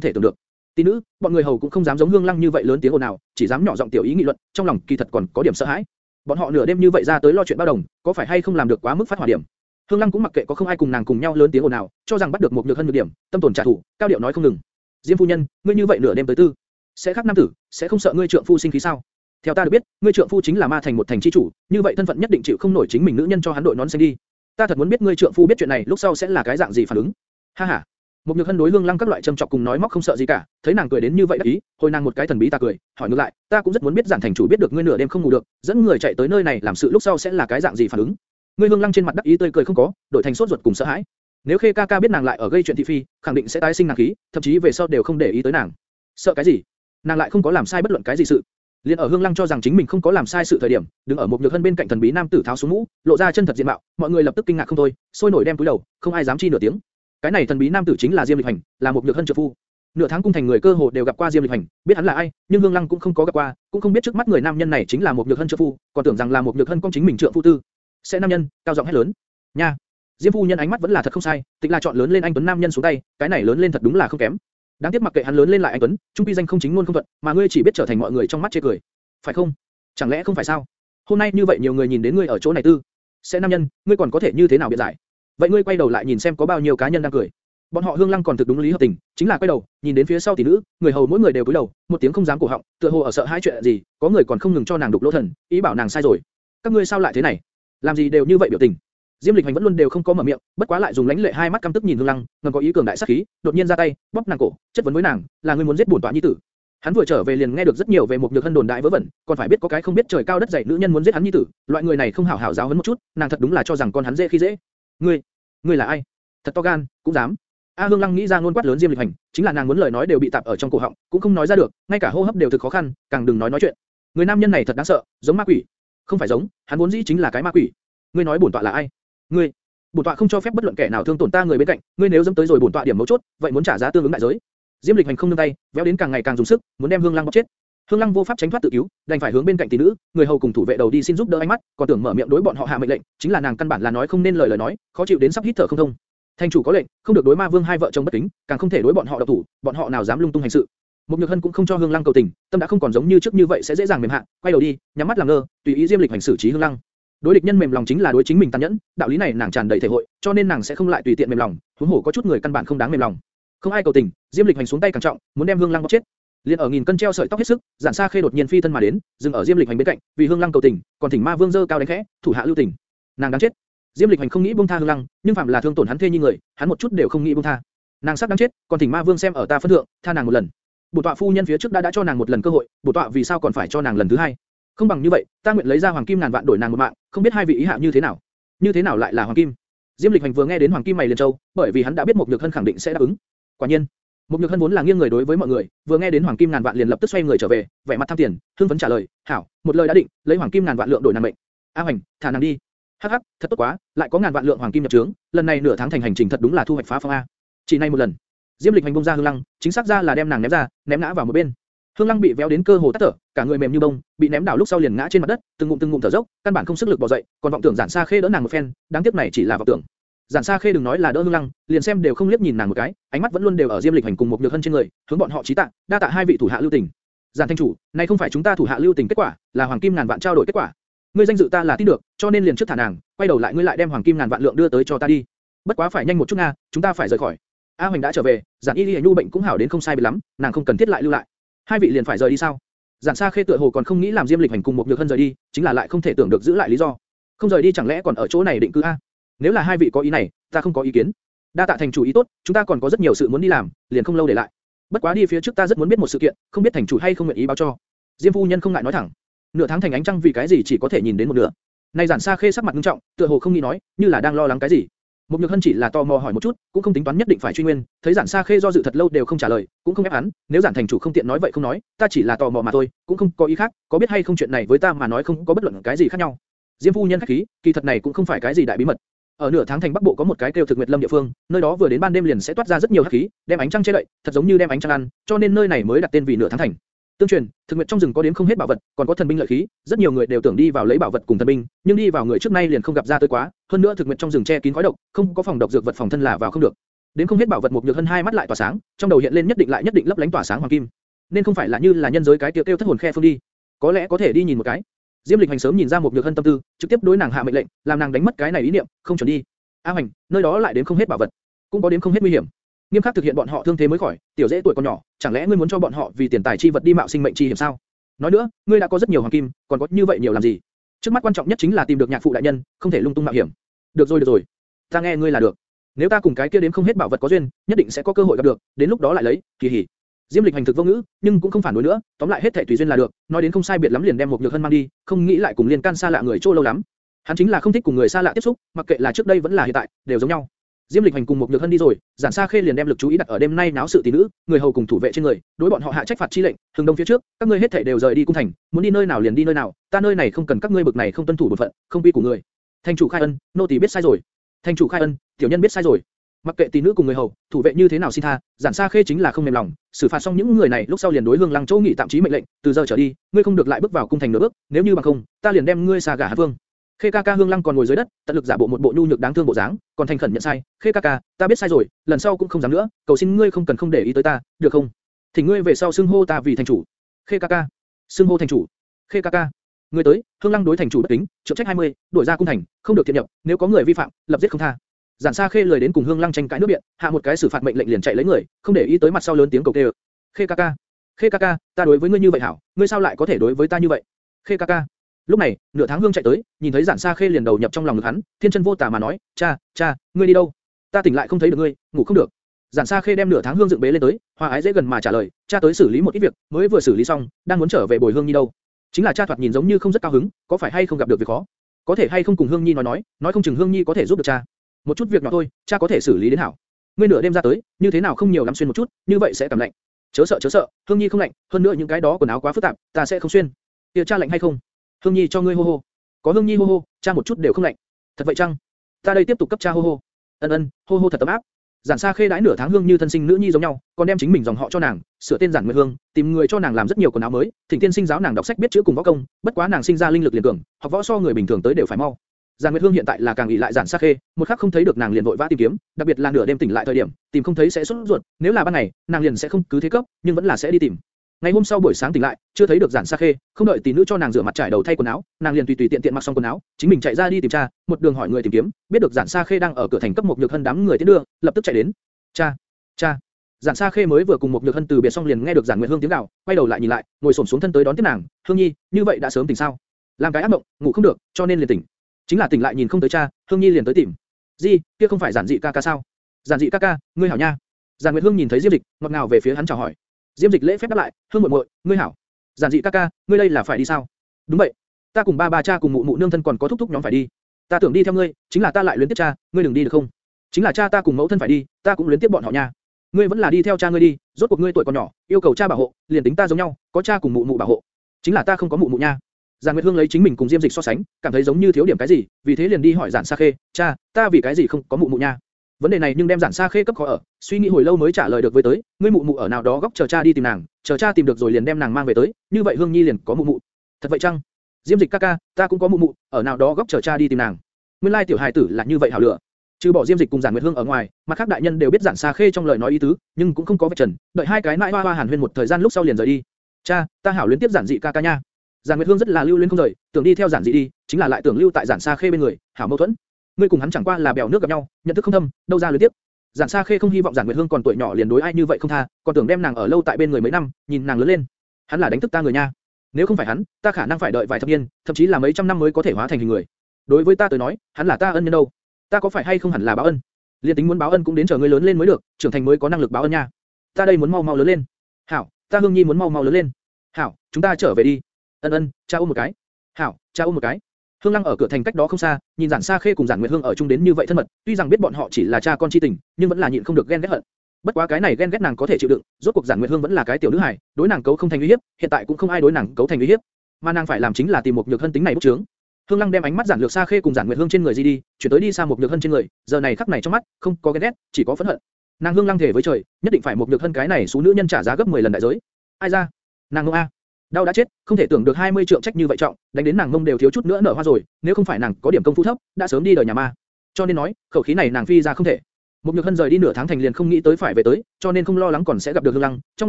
thể tưởng được. Tỷ nữ, bọn người hầu cũng không dám giống Hương Lăng như vậy lớn tiếng ồn ào, chỉ dám nhỏ giọng tiểu ý nghị luận, trong lòng kỳ thật còn có điểm sợ hãi. Bọn họ nửa đêm như vậy ra tới lo chuyện bao đồng, có phải hay không làm được quá mức phát hỏa điểm? Hương Lăng cũng mặc kệ có không ai cùng nàng cùng nhau lớn tiếng ồn ào, cho rằng bắt được một nhược hân nhược điểm, tâm tồn trả thù, cao điệu nói không ngừng. Diêm phu nhân, ngươi như vậy nửa đêm tới tư, sẽ khắc nam tử, sẽ không sợ ngươi trượng phu sinh khí sao? Theo ta được biết, ngươi trượng phu chính là ma thành một thành chi chủ, như vậy thân phận nhất định chịu không nổi chính mình nữ nhân cho hắn đội nón xanh đi. Ta thật muốn biết ngươi trượng phu biết chuyện này lúc sau sẽ là cái dạng gì phản ứng. Ha ha. Một nhược hân đối Hương Lăng các loại châm chọc cùng nói móc không sợ gì cả, thấy nàng cười đến như vậy đắc ý, hồi nàng một cái thần bí ta cười, hỏi ngược lại, ta cũng rất muốn biết giản thành chủ biết được ngươi nửa đêm không ngủ được, dẫn người chạy tới nơi này làm sự lúc sau sẽ là cái dạng gì phản ứng. Ngươi Hương Lăng trên mặt đắc ý tươi cười không có, đổi thành sốt ruột cùng sợ hãi. Nếu Khê ca ca biết nàng lại ở gây chuyện thị phi, khẳng định sẽ tái sinh nàng khí, thậm chí về sau đều không để ý tới nàng. Sợ cái gì? Nàng lại không có làm sai bất luận cái gì sự. Liên ở Hương Lăng cho rằng chính mình không có làm sai sự thời điểm, đứng ở một nhược hân bên cạnh thần bí nam tử tháo xuống mũ, lộ ra chân thật diện mạo, mọi người lập tức kinh ngạc không thôi, sôi nổi đem cúi đầu, không ai dám chi nửa tiếng. Cái này thần bí nam tử chính là Diêm Lịch Hành, là một nhược hân trợ phu. Nửa tháng cung thành người cơ hồ đều gặp qua Diêm Lịch Hành, biết hắn là ai, nhưng Hương Lăng cũng không có gặp qua, cũng không biết trước mắt người nam nhân này chính là một nhược hân trợ phu, còn tưởng rằng là một nhược hân con chính mình trợ phu tư. Sẽ nam nhân, cao giọng hét lớn. Nha. Diêm phu nhân ánh mắt vẫn là thật không sai, tịch là chọn lớn lên anh tuấn nam nhân xuống tay, cái này lớn lên thật đúng là không kém. Đáng tiếc mặc kệ hắn lớn lên lại anh tuấn, trung pi danh không chính luôn không thuận, mà ngươi chỉ biết trở thành mọi người trong mắt chê cười. Phải không? Chẳng lẽ không phải sao? Hôm nay như vậy nhiều người nhìn đến ngươi ở chỗ này tư, sẽ nam nhân, ngươi còn có thể như thế nào biện giải? Vậy ngươi quay đầu lại nhìn xem có bao nhiêu cá nhân đang cười. Bọn họ hương lăng còn thực đúng lý hợp tình, chính là quay đầu, nhìn đến phía sau tỷ nữ, người hầu mỗi người đều cúi đầu, một tiếng không dám cổ họng, tựa hồ ở sợ hai chuyện gì, có người còn không ngừng cho nàng đục lỗ thần, ý bảo nàng sai rồi. Các ngươi sao lại thế này? Làm gì đều như vậy biểu tình? Diêm Lịch Hành vẫn luôn đều không có mở miệng, bất quá lại dùng lãnh lệ hai mắt căm tức nhìn Hương Lăng, ngầm có ý cường đại sát khí, đột nhiên ra tay, bóp nàng cổ, chất vấn với nàng, là ngươi muốn giết bổn tọa nhi tử. Hắn vừa trở về liền nghe được rất nhiều về một nhược hân đồn đại vớ vẩn, còn phải biết có cái không biết trời cao đất dày nữ nhân muốn giết hắn nhi tử, loại người này không hảo hảo giáo huấn một chút, nàng thật đúng là cho rằng con hắn dễ khi dễ. Ngươi, ngươi là ai? Thật to gan, cũng dám. A Hương Lăng nghĩ ra ngôn quát lớn Diêm Lịch Hành, chính là nàng muốn lời nói đều bị tạp ở trong cổ họng, cũng không nói ra được, ngay cả hô hấp đều thực khó khăn, càng đừng nói nói chuyện. Người nam nhân này thật đáng sợ, giống ma quỷ. Không phải giống, hắn vốn dĩ chính là cái ma quỷ. Ngươi nói bổn tọa là ai? Ngươi, bổn tọa không cho phép bất luận kẻ nào thương tổn ta người bên cạnh, ngươi nếu dám tới rồi bổn tọa điểm mấu chốt, vậy muốn trả giá tương ứng đại giới. Diêm Lịch Hành không nương tay, véo đến càng ngày càng dùng sức, muốn đem Hương Lăng bóp chết. Hương Lăng vô pháp tránh thoát tự cứu, đành phải hướng bên cạnh tỷ nữ, người hầu cùng thủ vệ đầu đi xin giúp đỡ ánh mắt, còn tưởng mở miệng đối bọn họ hạ mệnh lệnh, chính là nàng căn bản là nói không nên lời lời nói, khó chịu đến sắp hít thở không thông. Thành chủ có lệnh, không được đối ma vương hai vợ chồng bất kính, càng không thể đối bọn họ độc thủ, bọn họ nào dám lung tung hành sự. Một Nhược Hân cũng không cho Hương Lăng cầu tình, tâm đã không còn giống như trước như vậy sẽ dễ dàng mềm hạ, quay đầu đi, nhắm mắt làm ngơ, tùy ý Diêm Lịch hành xử trí Hương Lăng. Đối địch nhân mềm lòng chính là đối chính mình tàn nhẫn, đạo lý này nàng tràn đầy thể hội, cho nên nàng sẽ không lại tùy tiện mềm lòng, huống hồ có chút người căn bản không đáng mềm lòng. Không ai cầu tình, Diêm Lịch hành xuống tay càng trọng, muốn đem Hương Lăng bóp chết. Liên ở nghìn cân treo sợi tóc hết sức, giản xa khê đột nhiên phi thân mà đến, dừng ở Diêm Lịch hành bên cạnh, vì Hương Lăng cầu tình, còn thỉnh Ma Vương dơ cao đánh khẽ, thủ hạ lưu tình. Nàng đáng chết. Diêm Lịch Hành không nghĩ buông tha Hương Lăng, nhưng phạm là thương tổn hắn thê như người, hắn một chút đều không nghĩ buông tha. Nàng sắp đáng chết, còn Thỉnh Ma Vương xem ở ta phân thượng, tha nàng một lần. Bổ tọa phu nhân phía trước đã đã cho nàng một lần cơ hội, bổ tọa vì sao còn phải cho nàng lần thứ hai? Không bằng như vậy, ta nguyện lấy ra hoàng kim ngàn vạn đổi nàng một mạng, không biết hai vị ý hạ như thế nào? Như thế nào lại là hoàng kim? Diêm Lịch Hành vừa nghe đến hoàng kim mày liền châu, bởi vì hắn đã biết một nhược hân khẳng định sẽ đáp ứng. Quả nhiên, một nhược hân vốn là nghiêng người đối với mọi người, vừa nghe đến hoàng kim ngàn vạn liền lập tức xoay người trở về, vẻ mặt tham tiền, hưng phấn trả lời, hảo, một lời đã định, lấy hoàng kim ngàn vạn lượng đổi nàng mệnh. A Hoành, thả nàng đi. Hắc hắc, thật tốt quá, lại có ngàn vạn lượng hoàng kim nhập trướng, lần này nửa tháng thành hành trình thật đúng là thu hoạch phá phong a. Chỉ này một lần, Diêm Lịch hành bung ra Hương Lăng, chính xác ra là đem nàng ném ra, ném ngã vào một bên. Hương Lăng bị véo đến cơ hồ tắt thở, cả người mềm như bông, bị ném đảo lúc sau liền ngã trên mặt đất, từng ngụm từng ngụm thở dốc, căn bản không sức lực bò dậy, còn vọng tưởng giản xa khê đỡ nàng một phen, đáng tiếc này chỉ là vọng tưởng. Giản Sa Khê đừng nói là đỡ Hương Lăng, liền xem đều không liếc nhìn nàng một cái, ánh mắt vẫn luôn đều ở Diêm Lịch Hành cùng một nhược hân trên người, hướng bọn họ chí tạ, đa tạ hai vị thủ hạ lưu tình. Giản thanh chủ, này không phải chúng ta thủ hạ lưu tình kết quả, là hoàng kim ngàn vạn trao đổi kết quả. Ngươi danh dự ta là tin được, cho nên liền trước thả nàng, quay đầu lại ngươi lại đem hoàng kim ngàn vạn lượng đưa tới cho ta đi. Bất quá phải nhanh một chút nga, chúng ta phải rời khỏi. A Hoành đã trở về, Giản Y Lệ Nhu bệnh cũng hảo đến không sai biệt lắm, nàng không cần thiết lại lưu lại. Hai vị liền phải rời đi sao? Giản Sa Khê tựa hồ còn không nghĩ làm Diêm Lịch Hành cùng một nhược hân rời đi, chính là lại không thể tưởng được giữ lại lý do. Không rời đi chẳng lẽ còn ở chỗ này định cư a? Nếu là hai vị có ý này, ta không có ý kiến. Đa tạ thành chủ ý tốt, chúng ta còn có rất nhiều sự muốn đi làm, liền không lâu để lại. Bất quá đi phía trước ta rất muốn biết một sự kiện, không biết thành chủ hay không nguyện ý báo cho. Diêm phu nhân không ngại nói thẳng. Nửa tháng thành ánh trăng vì cái gì chỉ có thể nhìn đến một nửa. Nay giản xa khê sắc mặt nghiêm trọng, tựa hồ không nghĩ nói, như là đang lo lắng cái gì. Một nhược hân chỉ là tò mò hỏi một chút, cũng không tính toán nhất định phải truy nguyên, thấy giản sa khê do dự thật lâu đều không trả lời, cũng không ép hắn, nếu giản thành chủ không tiện nói vậy không nói, ta chỉ là tò mò mà thôi, cũng không có ý khác, có biết hay không chuyện này với ta mà nói không có bất luận cái gì khác nhau. Diêm phu nhân khách khí, kỳ thật này cũng không phải cái gì đại bí mật. Ở nửa tháng thành Bắc Bộ có một cái kêu Thực Nguyệt Lâm địa phương, nơi đó vừa đến ban đêm liền sẽ toát ra rất nhiều hắc khí, đem ánh trăng che đậy, thật giống như đem ánh trăng ăn, cho nên nơi này mới đặt tên vì nửa tháng thành. Tương truyền, Thực Nguyệt trong rừng có đến không hết bảo vật, còn có thần binh lợi khí, rất nhiều người đều tưởng đi vào lấy bảo vật cùng thần binh, nhưng đi vào người trước nay liền không gặp ra tới quá, hơn nữa Thực Nguyệt trong rừng che kín khói độc, không có phòng độc dược vật phòng thân là vào không được. Đến không hết bảo vật một nhược hơn hai mắt lại tỏa sáng, trong đầu hiện lên nhất định lại nhất định lấp lánh tỏa sáng hoàng kim, nên không phải là như là nhân giới cái tiêu tiêu thất hồn khe phương đi, có lẽ có thể đi nhìn một cái. Diêm Lịch Hành sớm nhìn ra một nhược hân tâm tư, trực tiếp đối nàng hạ mệnh lệnh, làm nàng đánh mất cái này ý niệm, không chuẩn đi. A Hành, nơi đó lại đến không hết bảo vật, cũng có đến không hết nguy hiểm. Nghiêm khắc thực hiện bọn họ thương thế mới khỏi, tiểu dễ tuổi còn nhỏ, chẳng lẽ ngươi muốn cho bọn họ vì tiền tài chi vật đi mạo sinh mệnh chi hiểm sao? Nói nữa, ngươi đã có rất nhiều hoàng kim, còn có như vậy nhiều làm gì? Trước mắt quan trọng nhất chính là tìm được nhạc phụ đại nhân, không thể lung tung mạo hiểm. Được rồi được rồi, ta nghe ngươi là được. Nếu ta cùng cái kia đến không hết bảo vật có duyên, nhất định sẽ có cơ hội gặp được, đến lúc đó lại lấy, kỳ hỉ. Diêm Lịch hành thực vô ngữ, nhưng cũng không phản đối nữa, tóm lại hết thảy tùy duyên là được, nói đến không sai biệt lắm liền đem một nhược hân mang đi, không nghĩ lại cùng liên can xa lạ người chỗ lâu lắm. Hắn chính là không thích cùng người xa lạ tiếp xúc, mặc kệ là trước đây vẫn là hiện tại, đều giống nhau. Diêm Lịch hành cùng một nhược hân đi rồi, giản xa Khê liền đem lực chú ý đặt ở đêm nay náo sự tỷ nữ, người hầu cùng thủ vệ trên người, đối bọn họ hạ trách phạt chi lệnh, hừng đông phía trước, các ngươi hết thảy đều rời đi cung thành, muốn đi nơi nào liền đi nơi nào, ta nơi này không cần các ngươi bực này không tuân thủ bổn phận, không quy của người. Thành chủ khai ân, nô tỳ biết sai rồi. Thành chủ khai ân, tiểu nhân biết sai rồi. Mặc kệ tỷ nữ cùng người hầu, thủ vệ như thế nào xin tha, giản xa Khê chính là không mềm lòng, xử phạt xong những người này lúc sau liền đối Hương Lăng Châu nghị tạm chí mệnh lệnh, từ giờ trở đi, ngươi không được lại bước vào cung thành nửa bước, nếu như bằng không, ta liền đem ngươi xa gả Hà Vương. Khê ca ca Hương Lăng còn ngồi dưới đất, tận lực giả bộ một bộ nhu nhược đáng thương bộ dáng, còn thành khẩn nhận sai. Khê ca ca, ta biết sai rồi, lần sau cũng không dám nữa, cầu xin ngươi không cần không để ý tới ta, được không? Thì ngươi về sau xưng hô ta vì thành chủ. Khê ca ca, xưng hô thành chủ. Khê ca ca, ngươi tới, Hương Lăng đối thành chủ bất kính, trượng trách 20, đuổi ra cung thành, không được thiện nhập, nếu có người vi phạm, lập giết không tha. Giản Sa Khê lời đến cùng Hương Lăng tranh cãi nước biện, hạ một cái xử phạt mệnh lệnh liền chạy lấy người, không để ý tới mặt sau lớn tiếng cầu kêu. Khê ca ca, Khê ca ca, ta đối với ngươi như vậy hảo, ngươi sao lại có thể đối với ta như vậy? Khê ca ca. Lúc này, nửa tháng hương chạy tới, nhìn thấy Giản Sa Khê liền đầu nhập trong lòng ngực hắn, thiên chân vô tà mà nói, cha, cha, ngươi đi đâu? Ta tỉnh lại không thấy được ngươi, ngủ không được. Giản Sa Khê đem nửa tháng hương dựng bế lên tới, hòa ái dễ gần mà trả lời, cha tới xử lý một ít việc, mới vừa xử lý xong, đang muốn trở về bồi hương nhi đâu. Chính là cha thoạt nhìn giống như không rất cao hứng, có phải hay không gặp được việc khó? Có thể hay không cùng hương nhi nói nói, nói không chừng hương nhi có thể giúp được cha. Một chút việc nhỏ thôi, cha có thể xử lý đến hảo. Ngươi nửa đêm ra tới, như thế nào không nhiều lắm xuyên một chút, như vậy sẽ cảm lạnh. Chớ sợ chớ sợ, hương nhi không lạnh, hơn nữa những cái đó quần áo quá phức tạp, ta sẽ không xuyên. Tiệt cha lạnh hay không? Hương Nhi cho ngươi hô hô. Có Hương Nhi hô hô, cha một chút đều không lạnh. Thật vậy chăng? Ta đây tiếp tục cấp cha hô hô. Ân ân, hô hô thật tấm áp. Giản Sa Khê đãi nửa tháng hương như thân sinh nữ nhi giống nhau, còn đem chính mình dòng họ cho nàng, sửa tên Giản Nguyệt Hương, tìm người cho nàng làm rất nhiều quần áo mới, thỉnh tiên sinh giáo nàng đọc sách biết chữ cùng võ công, bất quá nàng sinh ra linh lực liền cường, học võ so người bình thường tới đều phải mau. Giản Nguyệt Hương hiện tại là càng nghĩ lại Giản Sa Khê, một khắc không thấy được nàng liền vội vã tìm kiếm, đặc biệt là nửa đêm tỉnh lại thời điểm, tìm không thấy sẽ sốt ruột, nếu là ban ngày, nàng liền sẽ không cứ thế cấp, nhưng vẫn là sẽ đi tìm. Ngày hôm sau buổi sáng tỉnh lại, chưa thấy được giản sa khê, không đợi tỷ nữ cho nàng rửa mặt trải đầu thay quần áo, nàng liền tùy tùy tiện tiện mặc xong quần áo, chính mình chạy ra đi tìm cha, một đường hỏi người tìm kiếm, biết được giản sa khê đang ở cửa thành cấp một nhược hân đám người tiến đưa, lập tức chạy đến. Cha, cha. Giản Sa Khê mới vừa cùng một nhược hân từ biệt xong liền nghe được Giản Nguyệt Hương tiếng gào, quay đầu lại nhìn lại, ngồi xổm xuống thân tới đón tiếp nàng, Hương Nhi, như vậy đã sớm tỉnh sao? Làm cái ác mộng, ngủ không được, cho nên liền tỉnh. Chính là tỉnh lại nhìn không tới cha, Hương Nhi liền tới tìm. Di, kia không phải giản dị ca ca sao? Giản dị ca ca, ngươi hảo nha. Giản Nguyệt Hương nhìn thấy Diêm Dịch, ngọt ngào về phía hắn chào hỏi. Diêm Dịch lễ phép đáp lại, Hương muội muội, ngươi hảo. Giản dị ca ca, ngươi đây là phải đi sao? Đúng vậy. Ta cùng ba ba cha cùng mụ mụ nương thân còn có thúc thúc nhóm phải đi. Ta tưởng đi theo ngươi, chính là ta lại luyến tiếc cha, ngươi đừng đi được không? Chính là cha ta cùng mẫu thân phải đi, ta cũng luyến tiếc bọn họ nha. Ngươi vẫn là đi theo cha ngươi đi, rốt cuộc ngươi tuổi còn nhỏ, yêu cầu cha bảo hộ, liền tính ta giống nhau, có cha cùng mụ mụ bảo hộ. Chính là ta không có mụ mụ nha. Giản Nguyệt Hương lấy chính mình cùng Diêm Dịch so sánh, cảm thấy giống như thiếu điểm cái gì, vì thế liền đi hỏi Giản Sa Khê, cha, ta vì cái gì không có mụ mụ nha? Vấn đề này nhưng đem Giản Sa Khê cấp khó ở, suy nghĩ hồi lâu mới trả lời được với tới, ngươi mụ mụ ở nào đó góc chờ cha đi tìm nàng, chờ cha tìm được rồi liền đem nàng mang về tới, như vậy Hương Nhi liền có mụ mụ. Thật vậy chăng? Diêm Dịch ca ca, ta cũng có mụ mụ, ở nào đó góc chờ cha đi tìm nàng. Nguyên lai tiểu hài tử là như vậy hảo lựa. Trừ bỏ Diêm Dịch cùng Giản Nguyệt Hương ở ngoài, mặt khác đại nhân đều biết Giản Sa Khê trong lời nói ý tứ, nhưng cũng không có vạch trần, đợi hai cái nãi hoa hoa hàn huyên một thời gian lúc sau liền rời đi. Cha, ta hảo luyến tiếp Giản Dị ca ca nha. Giản Nguyệt Hương rất là lưu luyến không rời, tưởng đi theo Giản Dị đi, chính là lại tưởng lưu tại Giản Sa Khê bên người, hảo mâu thuẫn. Ngươi cùng hắn chẳng qua là bèo nước gặp nhau, nhận thức không thâm, đâu ra luyến tiếp. Giản Sa Khê không hy vọng Giản Nguyệt Hương còn tuổi nhỏ liền đối ai như vậy không tha, còn tưởng đem nàng ở lâu tại bên người mấy năm, nhìn nàng lớn lên. Hắn là đánh thức ta người nha. Nếu không phải hắn, ta khả năng phải đợi vài thập niên, thậm chí là mấy trăm năm mới có thể hóa thành hình người. Đối với ta tới nói, hắn là ta ân nhân đâu. Ta có phải hay không hẳn là báo ân? Liên tính muốn báo ân cũng đến chờ ngươi lớn lên mới được, trưởng thành mới có năng lực báo ân nha. Ta đây muốn mau mau lớn lên. Hảo, ta Hương Nhi muốn mau mau lớn lên. Hảo, chúng ta trở về đi. Ân ân, cha ôm một cái. Hảo, cha ôm một cái. Hương Lăng ở cửa thành cách đó không xa, nhìn Giản Sa Khê cùng Giản Nguyệt Hương ở chung đến như vậy thân mật, tuy rằng biết bọn họ chỉ là cha con chi tình, nhưng vẫn là nhịn không được ghen ghét hận. Bất quá cái này ghen ghét nàng có thể chịu đựng, rốt cuộc Giản Nguyệt Hương vẫn là cái tiểu nữ hài, đối nàng cấu không thành uy hiếp, hiện tại cũng không ai đối nàng cấu thành uy hiếp, mà nàng phải làm chính là tìm một nhược thân tính này bức trướng. Hương Lăng đem ánh mắt Giản Lược Sa Khê cùng Giản Nguyệt Hương trên người di đi, chuyển tới đi xa một nhược thân trên người, giờ này khắc này trong mắt không có ghen ghét, chỉ có phẫn hận. Nàng Hương Lăng thể với trời, nhất định phải một nhược thân cái này số nữ nhân trả giá gấp 10 lần đại giới. Ai ra? Nàng ngông a. Đau đã chết, không thể tưởng được 20 trượng trách như vậy trọng, đánh đến nàng mông đều thiếu chút nữa nở hoa rồi, nếu không phải nàng có điểm công phu thấp, đã sớm đi đời nhà ma. Cho nên nói, khẩu khí này nàng phi ra không thể. Một nhược hân rời đi nửa tháng thành liền không nghĩ tới phải về tới, cho nên không lo lắng còn sẽ gặp được Hương Lăng, trong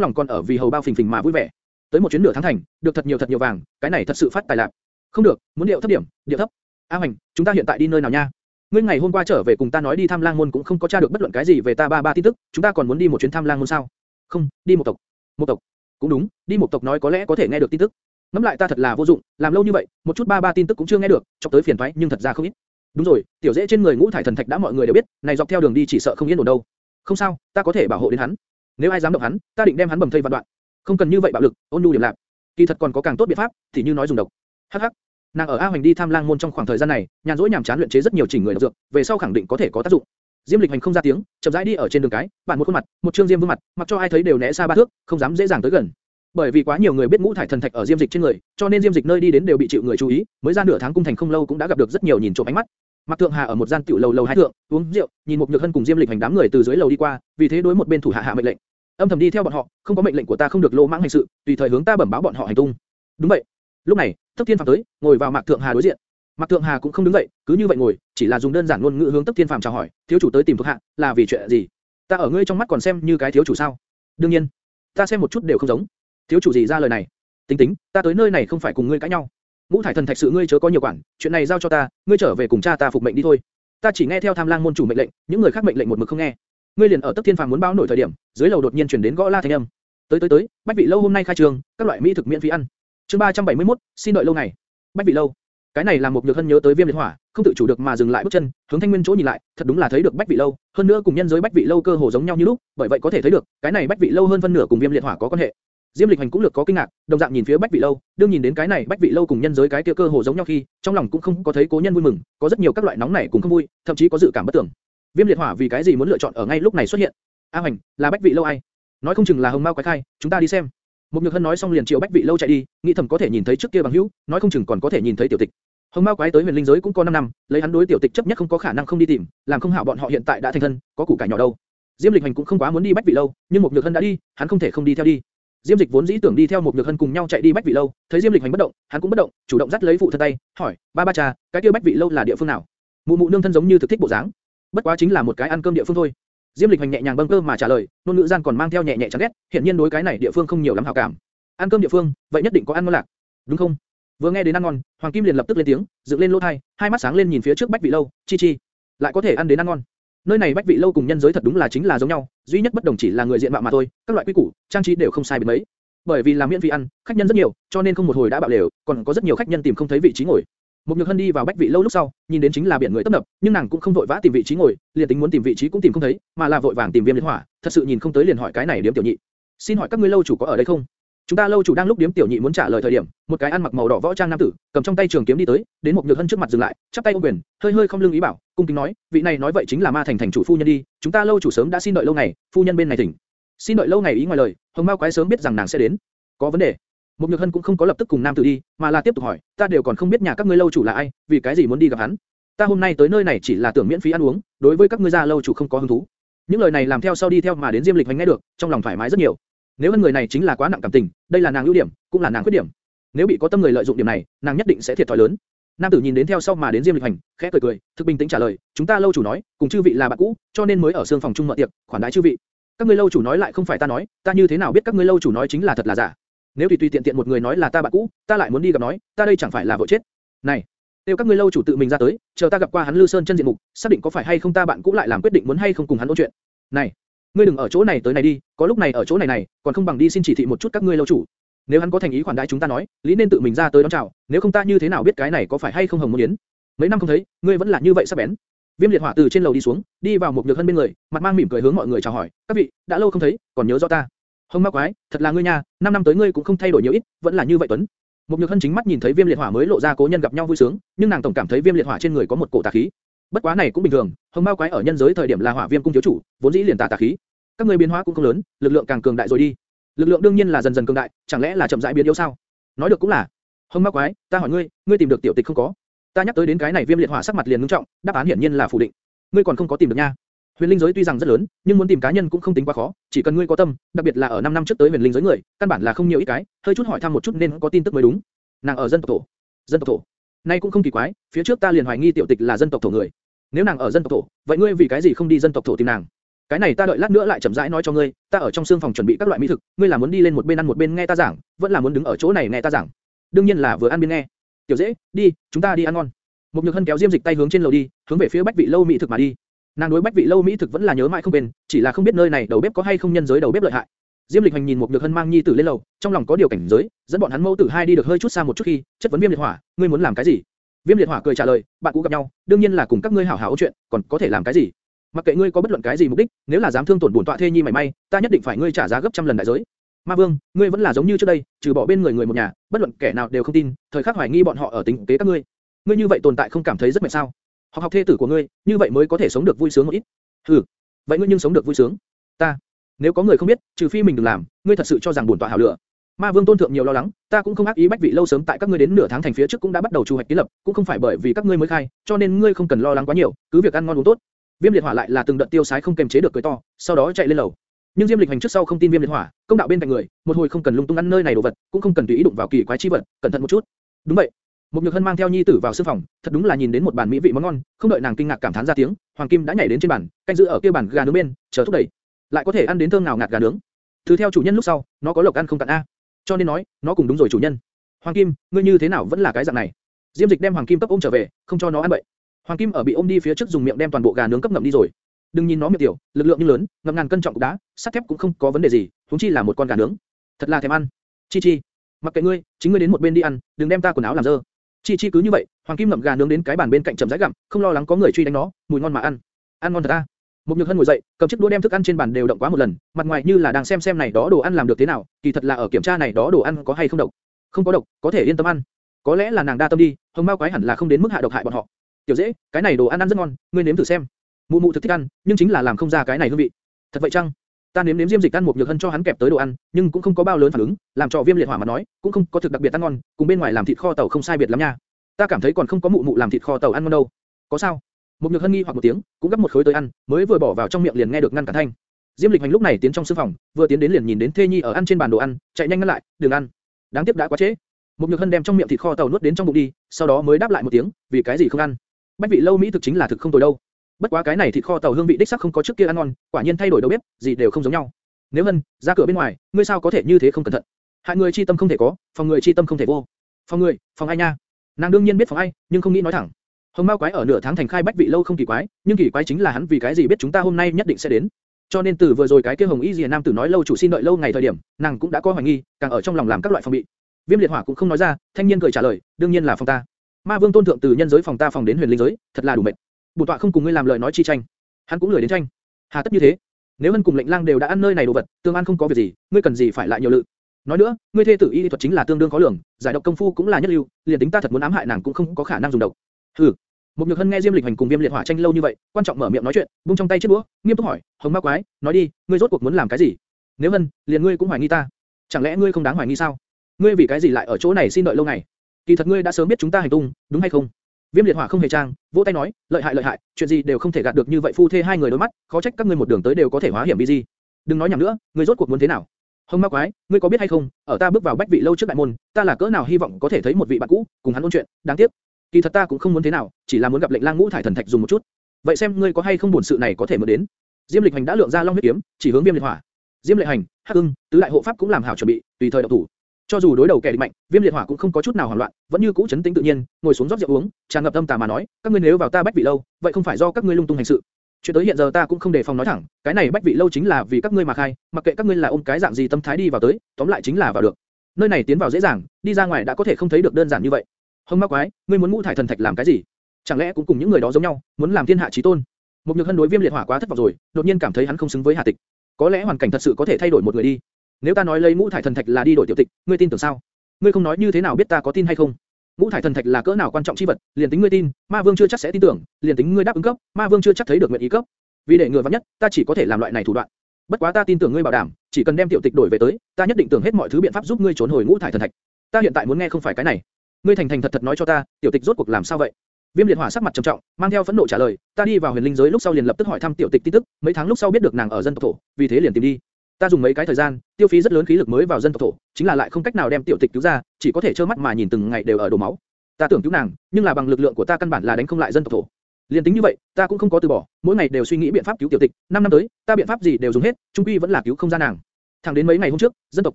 lòng còn ở vì hầu bao phình phình mà vui vẻ. Tới một chuyến nửa tháng thành, được thật nhiều thật nhiều vàng, cái này thật sự phát tài lạc. Không được, muốn điệu thấp điểm, điệu thấp. A Hoành, chúng ta hiện tại đi nơi nào nha? Ngươi ngày hôm qua trở về cùng ta nói đi Tham Lang môn cũng không có tra được bất luận cái gì về ta ba ba tin tức, chúng ta còn muốn đi một chuyến Tham Lang môn sao? Không, đi một tộc. Một tộc. Cũng đúng, đi một tộc nói có lẽ có thể nghe được tin tức. Ngắm lại ta thật là vô dụng, làm lâu như vậy, một chút ba ba tin tức cũng chưa nghe được, chọc tới phiền toái, nhưng thật ra không ít. Đúng rồi, tiểu dễ trên người ngũ thải thần thạch đã mọi người đều biết, này dọc theo đường đi chỉ sợ không yên ổn đâu. Không sao, ta có thể bảo hộ đến hắn. Nếu ai dám động hắn, ta định đem hắn bầm thây vạn đoạn. Không cần như vậy bạo lực, ôn nhu điểm lạc. Kỳ thật còn có càng tốt biện pháp, thì như nói dùng độc. Hắc hắc. Nàng ở A Hoành đi tham lang môn trong khoảng thời gian này, nhàn rỗi nhàm chán luyện chế rất nhiều chỉnh người độc dược, về sau khẳng định có thể có tác dụng. Diêm Lịch Hành không ra tiếng, chậm rãi đi ở trên đường cái, bản một khuôn mặt, một trương diêm vương mặt, mặc cho ai thấy đều né xa ba thước, không dám dễ dàng tới gần. Bởi vì quá nhiều người biết ngũ thải thần thạch ở Diêm Dịch trên người, cho nên Diêm Dịch nơi đi đến đều bị chịu người chú ý, mới ra nửa tháng cung thành không lâu cũng đã gặp được rất nhiều nhìn trộm ánh mắt. Mạc Thượng Hà ở một gian tiểu lầu lầu hai thượng, uống rượu, nhìn một nhược hân cùng Diêm Lịch hành đám người từ dưới lầu đi qua, vì thế đối một bên thủ hạ hạ mệnh lệnh, âm thầm đi theo bọn họ, không có mệnh lệnh của ta không được lô mãng hành sự, tùy thời hướng ta bẩm báo bọn họ hành tung. Đúng vậy. Lúc này, Thất Thiên Phàm tới, ngồi vào Mạc Thượng Hà đối diện. Mạc Thượng Hà cũng không đứng dậy, cứ như vậy ngồi, chỉ là dùng đơn giản ngôn ngữ hướng Tấp Thiên Phàm chào hỏi, thiếu chủ tới tìm thuộc hạ, là vì chuyện gì? Ta ở ngươi trong mắt còn xem như cái thiếu chủ sao? Đương nhiên, ta xem một chút đều không giống. Thiếu chủ gì ra lời này? Tính tính, ta tới nơi này không phải cùng ngươi cãi nhau. Ngũ thải thần thạch sự ngươi chớ có nhiều quản, chuyện này giao cho ta, ngươi trở về cùng cha ta phục mệnh đi thôi. Ta chỉ nghe theo Tham Lang môn chủ mệnh lệnh, những người khác mệnh lệnh một mực không nghe. Ngươi liền ở Tấp Thiên Phàm muốn báo nổi thời điểm, dưới lầu đột nhiên truyền đến gõ la thanh âm. Tới tới tới, bách vị lâu hôm nay khai trường, các loại mỹ thực miễn phí ăn. Chương 371, xin đợi lâu ngày. Bách vị lâu. Cái này làm một nhược hân nhớ tới viêm liệt hỏa, không tự chủ được mà dừng lại bước chân, hướng thanh nguyên chỗ nhìn lại, thật đúng là thấy được bách vị lâu, hơn nữa cùng nhân giới bách vị lâu cơ hồ giống nhau như lúc, bởi vậy có thể thấy được, cái này bách vị lâu hơn phân nửa cùng viêm liệt hỏa có quan hệ. Diêm Lịch Hành cũng lược có kinh ngạc, đồng dạng nhìn phía Bách Vị Lâu, đương nhìn đến cái này Bách Vị Lâu cùng nhân giới cái kia cơ hồ giống nhau khi, trong lòng cũng không có thấy cố nhân vui mừng, có rất nhiều các loại nóng nảy cùng không vui, thậm chí có dự cảm bất tưởng. Viêm liệt hỏa vì cái gì muốn lựa chọn ở ngay lúc này xuất hiện? A Hành, là Bách Vị Lâu ai? Nói không chừng là Hồng Mao quái thai, chúng ta đi xem. Một Nhược Hân nói xong liền chiều Bách Vị Lâu chạy đi, nghĩ thầm có thể nhìn thấy trước kia bằng hữu, nói không chừng còn có thể nhìn thấy tiểu tịch. Hồng Mao quái tới huyền linh giới cũng có 5 năm, lấy hắn đối tiểu tịch chấp nhất không có khả năng không đi tìm, làm không hảo bọn họ hiện tại đã thành thân, có củ cải nhỏ đâu. Diêm Lịch Hành cũng không quá muốn đi Bách Vị Lâu, nhưng một Nhược Hân đã đi, hắn không thể không đi theo đi. Diêm Dịch vốn dĩ tưởng đi theo một Nhược Hân cùng nhau chạy đi Bách Vị lâu, thấy Diêm Lịch hành bất động, hắn cũng bất động, chủ động dắt lấy phụ thân tay, hỏi: "Ba ba cha, cái kia Bách Vị lâu là địa phương nào?" Mụ mụ nương thân giống như thực thích bộ dáng, bất quá chính là một cái ăn cơm địa phương thôi. Diêm Lịch hành nhẹ nhàng bâng cơ mà trả lời, nôn ngữ gian còn mang theo nhẹ nhẹ chán ghét, hiện nhiên đối cái này địa phương không nhiều lắm hảo cảm. Ăn cơm địa phương, vậy nhất định có ăn ngon lạc, đúng không? Vừa nghe đến ăn ngon, Hoàng Kim liền lập tức lên tiếng, dựng lên lỗ tai, hai mắt sáng lên nhìn phía trước Bách Vị lâu, chi chi, lại có thể ăn đến ăn ngon. Nơi này Bách Vị lâu cùng nhân giới thật đúng là chính là giống nhau, duy nhất bất đồng chỉ là người diện mạo mà thôi, các loại quy củ, trang trí đều không sai biệt mấy bởi vì làm miễn phí ăn, khách nhân rất nhiều, cho nên không một hồi đã bạo lều, còn có rất nhiều khách nhân tìm không thấy vị trí ngồi. Một Nhược Hân đi vào bách vị lâu lúc sau, nhìn đến chính là biển người tấp nập, nhưng nàng cũng không vội vã tìm vị trí ngồi, liền tính muốn tìm vị trí cũng tìm không thấy, mà là vội vàng tìm Viêm Liệt Hỏa, thật sự nhìn không tới liền hỏi cái này điểm tiểu nhị. Xin hỏi các ngươi lâu chủ có ở đây không? Chúng ta lâu chủ đang lúc điếm tiểu nhị muốn trả lời thời điểm, một cái ăn mặc màu đỏ võ trang nam tử, cầm trong tay trường kiếm đi tới, đến một nhược hân trước mặt dừng lại, chắp tay ôm quyền, hơi hơi không lưng ý bảo, cung kính nói, vị này nói vậy chính là ma thành thành chủ phu nhân đi, chúng ta lâu chủ sớm đã xin đợi lâu ngày, phu nhân bên này thỉnh. Xin đợi lâu ngày ý ngoài lời, hồng mao quái sớm biết rằng nàng sẽ đến. Có vấn đề. Một nhược hân cũng không có lập tức cùng nam tử đi, mà là tiếp tục hỏi, ta đều còn không biết nhà các ngươi lâu chủ là ai, vì cái gì muốn đi gặp hắn. Ta hôm nay tới nơi này chỉ là tưởng miễn phí ăn uống, đối với các ngươi gia lâu chủ không có hứng thú. Những lời này làm theo sau đi theo mà đến Diêm Lịch Hành nghe được, trong lòng thoải mái rất nhiều. Nếu hơn người này chính là quá nặng cảm tình, đây là nàng ưu điểm, cũng là nàng khuyết điểm. Nếu bị có tâm người lợi dụng điểm này, nàng nhất định sẽ thiệt thòi lớn. Nam tử nhìn đến theo sau mà đến Diêm Lịch Hành, khẽ cười cười, thực bình tĩnh trả lời, chúng ta lâu chủ nói, cùng chư vị là bạn cũ, cho nên mới ở xương phòng chung mở tiệc, khoản đãi chư vị. Các ngươi lâu chủ nói lại không phải ta nói, ta như thế nào biết các ngươi lâu chủ nói chính là thật là giả? Nếu tùy tùy tiện tiện một người nói là ta bạn cũ, ta lại muốn đi gặp nói, ta đây chẳng phải là vội chết? Này, nếu các ngươi lâu chủ tự mình ra tới, chờ ta gặp qua hắn Lư Sơn chân diện mục, xác định có phải hay không ta bạn cũ lại làm quyết định muốn hay không cùng hắn nói chuyện. Này, ngươi đừng ở chỗ này tới này đi, có lúc này ở chỗ này này, còn không bằng đi xin chỉ thị một chút các ngươi lâu chủ. Nếu hắn có thành ý khoản đãi chúng ta nói, lý nên tự mình ra tới đón chào, nếu không ta như thế nào biết cái này có phải hay không hồng muốn yến? Mấy năm không thấy, ngươi vẫn là như vậy sắc bén. Viêm liệt hỏa từ trên lầu đi xuống, đi vào một nhược hân bên người, mặt mang mỉm cười hướng mọi người chào hỏi, các vị, đã lâu không thấy, còn nhớ rõ ta? Hồng ma quái, thật là ngươi nha, năm năm tới ngươi cũng không thay đổi nhiều ít, vẫn là như vậy tuấn. Một nhược hân chính mắt nhìn thấy viêm liệt hỏa mới lộ ra cố nhân gặp nhau vui sướng, nhưng nàng tổng cảm thấy viêm liệt hỏa trên người có một cổ tà khí. Bất quá này cũng bình thường, hồng ma quái ở nhân giới thời điểm là hỏa viêm cung thiếu chủ, vốn dĩ liền tà tà khí. Các ngươi biến hóa cũng không lớn, lực lượng càng cường đại rồi đi. Lực lượng đương nhiên là dần dần cường đại, chẳng lẽ là chậm rãi biến yếu sao? Nói được cũng là. Hồng ma quái, ta hỏi ngươi, ngươi tìm được tiểu tịch không có? Ta nhắc tới đến cái này viêm liệt hỏa sắc mặt liền ngưng trọng, đáp án hiển nhiên là phủ định. Ngươi còn không có tìm được nha. Huyền linh giới tuy rằng rất lớn, nhưng muốn tìm cá nhân cũng không tính quá khó, chỉ cần ngươi có tâm, đặc biệt là ở 5 năm trước tới huyền linh giới người, căn bản là không nhiều ít cái, hơi chút hỏi thăm một chút nên có tin tức mới đúng. Nàng ở dân tộc thổ. Dân tộc thổ. Nay cũng không kỳ quái, phía trước ta liền hoài nghi tiểu tịch là dân tộc thổ người. Nếu nàng ở dân tộc thổ, vậy ngươi vì cái gì không đi dân tộc thổ tìm nàng? Cái này ta đợi lát nữa lại chậm rãi nói cho ngươi, ta ở trong xương phòng chuẩn bị các loại mỹ thực, ngươi là muốn đi lên một bên ăn một bên nghe ta giảng, vẫn là muốn đứng ở chỗ này nghe ta giảng? Đương nhiên là vừa ăn bên nghe. Tiểu dễ, đi, chúng ta đi ăn ngon. Một nhược hân kéo diêm dịch tay hướng trên lầu đi, hướng về phía bách vị lâu mỹ thực mà đi. Nàng đối bách vị lâu mỹ thực vẫn là nhớ mãi không quên, chỉ là không biết nơi này đầu bếp có hay không nhân giới đầu bếp lợi hại. Diêm Lịch Hành nhìn một được hân mang nhi tử lên lầu, trong lòng có điều cảnh giới, dẫn bọn hắn mẫu tử hai đi được hơi chút xa một chút khi, chất vấn Viêm Liệt Hỏa, ngươi muốn làm cái gì? Viêm Liệt Hỏa cười trả lời, bạn cũ gặp nhau, đương nhiên là cùng các ngươi hảo hảo chuyện, còn có thể làm cái gì? Mặc kệ ngươi có bất luận cái gì mục đích, nếu là dám thương tổn bổn tọa thê nhi mảy may, ta nhất định phải ngươi trả giá gấp trăm lần đại giới. Ma Vương, ngươi vẫn là giống như trước đây, trừ bỏ bên người người một nhà, bất luận kẻ nào đều không tin, thời khắc hoài nghi bọn họ ở tính kế các ngươi. Ngươi như vậy tồn tại không cảm thấy rất mệt sao? Học học thê tử của ngươi, như vậy mới có thể sống được vui sướng một ít. Hừ, vậy ngươi nhưng sống được vui sướng. Ta, nếu có người không biết, trừ phi mình đừng làm, ngươi thật sự cho rằng bổn tọa hảo lựa. Ma Vương tôn thượng nhiều lo lắng, ta cũng không ác ý bách vị lâu sớm tại các ngươi đến nửa tháng thành phía trước cũng đã bắt đầu chu hoạch kiến lập, cũng không phải bởi vì các ngươi mới khai, cho nên ngươi không cần lo lắng quá nhiều, cứ việc ăn ngon uống tốt. Viêm liệt hỏa lại là từng đợt tiêu sái không kềm chế được cười to, sau đó chạy lên lầu. Nhưng Diêm Lịch hành trước sau không tin Viêm liệt hỏa, công đạo bên cạnh người, một hồi không cần lung tung ăn nơi này đồ vật, cũng không cần tùy ý đụng vào kỳ quái chi vật, cẩn thận một chút. Đúng vậy. Một nhược hân mang theo nhi tử vào sư phòng, thật đúng là nhìn đến một bàn mỹ vị món ngon, không đợi nàng kinh ngạc cảm thán ra tiếng, Hoàng Kim đã nhảy đến trên bàn, canh giữ ở kia bàn gà nướng bên, chờ thúc đẩy, lại có thể ăn đến thơm nào ngạt gà nướng. Thứ theo chủ nhân lúc sau, nó có lộc ăn không cạn a. Cho nên nói, nó cùng đúng rồi chủ nhân. Hoàng Kim, ngươi như thế nào vẫn là cái dạng này? Diêm Dịch đem Hoàng Kim cấp ôm trở về, không cho nó ăn bậy. Hoàng Kim ở bị ôm đi phía trước dùng miệng đem toàn bộ gà nướng cấp ngậm đi rồi. Đừng nhìn nó miệng tiểu, lực lượng như lớn, ngậm ngàn cân trọng cục đá, sắt thép cũng không có vấn đề gì, huống chi là một con gà nướng. Thật là thèm ăn. Chi Chi, mặc kệ ngươi, chính ngươi đến một bên đi ăn, đừng đem ta quần áo làm dơ. Chi Chi cứ như vậy, Hoàng Kim ngậm gà nướng đến cái bàn bên cạnh chậm rãi gặm, không lo lắng có người truy đánh nó, mùi ngon mà ăn. Ăn ngon thật a. Một Nhược Hân ngồi dậy, cầm chiếc đũa đem thức ăn trên bàn đều động quá một lần, mặt ngoài như là đang xem xem này đó đồ ăn làm được thế nào, kỳ thật là ở kiểm tra này đó đồ ăn có hay không độc. Không có độc, có thể yên tâm ăn. Có lẽ là nàng đa tâm đi, hồng mao quái hẳn là không đến mức hạ độc hại bọn họ. Tiểu dễ, cái này đồ ăn ăn rất ngon, ngươi nếm thử xem. Mụ mụ thực thích ăn, nhưng chính là làm không ra cái này hương vị. Thật vậy chăng? Ta nếm nếm diêm dịch ăn một nhược hân cho hắn kẹp tới đồ ăn, nhưng cũng không có bao lớn phản ứng, làm cho viêm liệt hỏa mà nói, cũng không có thực đặc biệt ăn ngon, cùng bên ngoài làm thịt kho tàu không sai biệt lắm nha. Ta cảm thấy còn không có mụ mụ làm thịt kho tàu ăn ngon đâu. Có sao? Một nhược hân nghi hoặc một tiếng, cũng gấp một khối tới ăn, mới vừa bỏ vào trong miệng liền nghe được ngăn cản thanh. Diêm Lịch Hành lúc này tiến trong sương phòng, vừa tiến đến liền nhìn đến Thê Nhi ở ăn trên bàn đồ ăn, chạy nhanh ngăn lại, đừng ăn. Đáng tiếc đã quá trễ. Một nhược hân đem trong miệng thịt kho tàu nuốt đến trong bụng đi, sau đó mới đáp lại một tiếng, vì cái gì không ăn? Bách vị lâu mỹ thực chính là thực không tồi đâu. Bất quá cái này thịt kho tàu hương vị đích sắc không có trước kia ăn ngon, quả nhiên thay đổi đầu bếp, gì đều không giống nhau. Nếu hân, ra cửa bên ngoài, ngươi sao có thể như thế không cẩn thận? Hại người chi tâm không thể có, phòng người chi tâm không thể vô. Phòng người, phòng ai nha? Nàng đương nhiên biết phòng ai, nhưng không nghĩ nói thẳng. Hồng Mao quái ở nửa tháng thành khai bách vị lâu không kỳ quái, nhưng kỳ quái chính là hắn vì cái gì biết chúng ta hôm nay nhất định sẽ đến. Cho nên từ vừa rồi cái kia Hồng Y Diệp Nam tử nói lâu chủ xin đợi lâu ngày thời điểm, nàng cũng đã có hoài nghi, càng ở trong lòng làm các loại phòng bị. Viêm liệt hỏa cũng không nói ra, thanh niên cười trả lời, đương nhiên là phòng ta. Ma Vương tôn thượng từ nhân giới phòng ta phòng đến huyền linh giới, thật là đủ mệt. Bổn tọa không cùng ngươi làm lời nói chi tranh. Hắn cũng lười đến tranh. Hà tất như thế? Nếu Hân cùng lệnh lang đều đã ăn nơi này đồ vật, tương an không có việc gì, ngươi cần gì phải lại nhiều lự? Nói nữa, ngươi thê tử y thuật chính là tương đương khó lường, giải độc công phu cũng là nhất lưu, liền tính ta thật muốn ám hại nàng cũng không có khả năng dùng độc. Hừ. Một Nhược Hân nghe Diêm Lịch Hành cùng Viêm Liệt Hỏa tranh lâu như vậy, quan trọng mở miệng nói chuyện, buông trong tay chiếc đũa, nghiêm túc hỏi, "Hồng Ma Quái, nói đi, ngươi rốt cuộc muốn làm cái gì?" Nếu Hân, liền ngươi cũng hoài nghi ta, chẳng lẽ ngươi không đáng hoài nghi sao? Ngươi vì cái gì lại ở chỗ này xin đợi lâu ngày? Kỳ thật ngươi đã sớm biết chúng ta hành tung, đúng hay không? Viêm liệt hỏa không hề trang, vỗ tay nói, lợi hại lợi hại, chuyện gì đều không thể gạt được như vậy phu thê hai người đối mắt, khó trách các ngươi một đường tới đều có thể hóa hiểm bi gì. Đừng nói nhảm nữa, ngươi rốt cuộc muốn thế nào? Hồng Ma Quái, ngươi có biết hay không, ở ta bước vào bách vị lâu trước đại môn, ta là cỡ nào hy vọng có thể thấy một vị bạn cũ, cùng hắn ôn chuyện, đáng tiếc. Kỳ thật ta cũng không muốn thế nào, chỉ là muốn gặp lệnh lang ngũ thải thần thạch dùng một chút. Vậy xem ngươi có hay không buồn sự này có thể mượn đến. Diêm Lịch Hành đã lượng ra long huyết kiếm, chỉ hướng Viêm Liệt Hỏa. Diêm Lệ Hành, Hắc Ưng, tứ đại hộ pháp cũng làm hảo chuẩn bị, tùy thời động thủ. Cho dù đối đầu kẻ địch mạnh, Viêm Liệt Hỏa cũng không có chút nào hoảng loạn, vẫn như cũ chấn tĩnh tự nhiên, ngồi xuống rót rượu uống, tràn ngập tâm tà mà nói, các ngươi nếu vào ta bách vị lâu, vậy không phải do các ngươi lung tung hành sự. Chuyện tới hiện giờ ta cũng không đề phòng nói thẳng, cái này bách vị lâu chính là vì các ngươi mà khai, mặc kệ các ngươi là ôm cái dạng gì tâm thái đi vào tới, tóm lại chính là vào được. Nơi này tiến vào dễ dàng, đi ra ngoài đã có thể không thấy được đơn giản như vậy. Hồng Ma Quái, ngươi muốn ngũ thải thần thạch làm cái gì? Chẳng lẽ cũng cùng những người đó giống nhau, muốn làm thiên hạ chí tôn? Một nhược hân đối viêm liệt hỏa quá thất vọng rồi, đột nhiên cảm thấy hắn không xứng với Hà Tịch. Có lẽ hoàn cảnh thật sự có thể thay đổi một người đi. Nếu ta nói lấy ngũ thải thần thạch là đi đổi tiểu tịch, ngươi tin tưởng sao? Ngươi không nói như thế nào biết ta có tin hay không? Ngũ thải thần thạch là cỡ nào quan trọng chi vật, liền tính ngươi tin, Ma Vương chưa chắc sẽ tin tưởng, liền tính ngươi đáp ứng cấp, Ma Vương chưa chắc thấy được nguyện ý cấp. Vì để người vắng nhất, ta chỉ có thể làm loại này thủ đoạn. Bất quá ta tin tưởng ngươi bảo đảm, chỉ cần đem tiểu tịch đổi về tới, ta nhất định tưởng hết mọi thứ biện pháp giúp ngươi trốn hồi ngũ thải thần thạch. Ta hiện tại muốn nghe không phải cái này. Ngươi thành thành thật thật nói cho ta, tiểu tịch rốt cuộc làm sao vậy? Viêm liệt hỏa sắc mặt trầm trọng, mang theo phẫn nộ trả lời, ta đi vào huyền linh giới lúc sau liền lập tức hỏi thăm tiểu tịch tin tức, mấy tháng lúc sau biết được nàng ở dân tộc thổ, vì thế liền tìm đi. Ta dùng mấy cái thời gian, tiêu phí rất lớn khí lực mới vào dân tộc thổ, chính là lại không cách nào đem tiểu tịch cứu ra, chỉ có thể trơ mắt mà nhìn từng ngày đều ở đổ máu. Ta tưởng cứu nàng, nhưng là bằng lực lượng của ta căn bản là đánh không lại dân tộc thổ. Liên tính như vậy, ta cũng không có từ bỏ, mỗi ngày đều suy nghĩ biện pháp cứu tiểu tịch. Năm năm tới, ta biện pháp gì đều dùng hết, trung quy vẫn là cứu không ra nàng. Thẳng đến mấy ngày hôm trước, dân tộc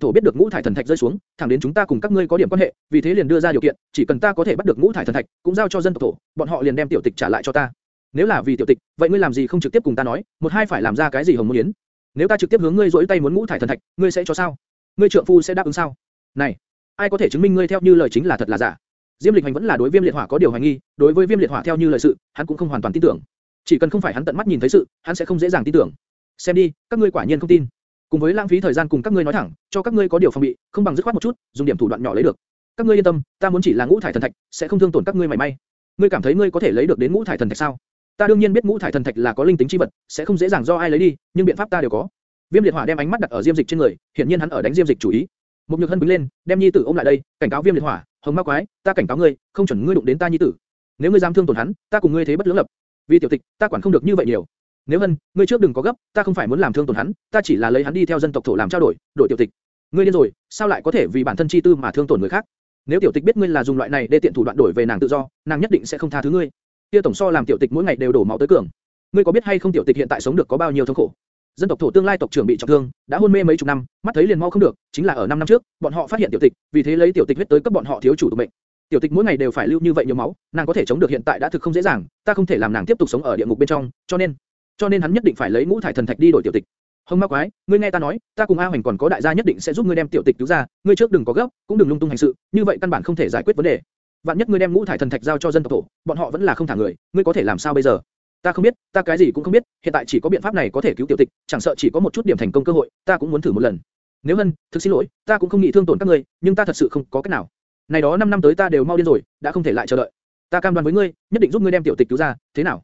thổ biết được ngũ thải thần thạch rơi xuống, thẳng đến chúng ta cùng các ngươi có điểm quan hệ, vì thế liền đưa ra điều kiện, chỉ cần ta có thể bắt được ngũ thải thần thạch, cũng giao cho dân tộc thổ, bọn họ liền đem tiểu tịch trả lại cho ta. Nếu là vì tiểu tịch, vậy ngươi làm gì không trực tiếp cùng ta nói, một hai phải làm ra cái gì hồng môn yến? Nếu ta trực tiếp hướng ngươi duỗi tay muốn ngũ thải thần thạch, ngươi sẽ cho sao? Ngươi trượng phu sẽ đáp ứng sao? Này, ai có thể chứng minh ngươi theo như lời chính là thật là giả? Diêm Lịch Hành vẫn là đối Viêm Liệt Hỏa có điều hoài nghi, đối với Viêm Liệt Hỏa theo như lời sự, hắn cũng không hoàn toàn tin tưởng. Chỉ cần không phải hắn tận mắt nhìn thấy sự, hắn sẽ không dễ dàng tin tưởng. Xem đi, các ngươi quả nhiên không tin. Cùng với lãng phí thời gian cùng các ngươi nói thẳng, cho các ngươi có điều phòng bị, không bằng dứt khoát một chút, dùng điểm thủ đoạn nhỏ lấy được. Các ngươi yên tâm, ta muốn chỉ là ngũ thải thần thạch, sẽ không thương tổn các ngươi mảy may. Ngươi cảm thấy ngươi có thể lấy được đến ngũ thải thần thạch sao? Ta đương nhiên biết ngũ thải thần thạch là có linh tính chi vật, sẽ không dễ dàng do ai lấy đi, nhưng biện pháp ta đều có. Viêm liệt hỏa đem ánh mắt đặt ở Diêm Dịch trên người, hiển nhiên hắn ở đánh Diêm Dịch chủ ý. mục nhược hân đứng lên, đem nhi tử ôm lại đây, cảnh cáo Viêm liệt hỏa, hồng ma quái, ta cảnh cáo ngươi, không chuẩn ngươi đụng đến ta nhi tử. Nếu ngươi dám thương tổn hắn, ta cùng ngươi thế bất lưỡng lập. Vì tiểu tịch, ta quản không được như vậy nhiều. Nếu hân, ngươi trước đừng có gấp, ta không phải muốn làm thương tổn hắn, ta chỉ là lấy hắn đi theo dân tộc thổ làm trao đổi, đổi tiểu tịch. Ngươi điên rồi, sao lại có thể vì bản thân chi tư mà thương tổn người khác? Nếu tiểu tịch biết ngươi là dùng loại này để tiện thủ đoạn đổi về nàng tự do, nàng nhất định sẽ không tha thứ ngươi. Kia tổng so làm tiểu tịch mỗi ngày đều đổ máu tới cường. Ngươi có biết hay không tiểu tịch hiện tại sống được có bao nhiêu thống khổ? Dân tộc thổ tương lai tộc trưởng bị trọng thương, đã hôn mê mấy chục năm, mắt thấy liền mau không được, chính là ở 5 năm trước, bọn họ phát hiện tiểu tịch, vì thế lấy tiểu tịch huyết tới cấp bọn họ thiếu chủ tụ mệnh. Tiểu tịch mỗi ngày đều phải lưu như vậy nhiều máu, nàng có thể chống được hiện tại đã thực không dễ dàng, ta không thể làm nàng tiếp tục sống ở địa ngục bên trong, cho nên, cho nên hắn nhất định phải lấy ngũ thải thần thạch đi đổi tiểu tịch. Hồng Ma Quái, ngươi nghe ta nói, ta cùng A Hoành còn có đại gia nhất định sẽ giúp ngươi đem tiểu tịch cứu ra, ngươi trước đừng có gấp, cũng đừng lung tung hành sự, như vậy căn bản không thể giải quyết vấn đề. Vạn nhất ngươi đem ngũ thải thần thạch giao cho dân tộc thổ, bọn họ vẫn là không thả người, ngươi có thể làm sao bây giờ? Ta không biết, ta cái gì cũng không biết, hiện tại chỉ có biện pháp này có thể cứu tiểu tịch, chẳng sợ chỉ có một chút điểm thành công cơ hội, ta cũng muốn thử một lần. Nếu hân, thực xin lỗi, ta cũng không nghĩ thương tổn các ngươi, nhưng ta thật sự không có cách nào. Này đó 5 năm tới ta đều mau điên rồi, đã không thể lại chờ đợi. Ta cam đoan với ngươi, nhất định giúp ngươi đem tiểu tịch cứu ra, thế nào?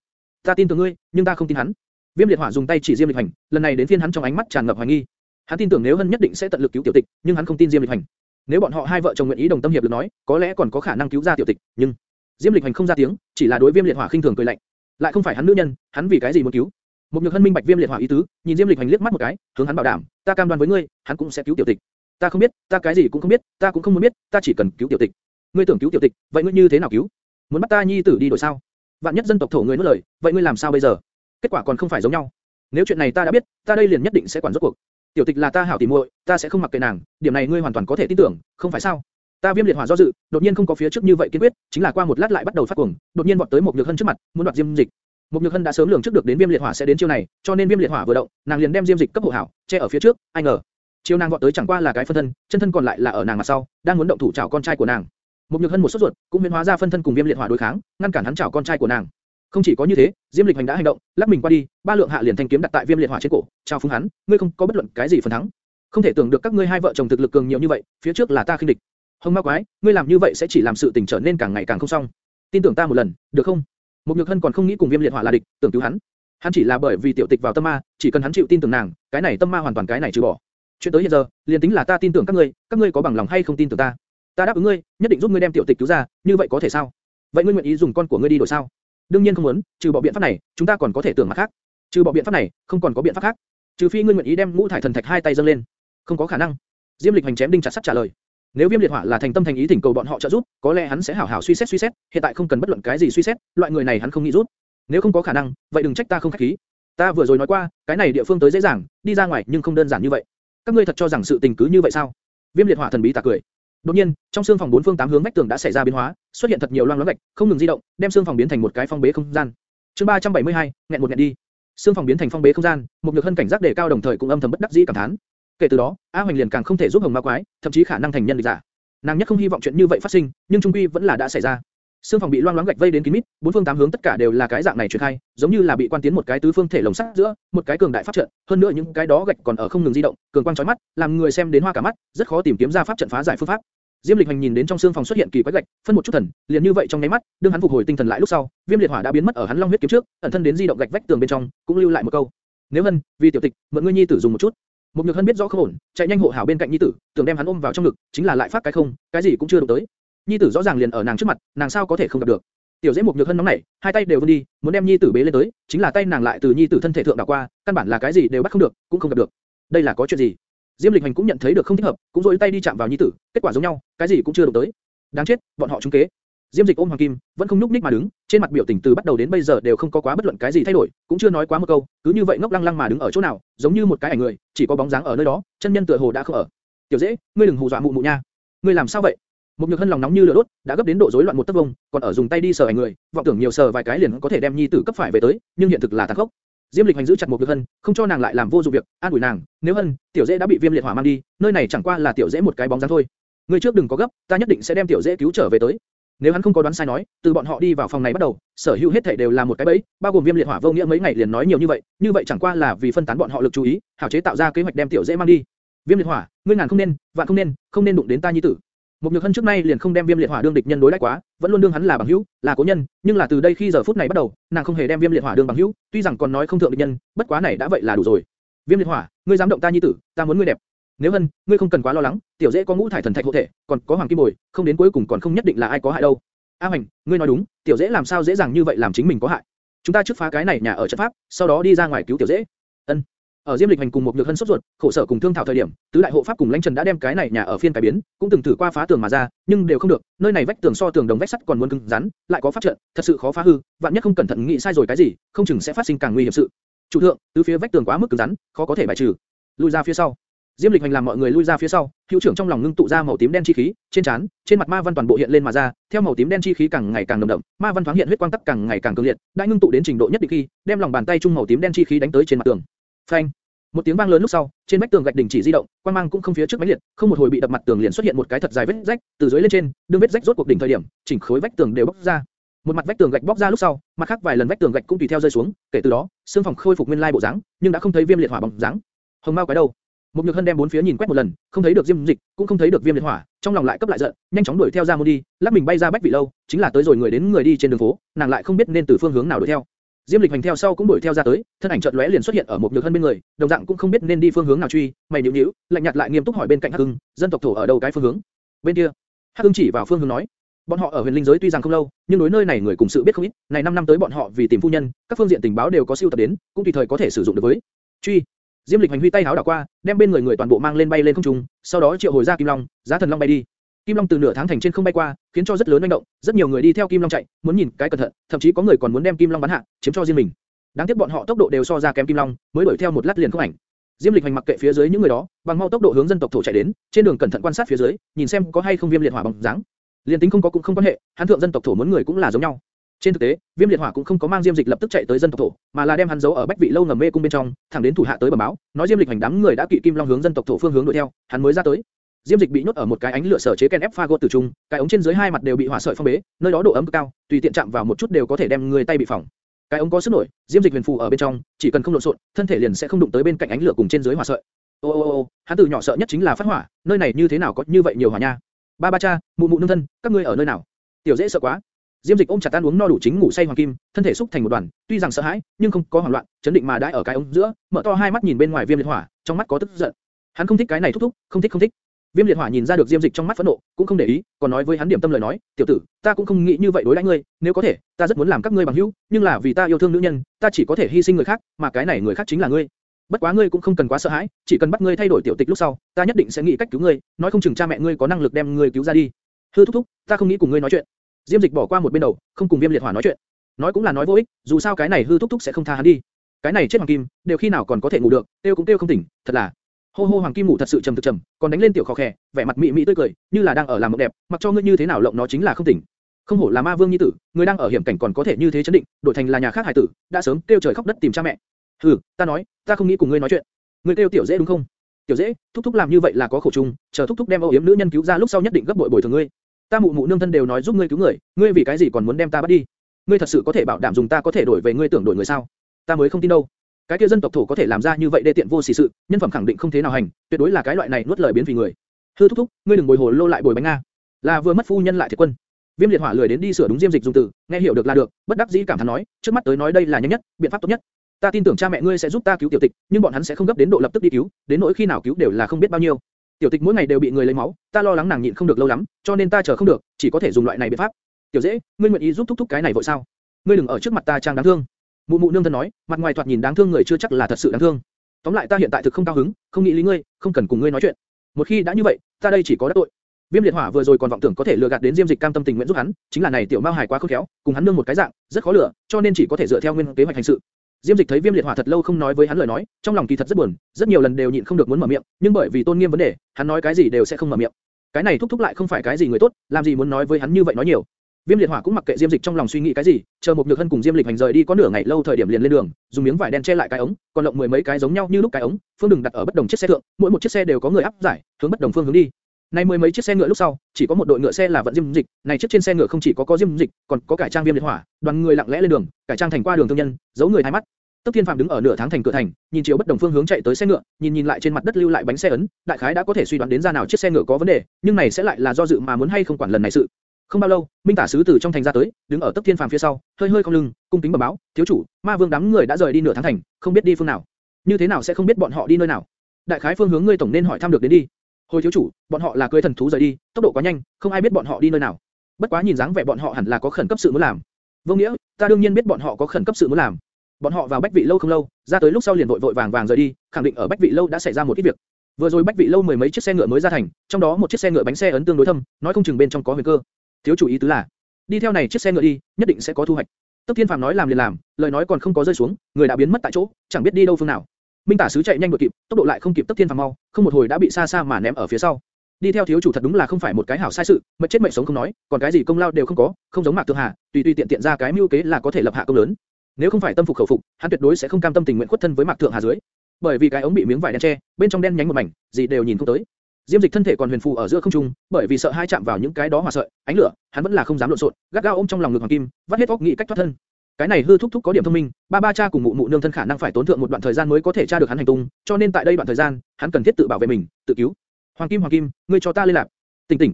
Ta tin tưởng ngươi, nhưng ta không tin hắn. Viêm liệt hỏa dùng tay chỉ Diêm Lịch Hành, lần này đến phiên hắn trong ánh mắt tràn ngập hoài nghi. Hắn tin tưởng nếu Hân nhất định sẽ tận lực cứu tiểu tịch, nhưng hắn không tin Diêm Lịch Hành. Nếu bọn họ hai vợ chồng nguyện ý đồng tâm hiệp lực nói, có lẽ còn có khả năng cứu ra tiểu tịch, nhưng Diêm Lịch Hành không ra tiếng, chỉ là đối Viêm liệt hỏa khinh thường cười lạnh. Lại không phải hắn nữ nhân, hắn vì cái gì muốn cứu? Một nhược hân minh bạch Viêm liệt hỏa ý tứ, nhìn Diêm Lịch Hành liếc mắt một cái, hướng hắn bảo đảm, ta cam đoan với ngươi, hắn cũng sẽ cứu tiểu tịch. Ta không biết, ta cái gì cũng không biết, ta cũng không muốn biết, ta chỉ cần cứu tiểu tịch. Ngươi tưởng cứu tiểu tịch, vậy ngươi như thế nào cứu? Muốn bắt ta nhi tử đi đổi sao? Vạn nhất dân tộc thổ người nuốt lời, vậy ngươi làm sao bây giờ? Kết quả còn không phải giống nhau. Nếu chuyện này ta đã biết, ta đây liền nhất định sẽ quản rốt cuộc. Tiểu tịch là ta hảo tỉ muội, ta sẽ không mặc kệ nàng, điểm này ngươi hoàn toàn có thể tin tưởng, không phải sao? Ta viêm liệt hỏa do dự, đột nhiên không có phía trước như vậy kiên quyết, chính là qua một lát lại bắt đầu phát cuồng, đột nhiên vọt tới một nhược hân trước mặt, muốn đoạt diêm dịch. Một nhược hân đã sớm lường trước được đến viêm liệt hỏa sẽ đến chiêu này, cho nên viêm liệt hỏa vừa động, nàng liền đem diêm dịch cấp hộ hảo, che ở phía trước, ai ngờ, chiêu nàng vọt tới chẳng qua là cái phân thân, chân thân còn lại là ở nàng mặt sau, đang muốn động thủ chảo con trai của nàng. Một nhược hân một sốt ruột, cũng biến hóa ra phân thân cùng viêm liệt hỏa đối kháng, ngăn cản hắn chảo con trai của nàng. Không chỉ có như thế, Diêm Lịch Hành đã hành động, lắc mình qua đi, ba lượng hạ liền thanh kiếm đặt tại Viêm Liệt Hỏa trên cổ, chào phúng hắn, ngươi không có bất luận cái gì phần thắng. Không thể tưởng được các ngươi hai vợ chồng thực lực cường nhiều như vậy, phía trước là ta khinh địch. Hồng Ma Quái, ngươi làm như vậy sẽ chỉ làm sự tình trở nên càng ngày càng không xong. Tin tưởng ta một lần, được không? Một Nhược Hân còn không nghĩ cùng Viêm Liệt Hỏa là địch, tưởng cứu hắn. Hắn chỉ là bởi vì tiểu tịch vào tâm ma, chỉ cần hắn chịu tin tưởng nàng, cái này tâm ma hoàn toàn cái này trừ bỏ. Chuyện tới hiện giờ, liền tính là ta tin tưởng các ngươi, các ngươi có bằng lòng hay không tin tưởng ta? Ta đáp ứng ngươi, nhất định giúp ngươi đem tiểu tịch cứu ra, như vậy có thể sao? Vậy ngươi nguyện ý dùng con của ngươi đi đổi sao? đương nhiên không muốn, trừ bỏ biện pháp này, chúng ta còn có thể tưởng mặt khác. Trừ bỏ biện pháp này, không còn có biện pháp khác. Trừ phi ngươi nguyện ý đem ngũ thải thần thạch hai tay dâng lên, không có khả năng. Diêm Lịch hành chém đinh chặt sắt trả lời. Nếu Viêm Liệt Hỏa là thành tâm thành ý thỉnh cầu bọn họ trợ giúp, có lẽ hắn sẽ hảo hảo suy xét suy xét, hiện tại không cần bất luận cái gì suy xét, loại người này hắn không nghĩ rút. Nếu không có khả năng, vậy đừng trách ta không khách khí. Ta vừa rồi nói qua, cái này địa phương tới dễ dàng, đi ra ngoài nhưng không đơn giản như vậy. Các ngươi thật cho rằng sự tình cứ như vậy sao? Viêm Liệt Hỏa thần bí ta cười. Đột nhiên, trong xương phòng bốn phương tám hướng vách tường đã xảy ra biến hóa, xuất hiện thật nhiều loang loáng gạch, không ngừng di động, đem xương phòng biến thành một cái phong bế không gian. Chương 372, nghẹn một nghẹn đi. Xương phòng biến thành phong bế không gian, một nhược hân cảnh giác đề cao đồng thời cũng âm thầm bất đắc dĩ cảm thán. Kể từ đó, A Hoành liền càng không thể giúp Hồng Ma Quái, thậm chí khả năng thành nhân giả. Nàng nhất không hy vọng chuyện như vậy phát sinh, nhưng trung quy vẫn là đã xảy ra sương phòng bị loang loáng gạch vây đến kín mít, bốn phương tám hướng tất cả đều là cái dạng này truyền khai, giống như là bị quan tiến một cái tứ phương thể lồng sắt giữa, một cái cường đại pháp trận, hơn nữa những cái đó gạch còn ở không ngừng di động, cường quang chói mắt, làm người xem đến hoa cả mắt, rất khó tìm kiếm ra pháp trận phá giải phương pháp. Diêm Lịch Hành nhìn đến trong xương phòng xuất hiện kỳ quái gạch, phân một chút thần, liền như vậy trong nháy mắt, đương hắn phục hồi tinh thần lại lúc sau, Viêm Liệt Hỏa đã biến mất ở hắn long huyết kiếm trước, ẩn thân đến di động gạch vách tường bên trong, cũng lưu lại một câu: Nếu hân, vì tiểu tịch, mượn ngươi nhi tử dùng một chút. Mục Nhược Hân biết rõ không ổn, chạy nhanh hộ hảo bên cạnh nhi tử, tưởng đem hắn ôm vào trong ngực, chính là lại phát cái không, cái gì cũng chưa động tới. Nhi tử rõ ràng liền ở nàng trước mặt, nàng sao có thể không gặp được? Tiểu Dễ mục Nhược Hân nóng nảy, hai tay đều vươn đi, muốn đem nhi tử bế lên tới, chính là tay nàng lại từ nhi tử thân thể thượng đảo qua, căn bản là cái gì đều bắt không được, cũng không gặp được. Đây là có chuyện gì? Diêm Lịch Hành cũng nhận thấy được không thích hợp, cũng rồi tay đi chạm vào nhi tử, kết quả giống nhau, cái gì cũng chưa đụng tới. Đáng chết, bọn họ trúng kế. Diêm Dịch ôm Hoàng Kim, vẫn không nhúc nhích mà đứng, trên mặt biểu tình từ bắt đầu đến bây giờ đều không có quá bất luận cái gì thay đổi, cũng chưa nói quá một câu, cứ như vậy ngốc lăng lăng mà đứng ở chỗ nào, giống như một cái ảnh người, chỉ có bóng dáng ở nơi đó, chân nhân tựa hồ đã không ở. Tiểu Dễ, ngươi đừng hù dọa mụ mụ nha. Ngươi làm sao vậy? Một nhược hân lòng nóng như lửa đốt, đã gấp đến độ rối loạn một tấc vùng, còn ở dùng tay đi sờ ảnh người, vọng tưởng nhiều sờ vài cái liền có thể đem nhi tử cấp phải về tới, nhưng hiện thực là tàn khốc. Diêm Lịch hành giữ chặt một nhược hân, không cho nàng lại làm vô dụng việc, an ủi nàng, nếu hân, tiểu dễ đã bị viêm liệt hỏa mang đi, nơi này chẳng qua là tiểu dễ một cái bóng dáng thôi. Ngươi trước đừng có gấp, ta nhất định sẽ đem tiểu dễ cứu trở về tới. Nếu hắn không có đoán sai nói, từ bọn họ đi vào phòng này bắt đầu, sở hữu hết thảy đều là một cái bẫy, bao gồm viêm liệt hỏa vô nghĩa mấy ngày liền nói nhiều như vậy, như vậy chẳng qua là vì phân tán bọn họ lực chú ý, hảo chế tạo ra kế hoạch đem tiểu dễ mang đi. Viêm liệt hỏa, ngươi ngàn không nên, vạn không nên, không nên đụng đến ta nhi tử. Một nhược hân trước nay liền không đem viêm liệt hỏa đương địch nhân đối đãi quá, vẫn luôn đương hắn là bằng hữu, là cố nhân, nhưng là từ đây khi giờ phút này bắt đầu, nàng không hề đem viêm liệt hỏa đương bằng hữu, tuy rằng còn nói không thượng địch nhân, bất quá này đã vậy là đủ rồi. Viêm liệt hỏa, ngươi dám động ta nhi tử, ta muốn ngươi đẹp. Nếu hân, ngươi không cần quá lo lắng, tiểu dễ có ngũ thải thần thạch hộ thể, còn có hoàng kim bồi, không đến cuối cùng còn không nhất định là ai có hại đâu. A Hoành, ngươi nói đúng, tiểu dễ làm sao dễ dàng như vậy làm chính mình có hại. Chúng ta trước phá cái này nhà ở trận pháp, sau đó đi ra ngoài cứu tiểu dễ. Ân. Ở Diêm Lịch Hành cùng một nhược hân sốt ruột, khổ sở cùng thương thảo thời điểm, tứ đại hộ pháp cùng lãnh trần đã đem cái này nhà ở phiên cải biến, cũng từng thử qua phá tường mà ra, nhưng đều không được. Nơi này vách tường so tường đồng vách sắt còn muốn cứng rắn, lại có pháp trận, thật sự khó phá hư. Vạn nhất không cẩn thận nghĩ sai rồi cái gì, không chừng sẽ phát sinh càng nguy hiểm sự. Chủ thượng, tứ phía vách tường quá mức cứng rắn, khó có thể bài trừ. Lùi ra phía sau. Diêm Lịch Hành làm mọi người lui ra phía sau, hữu trưởng trong lòng ngưng tụ ra màu tím đen chi khí, trên trán, trên mặt ma văn toàn bộ hiện lên mà ra, theo màu tím đen chi khí càng ngày càng nồng đậm, ma văn thoáng hiện huyết quang tắc càng ngày càng cường liệt, đã ngưng tụ đến trình độ nhất định khi, đem lòng bàn tay trung màu tím đen chi khí đánh tới trên mặt tường. Phanh! Một tiếng vang lớn lúc sau, trên vách tường gạch đỉnh chỉ di động, quang mang cũng không phía trước máy liệt, không một hồi bị đập mặt tường liền xuất hiện một cái thật dài vết rách, từ dưới lên trên, đường vết rách rốt cuộc đỉnh thời điểm, chỉnh khối vách tường đều bóc ra. Một mặt vách tường gạch bóc ra lúc sau, mặt khác vài lần vách tường gạch cũng tùy theo rơi xuống, kể từ đó, xương phòng khôi phục nguyên lai bộ dáng, nhưng đã không thấy viêm liệt hỏa bóng dáng. Hồng Mao quái đầu, Một nhược hân đem bốn phía nhìn quét một lần, không thấy được diêm dịch, cũng không thấy được viêm liệt hỏa, trong lòng lại cấp lại giận, nhanh chóng đuổi theo ra môn đi, lắc mình bay ra bách vị lâu, chính là tới rồi người đến người đi trên đường phố, nàng lại không biết nên từ phương hướng nào đuổi theo. Diêm Lịch hành theo sau cũng đuổi theo ra tới, thân ảnh chợt lóe liền xuất hiện ở một nhược hân bên người, đồng dạng cũng không biết nên đi phương hướng nào truy, mày nhíu nhíu, lạnh nhạt lại nghiêm túc hỏi bên cạnh Hắc Hưng, dân tộc thổ ở đâu cái phương hướng? Bên kia. Hắc Hưng chỉ vào phương hướng nói, bọn họ ở huyền linh giới tuy rằng không lâu, nhưng đối nơi này người cùng sự biết không ít, này 5 năm tới bọn họ vì tìm phu nhân, các phương diện tình báo đều có siêu tập đến, cũng tùy thời có thể sử dụng được với. Truy. Diêm Lịch hành huy tay háo đảo qua, đem bên người người toàn bộ mang lên bay lên không trung, sau đó triệu hồi ra Kim Long, giá thần long bay đi. Kim Long từ nửa tháng thành trên không bay qua, khiến cho rất lớn manh động, rất nhiều người đi theo Kim Long chạy, muốn nhìn cái cẩn thận, thậm chí có người còn muốn đem Kim Long bắn hạ, chiếm cho riêng mình. Đáng tiếc bọn họ tốc độ đều so ra kém Kim Long, mới đuổi theo một lát liền không ảnh. Diêm Lịch hành mặc kệ phía dưới những người đó, bằng mau tốc độ hướng dân tộc thổ chạy đến, trên đường cẩn thận quan sát phía dưới, nhìn xem có hay không viêm liệt hỏa bóng dáng. Liên tính không có cũng không quan hệ, hắn thượng dân tộc thổ muốn người cũng là giống nhau. Trên thực tế, Viêm Liệt Hỏa cũng không có mang Diêm Dịch lập tức chạy tới dân tộc thổ, mà là đem hắn giấu ở bách vị lâu ngầm mê cung bên trong, thẳng đến thủ hạ tới bẩm báo, nói Diêm Lịch hành đám người đã kỵ Kim Long hướng dân tộc thổ phương hướng đuổi theo, hắn mới ra tới. Diêm Dịch bị nhốt ở một cái ánh lửa sở chế ken ép pha gột tử trung, cái ống trên dưới hai mặt đều bị hỏa sợi phong bế, nơi đó độ ấm cực cao, tùy tiện chạm vào một chút đều có thể đem người tay bị phỏng. Cái ống có sức nổi, Diêm Dịch huyền phù ở bên trong, chỉ cần không lộn xộn, thân thể liền sẽ không đụng tới bên cạnh ánh lửa cùng trên dưới hỏa sợi. Ô ô ô, hắn từ nhỏ sợ nhất chính là phát hỏa, nơi này như thế nào có như vậy nhiều hỏa nha. Ba ba cha, mụ mụ nương thân, các ngươi ở nơi nào? Tiểu dễ sợ quá. Diêm Dịch ôm chặt tan uống no đủ chính ngủ say hoàng kim, thân thể xúc thành một đoàn, tuy rằng sợ hãi, nhưng không có hoảng loạn, chấn định mà đãi ở cái ống giữa, mở to hai mắt nhìn bên ngoài Viêm Liệt Hỏa, trong mắt có tức giận. Hắn không thích cái này thúc thúc, không thích không thích. Viêm liệt hỏa nhìn ra được Diêm Dịch trong mắt phẫn nộ, cũng không để ý, còn nói với hắn điểm tâm lời nói, tiểu tử, ta cũng không nghĩ như vậy đối đãi ngươi, nếu có thể, ta rất muốn làm các ngươi bằng hữu, nhưng là vì ta yêu thương nữ nhân, ta chỉ có thể hy sinh người khác, mà cái này người khác chính là ngươi. Bất quá ngươi cũng không cần quá sợ hãi, chỉ cần bắt ngươi thay đổi tiểu tịch lúc sau, ta nhất định sẽ nghĩ cách cứu ngươi, nói không chừng cha mẹ ngươi có năng lực đem ngươi cứu ra đi. Hư thúc thúc, ta không nghĩ cùng ngươi nói chuyện. Diêm Dịch bỏ qua một bên đầu, không cùng Viêm liệt hỏa nói chuyện. Nói cũng là nói vô ích, dù sao cái này hư thúc thúc sẽ không tha hắn đi. Cái này chết hoàng kim, đều khi nào còn có thể ngủ được, tiêu cũng tiêu không tỉnh, thật là Hô hô hoàng kim ngủ thật sự trầm thực trầm, còn đánh lên tiểu khó khè, vẻ mặt mị mị tươi cười, như là đang ở làm mộng đẹp, mặc cho ngươi như thế nào lộng nó chính là không tỉnh. Không hổ là ma vương nhi tử, người đang ở hiểm cảnh còn có thể như thế chấn định, đổi thành là nhà khác hải tử, đã sớm kêu trời khóc đất tìm cha mẹ. Hừ, ta nói, ta không nghĩ cùng ngươi nói chuyện. Ngươi kêu tiểu dễ đúng không? Tiểu dễ, thúc thúc làm như vậy là có khổ chung, chờ thúc thúc đem âu yếm nữ nhân cứu ra lúc sau nhất định gấp bội bồi thường ngươi. Ta mụ mụ nương thân đều nói giúp ngươi cứu người, ngươi vì cái gì còn muốn đem ta bắt đi? Ngươi thật sự có thể bảo đảm dùng ta có thể đổi về ngươi tưởng đổi người sao? Ta mới không tin đâu cái kia dân tộc thổ có thể làm ra như vậy đê tiện vô sỉ sự, nhân phẩm khẳng định không thế nào hành, tuyệt đối là cái loại này nuốt lời biến vì người. Hư thúc thúc, ngươi đừng bồi hồ lô lại bồi bánh nga, là vừa mất phu nhân lại thiệt quân. Viêm liệt hỏa lười đến đi sửa đúng diêm dịch dùng từ, nghe hiểu được là được, bất đắc dĩ cảm thán nói, trước mắt tới nói đây là nhanh nhất, biện pháp tốt nhất. Ta tin tưởng cha mẹ ngươi sẽ giúp ta cứu tiểu tịch, nhưng bọn hắn sẽ không gấp đến độ lập tức đi cứu, đến nỗi khi nào cứu đều là không biết bao nhiêu. Tiểu tịch mỗi ngày đều bị người lấy máu, ta lo lắng nàng nhịn không được lâu lắm, cho nên ta chờ không được, chỉ có thể dùng loại này biện pháp. Tiểu dễ, ngươi nguyện ý giúp thúc thúc cái này vội sao? Ngươi đừng ở trước mặt ta trang đáng thương. Mụ mụ nương thân nói, mặt ngoài thoạt nhìn đáng thương người chưa chắc là thật sự đáng thương. Tóm lại ta hiện tại thực không cao hứng, không nghĩ lý ngươi, không cần cùng ngươi nói chuyện. Một khi đã như vậy, ta đây chỉ có đắc tội. Viêm liệt hỏa vừa rồi còn vọng tưởng có thể lừa gạt đến Diêm Dịch cam tâm tình nguyện giúp hắn, chính là này tiểu Mao Hải quá khôn khéo, cùng hắn nương một cái dạng, rất khó lừa, cho nên chỉ có thể dựa theo nguyên kế hoạch hành sự. Diêm Dịch thấy Viêm liệt hỏa thật lâu không nói với hắn lời nói, trong lòng kỳ thật rất buồn, rất nhiều lần đều nhịn không được muốn mở miệng, nhưng bởi vì tôn nghiêm vấn đề, hắn nói cái gì đều sẽ không mở miệng. Cái này thúc thúc lại không phải cái gì người tốt, làm gì muốn nói với hắn như vậy nói nhiều. Viêm liệt hỏa cũng mặc kệ Diêm Dịch trong lòng suy nghĩ cái gì, chờ một nhược hân cùng Diêm Lịch hành rời đi có nửa ngày lâu thời điểm liền lên đường, dùng miếng vải đen che lại cái ống, còn lộng mười mấy cái giống nhau như lúc cái ống, phương đừng đặt ở bất đồng chiếc xe thượng, mỗi một chiếc xe đều có người áp giải, hướng bất đồng phương hướng đi. Nay mười mấy chiếc xe ngựa lúc sau, chỉ có một đội ngựa xe là vận Diêm Dịch, này chiếc trên xe ngựa không chỉ có có Diêm Dịch, còn có cải trang Viêm liệt hỏa, đoàn người lặng lẽ lên đường, cải trang thành qua đường thương nhân, giấu người hai mắt. Tức Thiên Phạm đứng ở nửa tháng thành cửa thành, nhìn chiếu bất đồng phương hướng chạy tới xe ngựa, nhìn nhìn lại trên mặt đất lưu lại bánh xe ấn, đại khái đã có thể suy đoán đến ra nào chiếc xe ngựa có vấn đề, nhưng này sẽ lại là do dự mà muốn hay không quản lần này sự. Không bao lâu, Minh Tả sứ từ trong thành ra tới, đứng ở Tấp Thiên Phàm phía sau, hơi hơi cong lưng, cung kính bẩm báo, thiếu chủ, Ma Vương đám người đã rời đi nửa tháng thành, không biết đi phương nào. Như thế nào sẽ không biết bọn họ đi nơi nào? Đại khái phương hướng ngươi tổng nên hỏi thăm được đến đi. Hồi thiếu chủ, bọn họ là cưỡi thần thú rời đi, tốc độ quá nhanh, không ai biết bọn họ đi nơi nào. Bất quá nhìn dáng vẻ bọn họ hẳn là có khẩn cấp sự muốn làm. Vô nghĩa, ta đương nhiên biết bọn họ có khẩn cấp sự muốn làm. Bọn họ vào Bách Vị lâu không lâu, ra tới lúc sau liền vội vội vàng vàng rời đi, khẳng định ở Bách Vị lâu đã xảy ra một ít việc. Vừa rồi Bách Vị lâu mười mấy chiếc xe ngựa mới ra thành, trong đó một chiếc xe ngựa bánh xe ấn tương đối thâm, nói không chừng bên trong có huyền cơ. Thiếu chủ ý tứ là, đi theo này chiếc xe ngựa đi, nhất định sẽ có thu hoạch. Tốc Thiên Phàm nói làm liền làm, lời nói còn không có rơi xuống, người đã biến mất tại chỗ, chẳng biết đi đâu phương nào. Minh Tả sứ chạy nhanh đuổi kịp, tốc độ lại không kịp Tốc Thiên Phàm mau, không một hồi đã bị xa xa mà ném ở phía sau. Đi theo thiếu chủ thật đúng là không phải một cái hảo sai sự, mệt chết mệnh sống không nói, còn cái gì công lao đều không có, không giống Mạc Thượng Hà, tùy tùy tiện tiện ra cái mưu kế là có thể lập hạ công lớn. Nếu không phải tâm phục khẩu phục, hắn tuyệt đối sẽ không cam tâm tình nguyện khuất thân với Mạc Thượng Hà dưới. Bởi vì cái ống bị miếng vải đen che, bên trong đen nhánh một mảnh, gì đều nhìn không tới. Diêm Dịch thân thể còn huyền phù ở giữa không trung, bởi vì sợ hai chạm vào những cái đó hỏa sợi, ánh lửa, hắn vẫn là không dám lộn xộn, gắt gao ôm trong lòng ngực hoàng kim, vắt hết óc nghĩ cách thoát thân. Cái này hư thúc thúc có điểm thông minh, ba ba cha cùng mụ mụ nương thân khả năng phải tốn thượng một đoạn thời gian mới có thể tra được hắn hành tung, cho nên tại đây đoạn thời gian, hắn cần thiết tự bảo vệ mình, tự cứu. Hoàng kim, hoàng kim, ngươi cho ta liên lạc. Tỉnh tỉnh.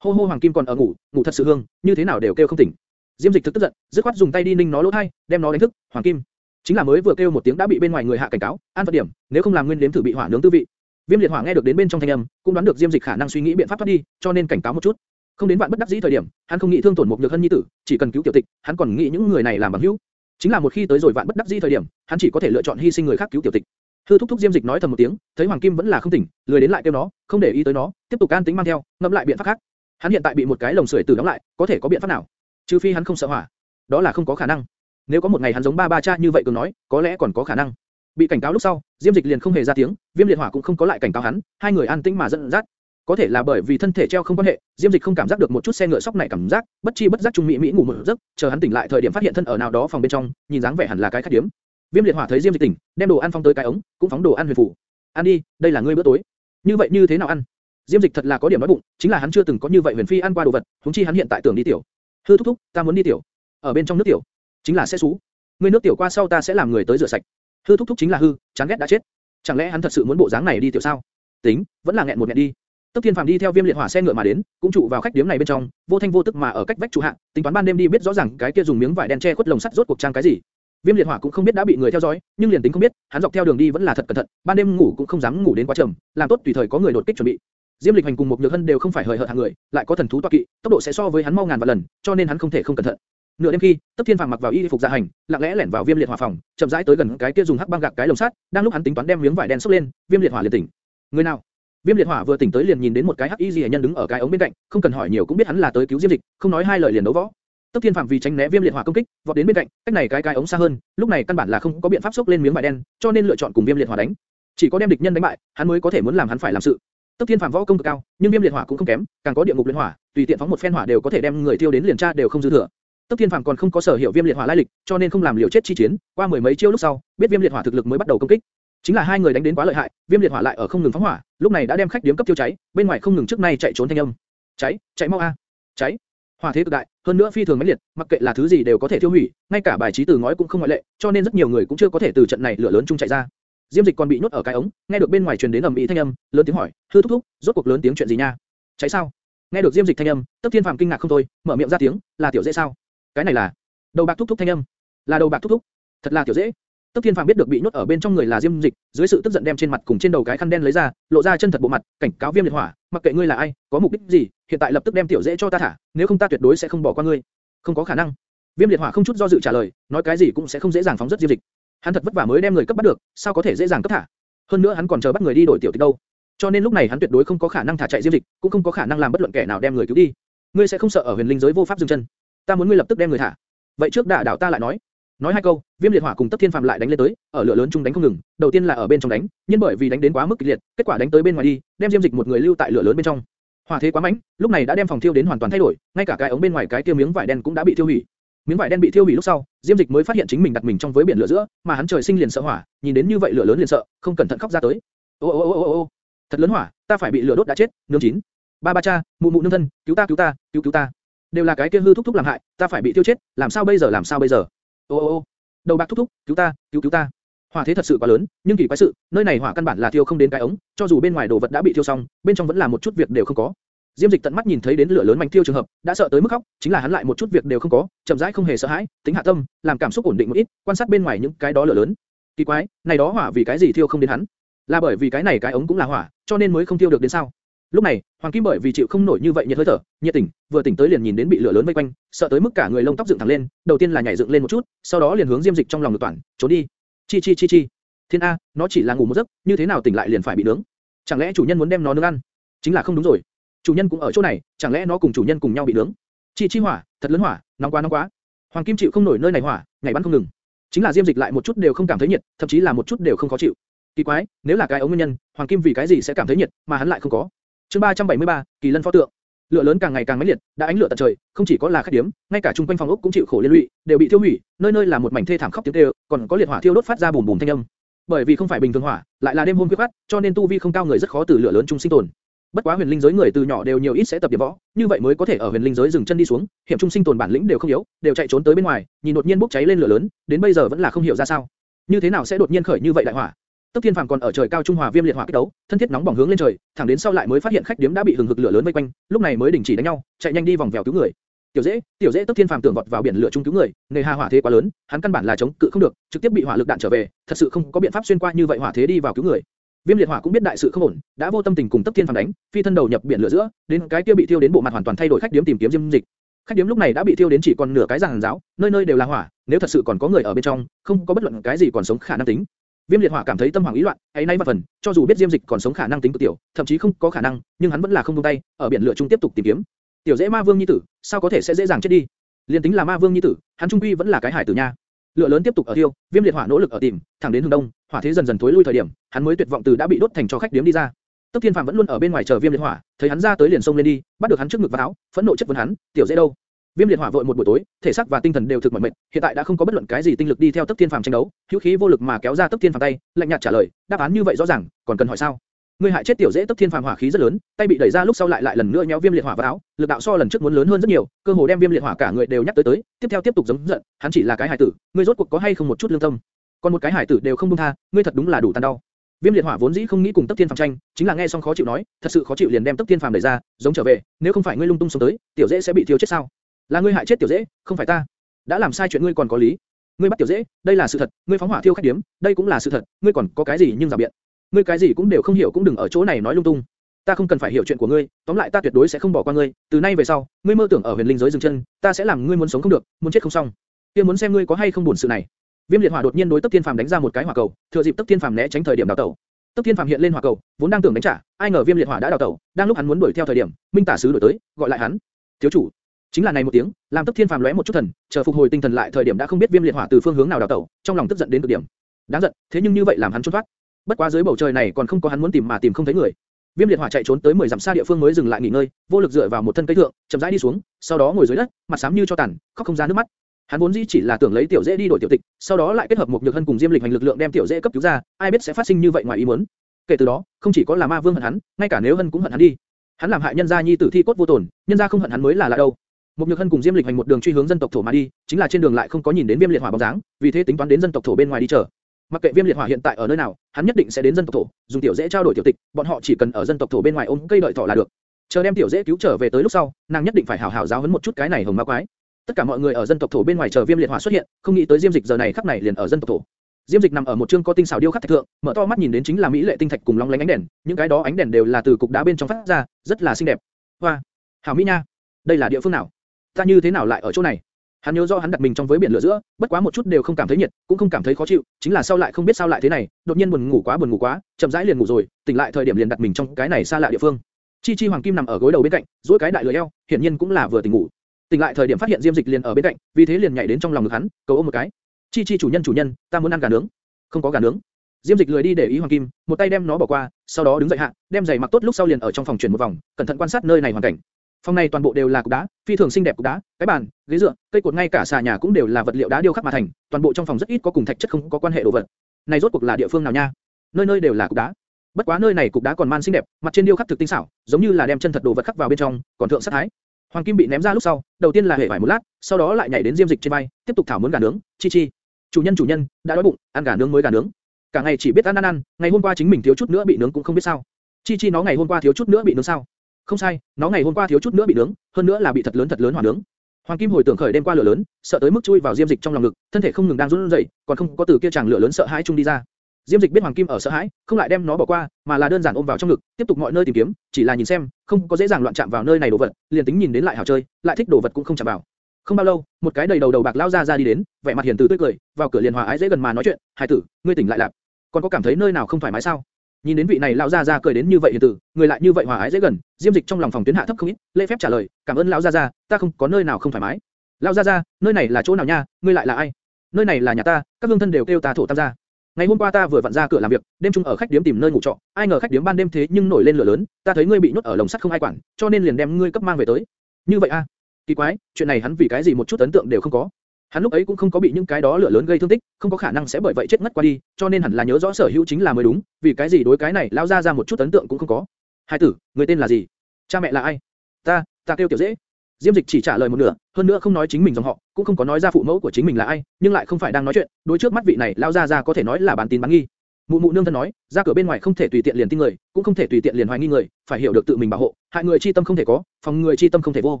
Hô hô hoàng kim còn ở ngủ, ngủ thật sự hương, như thế nào đều kêu không tỉnh. Diêm Dịch thực tức giận, dứt khoát dùng tay đi ninh nó lỗ thay, đem nó đánh thức. Hoàng kim, chính là mới vừa kêu một tiếng đã bị bên ngoài người hạ cảnh cáo, an phận điểm, nếu không làm nguyên đếm thử bị hỏa nướng tư vị. Viêm liệt hỏa nghe được đến bên trong thanh âm, cũng đoán được Diêm Dịch khả năng suy nghĩ biện pháp thoát đi, cho nên cảnh cáo một chút. Không đến vạn bất đắc dĩ thời điểm, hắn không nghĩ thương tổn một nhược hân nhi tử, chỉ cần cứu tiểu tịch, hắn còn nghĩ những người này làm bằng hữu. Chính là một khi tới rồi vạn bất đắc dĩ thời điểm, hắn chỉ có thể lựa chọn hy sinh người khác cứu tiểu tịch. Hư thúc thúc Diêm Dịch nói thầm một tiếng, thấy Hoàng Kim vẫn là không tỉnh, lười đến lại kêu nó, không để ý tới nó, tiếp tục an tính mang theo, ngậm lại biện pháp khác. Hắn hiện tại bị một cái lồng sưởi tử đóng lại, có thể có biện pháp nào? Trừ phi hắn không sợ hỏa, đó là không có khả năng. Nếu có một ngày hắn giống ba ba cha như vậy cường nói, có lẽ còn có khả năng. Bị cảnh cáo lúc sau, Diêm Dịch liền không hề ra tiếng, Viêm Liệt Hỏa cũng không có lại cảnh cáo hắn, hai người an tĩnh mà dẫn dắt. Có thể là bởi vì thân thể treo không quan hệ, Diêm Dịch không cảm giác được một chút xe ngựa sóc này cảm giác, bất chi bất giác trung mỹ mỹ ngủ một giấc, chờ hắn tỉnh lại thời điểm phát hiện thân ở nào đó phòng bên trong, nhìn dáng vẻ hẳn là cái khách điếm. Viêm Liệt Hỏa thấy Diêm Dịch tỉnh, đem đồ ăn phong tới cái ống, cũng phóng đồ ăn huyền phủ. Ăn đi, đây là ngươi bữa tối. Như vậy như thế nào ăn? Diêm Dịch thật là có điểm nói bụng, chính là hắn chưa từng có như vậy huyền phi ăn qua đồ vật, huống chi hắn hiện tại tưởng đi tiểu. Hư thúc thúc, ta muốn đi tiểu. Ở bên trong nước tiểu, chính là sẽ xú. Ngươi nước tiểu qua sau ta sẽ làm người tới rửa sạch. Hư thúc thúc chính là hư, chán ghét đã chết. Chẳng lẽ hắn thật sự muốn bộ dáng này đi tiểu sao? Tính, vẫn là nghẹn một nghẹn đi. Tức Thiên Phàm đi theo Viêm Liệt Hỏa xe ngựa mà đến, cũng trụ vào khách điếm này bên trong, vô thanh vô tức mà ở cách vách trụ hạ, tính toán ban đêm đi biết rõ ràng cái kia dùng miếng vải đen che khuất lồng sắt rốt cuộc trang cái gì. Viêm Liệt Hỏa cũng không biết đã bị người theo dõi, nhưng liền tính không biết, hắn dọc theo đường đi vẫn là thật cẩn thận, ban đêm ngủ cũng không dám ngủ đến quá trầm, làm tốt tùy thời có người đột kích chuẩn bị. Diêm Lịch Hành cùng một Nhược Hân đều không phải hời hợt hạng người, lại có thần thú toa kỵ, tốc độ sẽ so với hắn mau ngàn vạn lần, cho nên hắn không thể không cẩn thận. Nửa đêm khi, Tấp Thiên Phàm mặc vào y phục dạ hành, lặng lẽ lẻn vào Viêm Liệt Hỏa phòng, chậm rãi tới gần cái kia dùng hắc băng gạc cái lồng sắt, đang lúc hắn tính toán đem miếng vải đen xốc lên, Viêm Liệt Hỏa liền tỉnh. Người nào? Viêm liệt hỏa vừa tỉnh tới liền nhìn đến một cái hắc y dị nhân đứng ở cái ống bên cạnh, không cần hỏi nhiều cũng biết hắn là tới cứu Diêm Dịch, không nói hai lời liền đấu võ. Tấp Thiên Phạm vì tránh né Viêm liệt hỏa công kích, vọt đến bên cạnh, cách này cái cái ống xa hơn, lúc này căn bản là không có biện pháp xốc lên miếng vải đen, cho nên lựa chọn cùng Viêm liệt hỏa đánh. Chỉ có đem địch nhân đánh bại, hắn mới có thể muốn làm hắn phải làm sự. Tấp Thiên Phạm võ công cực cao, nhưng Viêm liệt hỏa cũng không kém, càng có địa ngục luyện hỏa, tùy tiện phóng một phen hỏa đều có thể đem người tiêu đến liền tra đều không dư thừa. Tốc Thiên Phàm còn không có sở hiểu Viêm Liệt Hỏa lai lịch, cho nên không làm liều chết chi chiến, qua mười mấy chiêu lúc sau, biết Viêm Liệt Hỏa thực lực mới bắt đầu công kích. Chính là hai người đánh đến quá lợi hại, Viêm Liệt Hỏa lại ở không ngừng phóng hỏa, lúc này đã đem khách điếm cấp tiêu cháy, bên ngoài không ngừng trước nay chạy trốn thanh âm. Cháy, cháy mau a, cháy. Hỏa thế cực đại, hơn nữa phi thường mãnh liệt, mặc kệ là thứ gì đều có thể tiêu hủy, ngay cả bài trí từ ngói cũng không ngoại lệ, cho nên rất nhiều người cũng chưa có thể từ trận này lửa lớn chung chạy ra. Diêm Dịch còn bị nhốt ở cái ống, nghe được bên ngoài truyền đến ầm ĩ thanh âm, lớn tiếng hỏi, hư thúc thúc, rốt cuộc lớn tiếng chuyện gì nha? Cháy sao? Nghe được Diêm Dịch thanh âm, Tấp Thiên Phàm kinh ngạc không thôi, mở miệng ra tiếng, là tiểu dễ sao? Cái này là đầu bạc thúc thúc thanh âm, là đầu bạc thúc thúc, thật là tiểu dễ. Tức Thiên Phàm biết được bị nhốt ở bên trong người là Diêm Dịch, dưới sự tức giận đem trên mặt cùng trên đầu cái khăn đen lấy ra, lộ ra chân thật bộ mặt, cảnh cáo Viêm Liệt Hỏa, mặc kệ ngươi là ai, có mục đích gì, hiện tại lập tức đem tiểu dễ cho ta thả, nếu không ta tuyệt đối sẽ không bỏ qua ngươi. Không có khả năng. Viêm Liệt Hỏa không chút do dự trả lời, nói cái gì cũng sẽ không dễ dàng phóng rất Diêm Dịch. Hắn thật vất vả mới đem người cấp bắt được, sao có thể dễ dàng cấp thả? Hơn nữa hắn còn chờ bắt người đi đổi tiểu tịch đâu. Cho nên lúc này hắn tuyệt đối không có khả năng thả chạy Diêm Dịch, cũng không có khả năng làm bất luận kẻ nào đem người cứu đi. Ngươi sẽ không sợ ở huyền linh giới vô pháp dừng chân? Ta muốn ngươi lập tức đem người thả. Vậy trước đả đảo ta lại nói. Nói hai câu, Viêm Liệt Hỏa cùng Tấp Thiên Phàm lại đánh lên tới, ở lửa lớn chung đánh không ngừng, đầu tiên là ở bên trong đánh, nhưng bởi vì đánh đến quá mức kịch liệt, kết quả đánh tới bên ngoài đi, đem Diêm Dịch một người lưu tại lửa lớn bên trong. Hỏa thế quá mạnh, lúc này đã đem phòng thiêu đến hoàn toàn thay đổi, ngay cả cái ống bên ngoài cái kia miếng vải đen cũng đã bị thiêu hủy. Miếng vải đen bị thiêu hủy lúc sau, Diêm Dịch mới phát hiện chính mình đặt mình trong với biển lửa giữa, mà hắn trời sinh liền sợ hỏa, nhìn đến như vậy lửa lớn liền sợ, không cẩn thận khóc ra tới. Ô ô ô ô ô, thật lớn hỏa, ta phải bị lửa đốt đã chết, nương chín. Ba ba cha, mụ mụ nương thân, cứu ta cứu ta, cứu cứu ta. Đều là cái kia hư thúc thúc làm hại, ta phải bị tiêu chết, làm sao bây giờ làm sao bây giờ? Ô ô ô, đầu bạc thúc thúc, cứu ta, cứu cứu ta. Hỏa thế thật sự quá lớn, nhưng kỳ quái sự, nơi này hỏa căn bản là thiêu không đến cái ống, cho dù bên ngoài đồ vật đã bị thiêu xong, bên trong vẫn là một chút việc đều không có. Diêm Dịch tận mắt nhìn thấy đến lửa lớn mạnh thiêu trường hợp, đã sợ tới mức khóc, chính là hắn lại một chút việc đều không có, chậm rãi không hề sợ hãi, tính hạ tâm, làm cảm xúc ổn định một ít, quan sát bên ngoài những cái đó lửa lớn. Kỳ quái, này đó hỏa vì cái gì thiêu không đến hắn? Là bởi vì cái này cái ống cũng là hỏa, cho nên mới không thiêu được đến sao? Lúc này, Hoàng Kim bởi vì chịu không nổi như vậy nhiệt hơi thở, nhiệt tỉnh, vừa tỉnh tới liền nhìn đến bị lửa lớn vây quanh, sợ tới mức cả người lông tóc dựng thẳng lên, đầu tiên là nhảy dựng lên một chút, sau đó liền hướng Diêm Dịch trong lòng ngực toàn, trốn đi. Chi chi chi chi. Thiên a, nó chỉ là ngủ một giấc, như thế nào tỉnh lại liền phải bị nướng? Chẳng lẽ chủ nhân muốn đem nó nướng ăn? Chính là không đúng rồi. Chủ nhân cũng ở chỗ này, chẳng lẽ nó cùng chủ nhân cùng nhau bị nướng? Chi chi hỏa, thật lớn hỏa, nóng quá nóng quá. Hoàng Kim chịu không nổi nơi này hỏa, ngày bắn không ngừng. Chính là Diêm Dịch lại một chút đều không cảm thấy nhiệt, thậm chí là một chút đều không khó chịu. Kỳ quái, nếu là cái ống nguyên nhân, Hoàng Kim vì cái gì sẽ cảm thấy nhiệt, mà hắn lại không có? Chương 373, Kỳ Lân pho tượng. Lửa lớn càng ngày càng mãnh liệt, đã ánh lửa tận trời, không chỉ có là khách điếm, ngay cả chung quanh phòng ốc cũng chịu khổ liên lụy, đều bị thiêu hủy, nơi nơi là một mảnh thê thảm khóc tiếng kêu, còn có liệt hỏa thiêu đốt phát ra bùm bùm thanh âm. Bởi vì không phải bình thường hỏa, lại là đêm hôm khuya khoắt, cho nên tu vi không cao người rất khó từ lửa lớn trung sinh tồn. Bất quá huyền linh giới người từ nhỏ đều nhiều ít sẽ tập điểm võ, như vậy mới có thể ở huyền linh giới dừng chân đi xuống, hiểm trung sinh tồn bản lĩnh đều không yếu, đều chạy trốn tới bên ngoài, nhìn đột nhiên bốc cháy lên lửa lớn, đến bây giờ vẫn là không hiểu ra sao. Như thế nào sẽ đột nhiên khởi như vậy đại hỏa? Tốc Thiên Phàm còn ở trời cao trung hòa viêm liệt hỏa kích đấu, thân thiết nóng bỏng hướng lên trời, thẳng đến sau lại mới phát hiện khách điếm đã bị hừng hực lửa lớn vây quanh, lúc này mới đình chỉ đánh nhau, chạy nhanh đi vòng vèo cứu người. Tiểu Dễ, Tiểu Dễ Tốc Thiên Phàm tưởng vọt vào biển lửa trung cứu người, nghề hà hỏa thế quá lớn, hắn căn bản là chống cự không được, trực tiếp bị hỏa lực đạn trở về, thật sự không có biện pháp xuyên qua như vậy hỏa thế đi vào cứu người. Viêm liệt hỏa cũng biết đại sự không ổn, đã vô tâm tình cùng Tốc Thiên Phàm đánh, phi thân đầu nhập biển lửa giữa, đến cái kia bị thiêu đến bộ mặt hoàn toàn thay đổi khách điếm tìm kiếm diêm dịch. Khách điếm lúc này đã bị thiêu đến chỉ còn nửa cái giàn giáo, nơi nơi đều là hỏa, nếu thật sự còn có người ở bên trong, không có bất luận cái gì còn sống khả năng tính. Viêm liệt hỏa cảm thấy tâm hoàng ý loạn, ấy nay và phần, cho dù biết Diêm Dịch còn sống khả năng tính cực tiểu, thậm chí không có khả năng, nhưng hắn vẫn là không buông tay, ở biển lửa trung tiếp tục tìm kiếm. Tiểu dễ ma vương nhi tử, sao có thể sẽ dễ dàng chết đi? Liên tính là ma vương nhi tử, hắn trung quy vẫn là cái hải tử nha. Lửa lớn tiếp tục ở thiêu, Viêm liệt hỏa nỗ lực ở tìm, thẳng đến hướng đông, hỏa thế dần dần thối lui thời điểm, hắn mới tuyệt vọng từ đã bị đốt thành cho khách điếm đi ra. Tức Thiên Phàm vẫn luôn ở bên ngoài chờ Viêm liệt hỏa, thấy hắn ra tới liền xông lên đi, bắt được hắn trước ngực và áo, phẫn nộ chất vấn hắn, tiểu dễ đâu? Viêm liệt hỏa vội một buổi tối, thể xác và tinh thần đều thực mỏi mệt, hiện tại đã không có bất luận cái gì tinh lực đi theo Tốc Thiên Phàm tranh đấu, hữu khí vô lực mà kéo ra Tốc Thiên Phàm tay, lạnh nhạt trả lời, đáp án như vậy rõ ràng, còn cần hỏi sao? ngươi hại chết tiểu dễ tức thiên phàm hỏa khí rất lớn, tay bị đẩy ra lúc sau lại lại lần nữa nhéo viêm liệt hỏa vào áo, lực đạo so lần trước muốn lớn hơn rất nhiều, cơ hồ đem viêm liệt hỏa cả người đều nhắc tới tới, tiếp theo tiếp tục giống giận, hắn chỉ là cái hải tử, ngươi rốt cuộc có hay không một chút lương tâm? còn một cái hải tử đều không buông tha, ngươi thật đúng là đủ tàn đau. Viêm liệt hỏa vốn dĩ không nghĩ cùng Tấp Thiên Phàm tranh, chính là nghe xong khó chịu nói, thật sự khó chịu liền đem Tấp Thiên Phàm đẩy ra, giống trở về, nếu không phải ngươi lung tung xuống tới, tiểu dễ sẽ bị thiêu chết sao? Là ngươi hại chết tiểu dễ, không phải ta. đã làm sai chuyện ngươi còn có lý. ngươi bắt tiểu dễ, đây là sự thật, ngươi phóng hỏa thiêu khách điếm, đây cũng là sự thật, ngươi còn có cái gì nhưng giả biện? ngươi cái gì cũng đều không hiểu cũng đừng ở chỗ này nói lung tung. ta không cần phải hiểu chuyện của ngươi, tóm lại ta tuyệt đối sẽ không bỏ qua ngươi, từ nay về sau, ngươi mơ tưởng ở huyền linh giới dừng chân, ta sẽ làm ngươi muốn sống không được, muốn chết không xong. kia muốn xem ngươi có hay không buồn sự này. Viêm liệt hỏa đột nhiên đối Tấp Thiên Phàm đánh ra một cái hỏa cầu, thừa dịp Tấp Thiên Phàm né tránh thời điểm đào tẩu. Tấp Thiên Phàm hiện lên hỏa cầu, vốn đang tưởng đánh trả, ai ngờ Viêm liệt hỏa đã đào tẩu, đang lúc hắn muốn đuổi theo thời điểm, Minh Tả sứ đuổi tới, gọi lại hắn. "Thiếu chủ." Chính là này một tiếng, làm tức Thiên Phàm lóe một chút thần, chờ phục hồi tinh thần lại thời điểm đã không biết Viêm liệt hỏa từ phương hướng nào đào tẩu, trong lòng tức giận đến cực điểm. Đáng giận, thế nhưng như vậy làm hắn trốn thoát. Bất quá dưới bầu trời này còn không có hắn muốn tìm mà tìm không thấy người. Viêm liệt hỏa chạy trốn tới 10 dặm xa địa phương mới dừng lại nghỉ ngơi, vô lực dựa vào một thân cây thượng, chậm rãi đi xuống, sau đó ngồi dưới đất, mặt xám như cho tàn, khóc không ra nước mắt. Hắn vốn dĩ chỉ là tưởng lấy tiểu dễ đi đổi tiểu tịch, sau đó lại kết hợp một nhược hân cùng diêm lịch hành lực lượng đem tiểu dễ cấp cứu ra, ai biết sẽ phát sinh như vậy ngoài ý muốn. Kể từ đó, không chỉ có là ma vương hận hắn, ngay cả nếu hân cũng hận hắn đi. Hắn làm hại nhân gia nhi tử thi cốt vô tổn, nhân gia không hận hắn mới là lạ đâu. Một nhược hân cùng diêm lịch hành một đường truy hướng dân tộc thổ mà đi, chính là trên đường lại không có nhìn đến viêm liệt hỏa bóng dáng, vì thế tính toán đến dân tộc thổ bên ngoài đi chờ. Mặc kệ viêm liệt hỏa hiện tại ở nơi nào, hắn nhất định sẽ đến dân tộc thổ, dùng tiểu dễ trao đổi tiểu tịch, bọn họ chỉ cần ở dân tộc thổ bên ngoài ôm cây đợi thỏ là được. Chờ đem tiểu dễ cứu trở về tới lúc sau, nàng nhất định phải hảo hảo giáo huấn một chút cái này hồng ma quái. Tất cả mọi người ở dân tộc thổ bên ngoài chờ viêm liệt hỏa xuất hiện, không nghĩ tới diêm dịch giờ này khắc này liền ở dân tộc thổ. Diêm dịch nằm ở một trương có tinh xảo điêu khắc thạch thượng, mở to mắt nhìn đến chính là mỹ lệ tinh thạch cùng long lánh ánh đèn, những cái đó ánh đèn đều là từ cục đá bên trong phát ra, rất là xinh đẹp. Hoa, hảo mỹ nha, đây là địa phương nào? Ta như thế nào lại ở chỗ này? Hắn nhớ rõ hắn đặt mình trong với biển lửa giữa, bất quá một chút đều không cảm thấy nhiệt, cũng không cảm thấy khó chịu, chính là sau lại không biết sao lại thế này, đột nhiên buồn ngủ quá buồn ngủ quá, chậm rãi liền ngủ rồi, tỉnh lại thời điểm liền đặt mình trong cái này xa lạ địa phương. Chi Chi Hoàng Kim nằm ở gối đầu bên cạnh, duỗi cái đại lười eo, hiển nhiên cũng là vừa tỉnh ngủ. Tỉnh lại thời điểm phát hiện Diêm Dịch liền ở bên cạnh, vì thế liền nhảy đến trong lòng ngực hắn, cầu ôm một cái. Chi Chi chủ nhân chủ nhân, ta muốn ăn gà nướng. Không có gà nướng. Diêm Dịch lười đi để ý Hoàng Kim, một tay đem nó bỏ qua, sau đó đứng dậy hạ, đem giày mặc tốt lúc sau liền ở trong phòng chuyển một vòng, cẩn thận quan sát nơi này hoàn cảnh. Phòng này toàn bộ đều là cục đá, phi thường xinh đẹp cục đá, cái bàn, ghế dựa, cây cột ngay cả xà nhà cũng đều là vật liệu đá điêu khắc mà thành, toàn bộ trong phòng rất ít có cùng thạch chất không có quan hệ đồ vật. Này rốt cuộc là địa phương nào nha? Nơi nơi đều là cục đá. Bất quá nơi này cục đá còn man xinh đẹp, mặt trên điêu khắc thực tinh xảo, giống như là đem chân thật đồ vật khắc vào bên trong, còn thượng sát thái. Hoàng kim bị ném ra lúc sau, đầu tiên là hề vải một lát, sau đó lại nhảy đến diêm dịch trên vai, tiếp tục thảo muốn gà nướng, chi chi. Chủ nhân chủ nhân, đã đói bụng, ăn gà nướng mới gà nướng. Cả ngày chỉ biết ăn ăn ăn, ngày hôm qua chính mình thiếu chút nữa bị nướng cũng không biết sao. Chi chi nó ngày hôm qua thiếu chút nữa bị nướng sao? Không sai, nó ngày hôm qua thiếu chút nữa bị nướng, hơn nữa là bị thật lớn thật lớn hỏa nướng. Hoàng Kim hồi tưởng khởi đêm qua lửa lớn, sợ tới mức chui vào diêm dịch trong lòng ngực, thân thể không ngừng đang run rẩy, còn không có từ kia chàng lửa lớn sợ hãi chung đi ra. Diêm Dịch biết Hoàng Kim ở sợ hãi, không lại đem nó bỏ qua, mà là đơn giản ôm vào trong ngực, tiếp tục mọi nơi tìm kiếm, chỉ là nhìn xem, không có dễ dàng loạn chạm vào nơi này đồ vật, liền tính nhìn đến lại hảo chơi, lại thích đồ vật cũng không chạm vào. Không bao lâu, một cái đầy đầu đầu bạc lão ra ra đi đến, vẻ mặt hiền từ tươi cười, vào cửa liền hòa ái dễ gần mà nói chuyện, "Hải tử, ngươi tỉnh lại lạc, còn có cảm thấy nơi nào không thoải mái sao?" Nhìn đến vị này lão gia gia cười đến như vậy hiền từ, người lại như vậy hòa ái dễ gần, Diêm Dịch trong lòng phòng tuyến hạ thấp không ít, lễ phép trả lời, "Cảm ơn lão gia gia, ta không có nơi nào không thoải mái." "Lão gia gia, nơi này là chỗ nào nha, ngươi lại là ai?" "Nơi này là nhà ta, các hương thân đều kêu ta thổ tam gia." Ngày hôm qua ta vừa vặn ra cửa làm việc, đêm chung ở khách điếm tìm nơi ngủ trọ, ai ngờ khách điếm ban đêm thế nhưng nổi lên lửa lớn, ta thấy ngươi bị nhốt ở lồng sắt không ai quản, cho nên liền đem ngươi cấp mang về tới. Như vậy a? À? Kỳ quái, chuyện này hắn vì cái gì một chút ấn tượng đều không có. Hắn lúc ấy cũng không có bị những cái đó lửa lớn gây thương tích, không có khả năng sẽ bởi vậy chết ngất qua đi, cho nên hẳn là nhớ rõ sở hữu chính là mới đúng, vì cái gì đối cái này lao ra ra một chút ấn tượng cũng không có. Hai tử, người tên là gì? Cha mẹ là ai? Ta, ta kêu tiểu dễ. Diêm Dịch chỉ trả lời một nửa, hơn nữa không nói chính mình dòng họ, cũng không có nói ra phụ mẫu của chính mình là ai, nhưng lại không phải đang nói chuyện, đối trước mắt vị này lao ra ra có thể nói là bán tín bán nghi. Mụ mụ nương thân nói, ra cửa bên ngoài không thể tùy tiện liền tin người, cũng không thể tùy tiện liền hoài nghi người, phải hiểu được tự mình bảo hộ, hại người chi tâm không thể có, phòng người chi tâm không thể vô.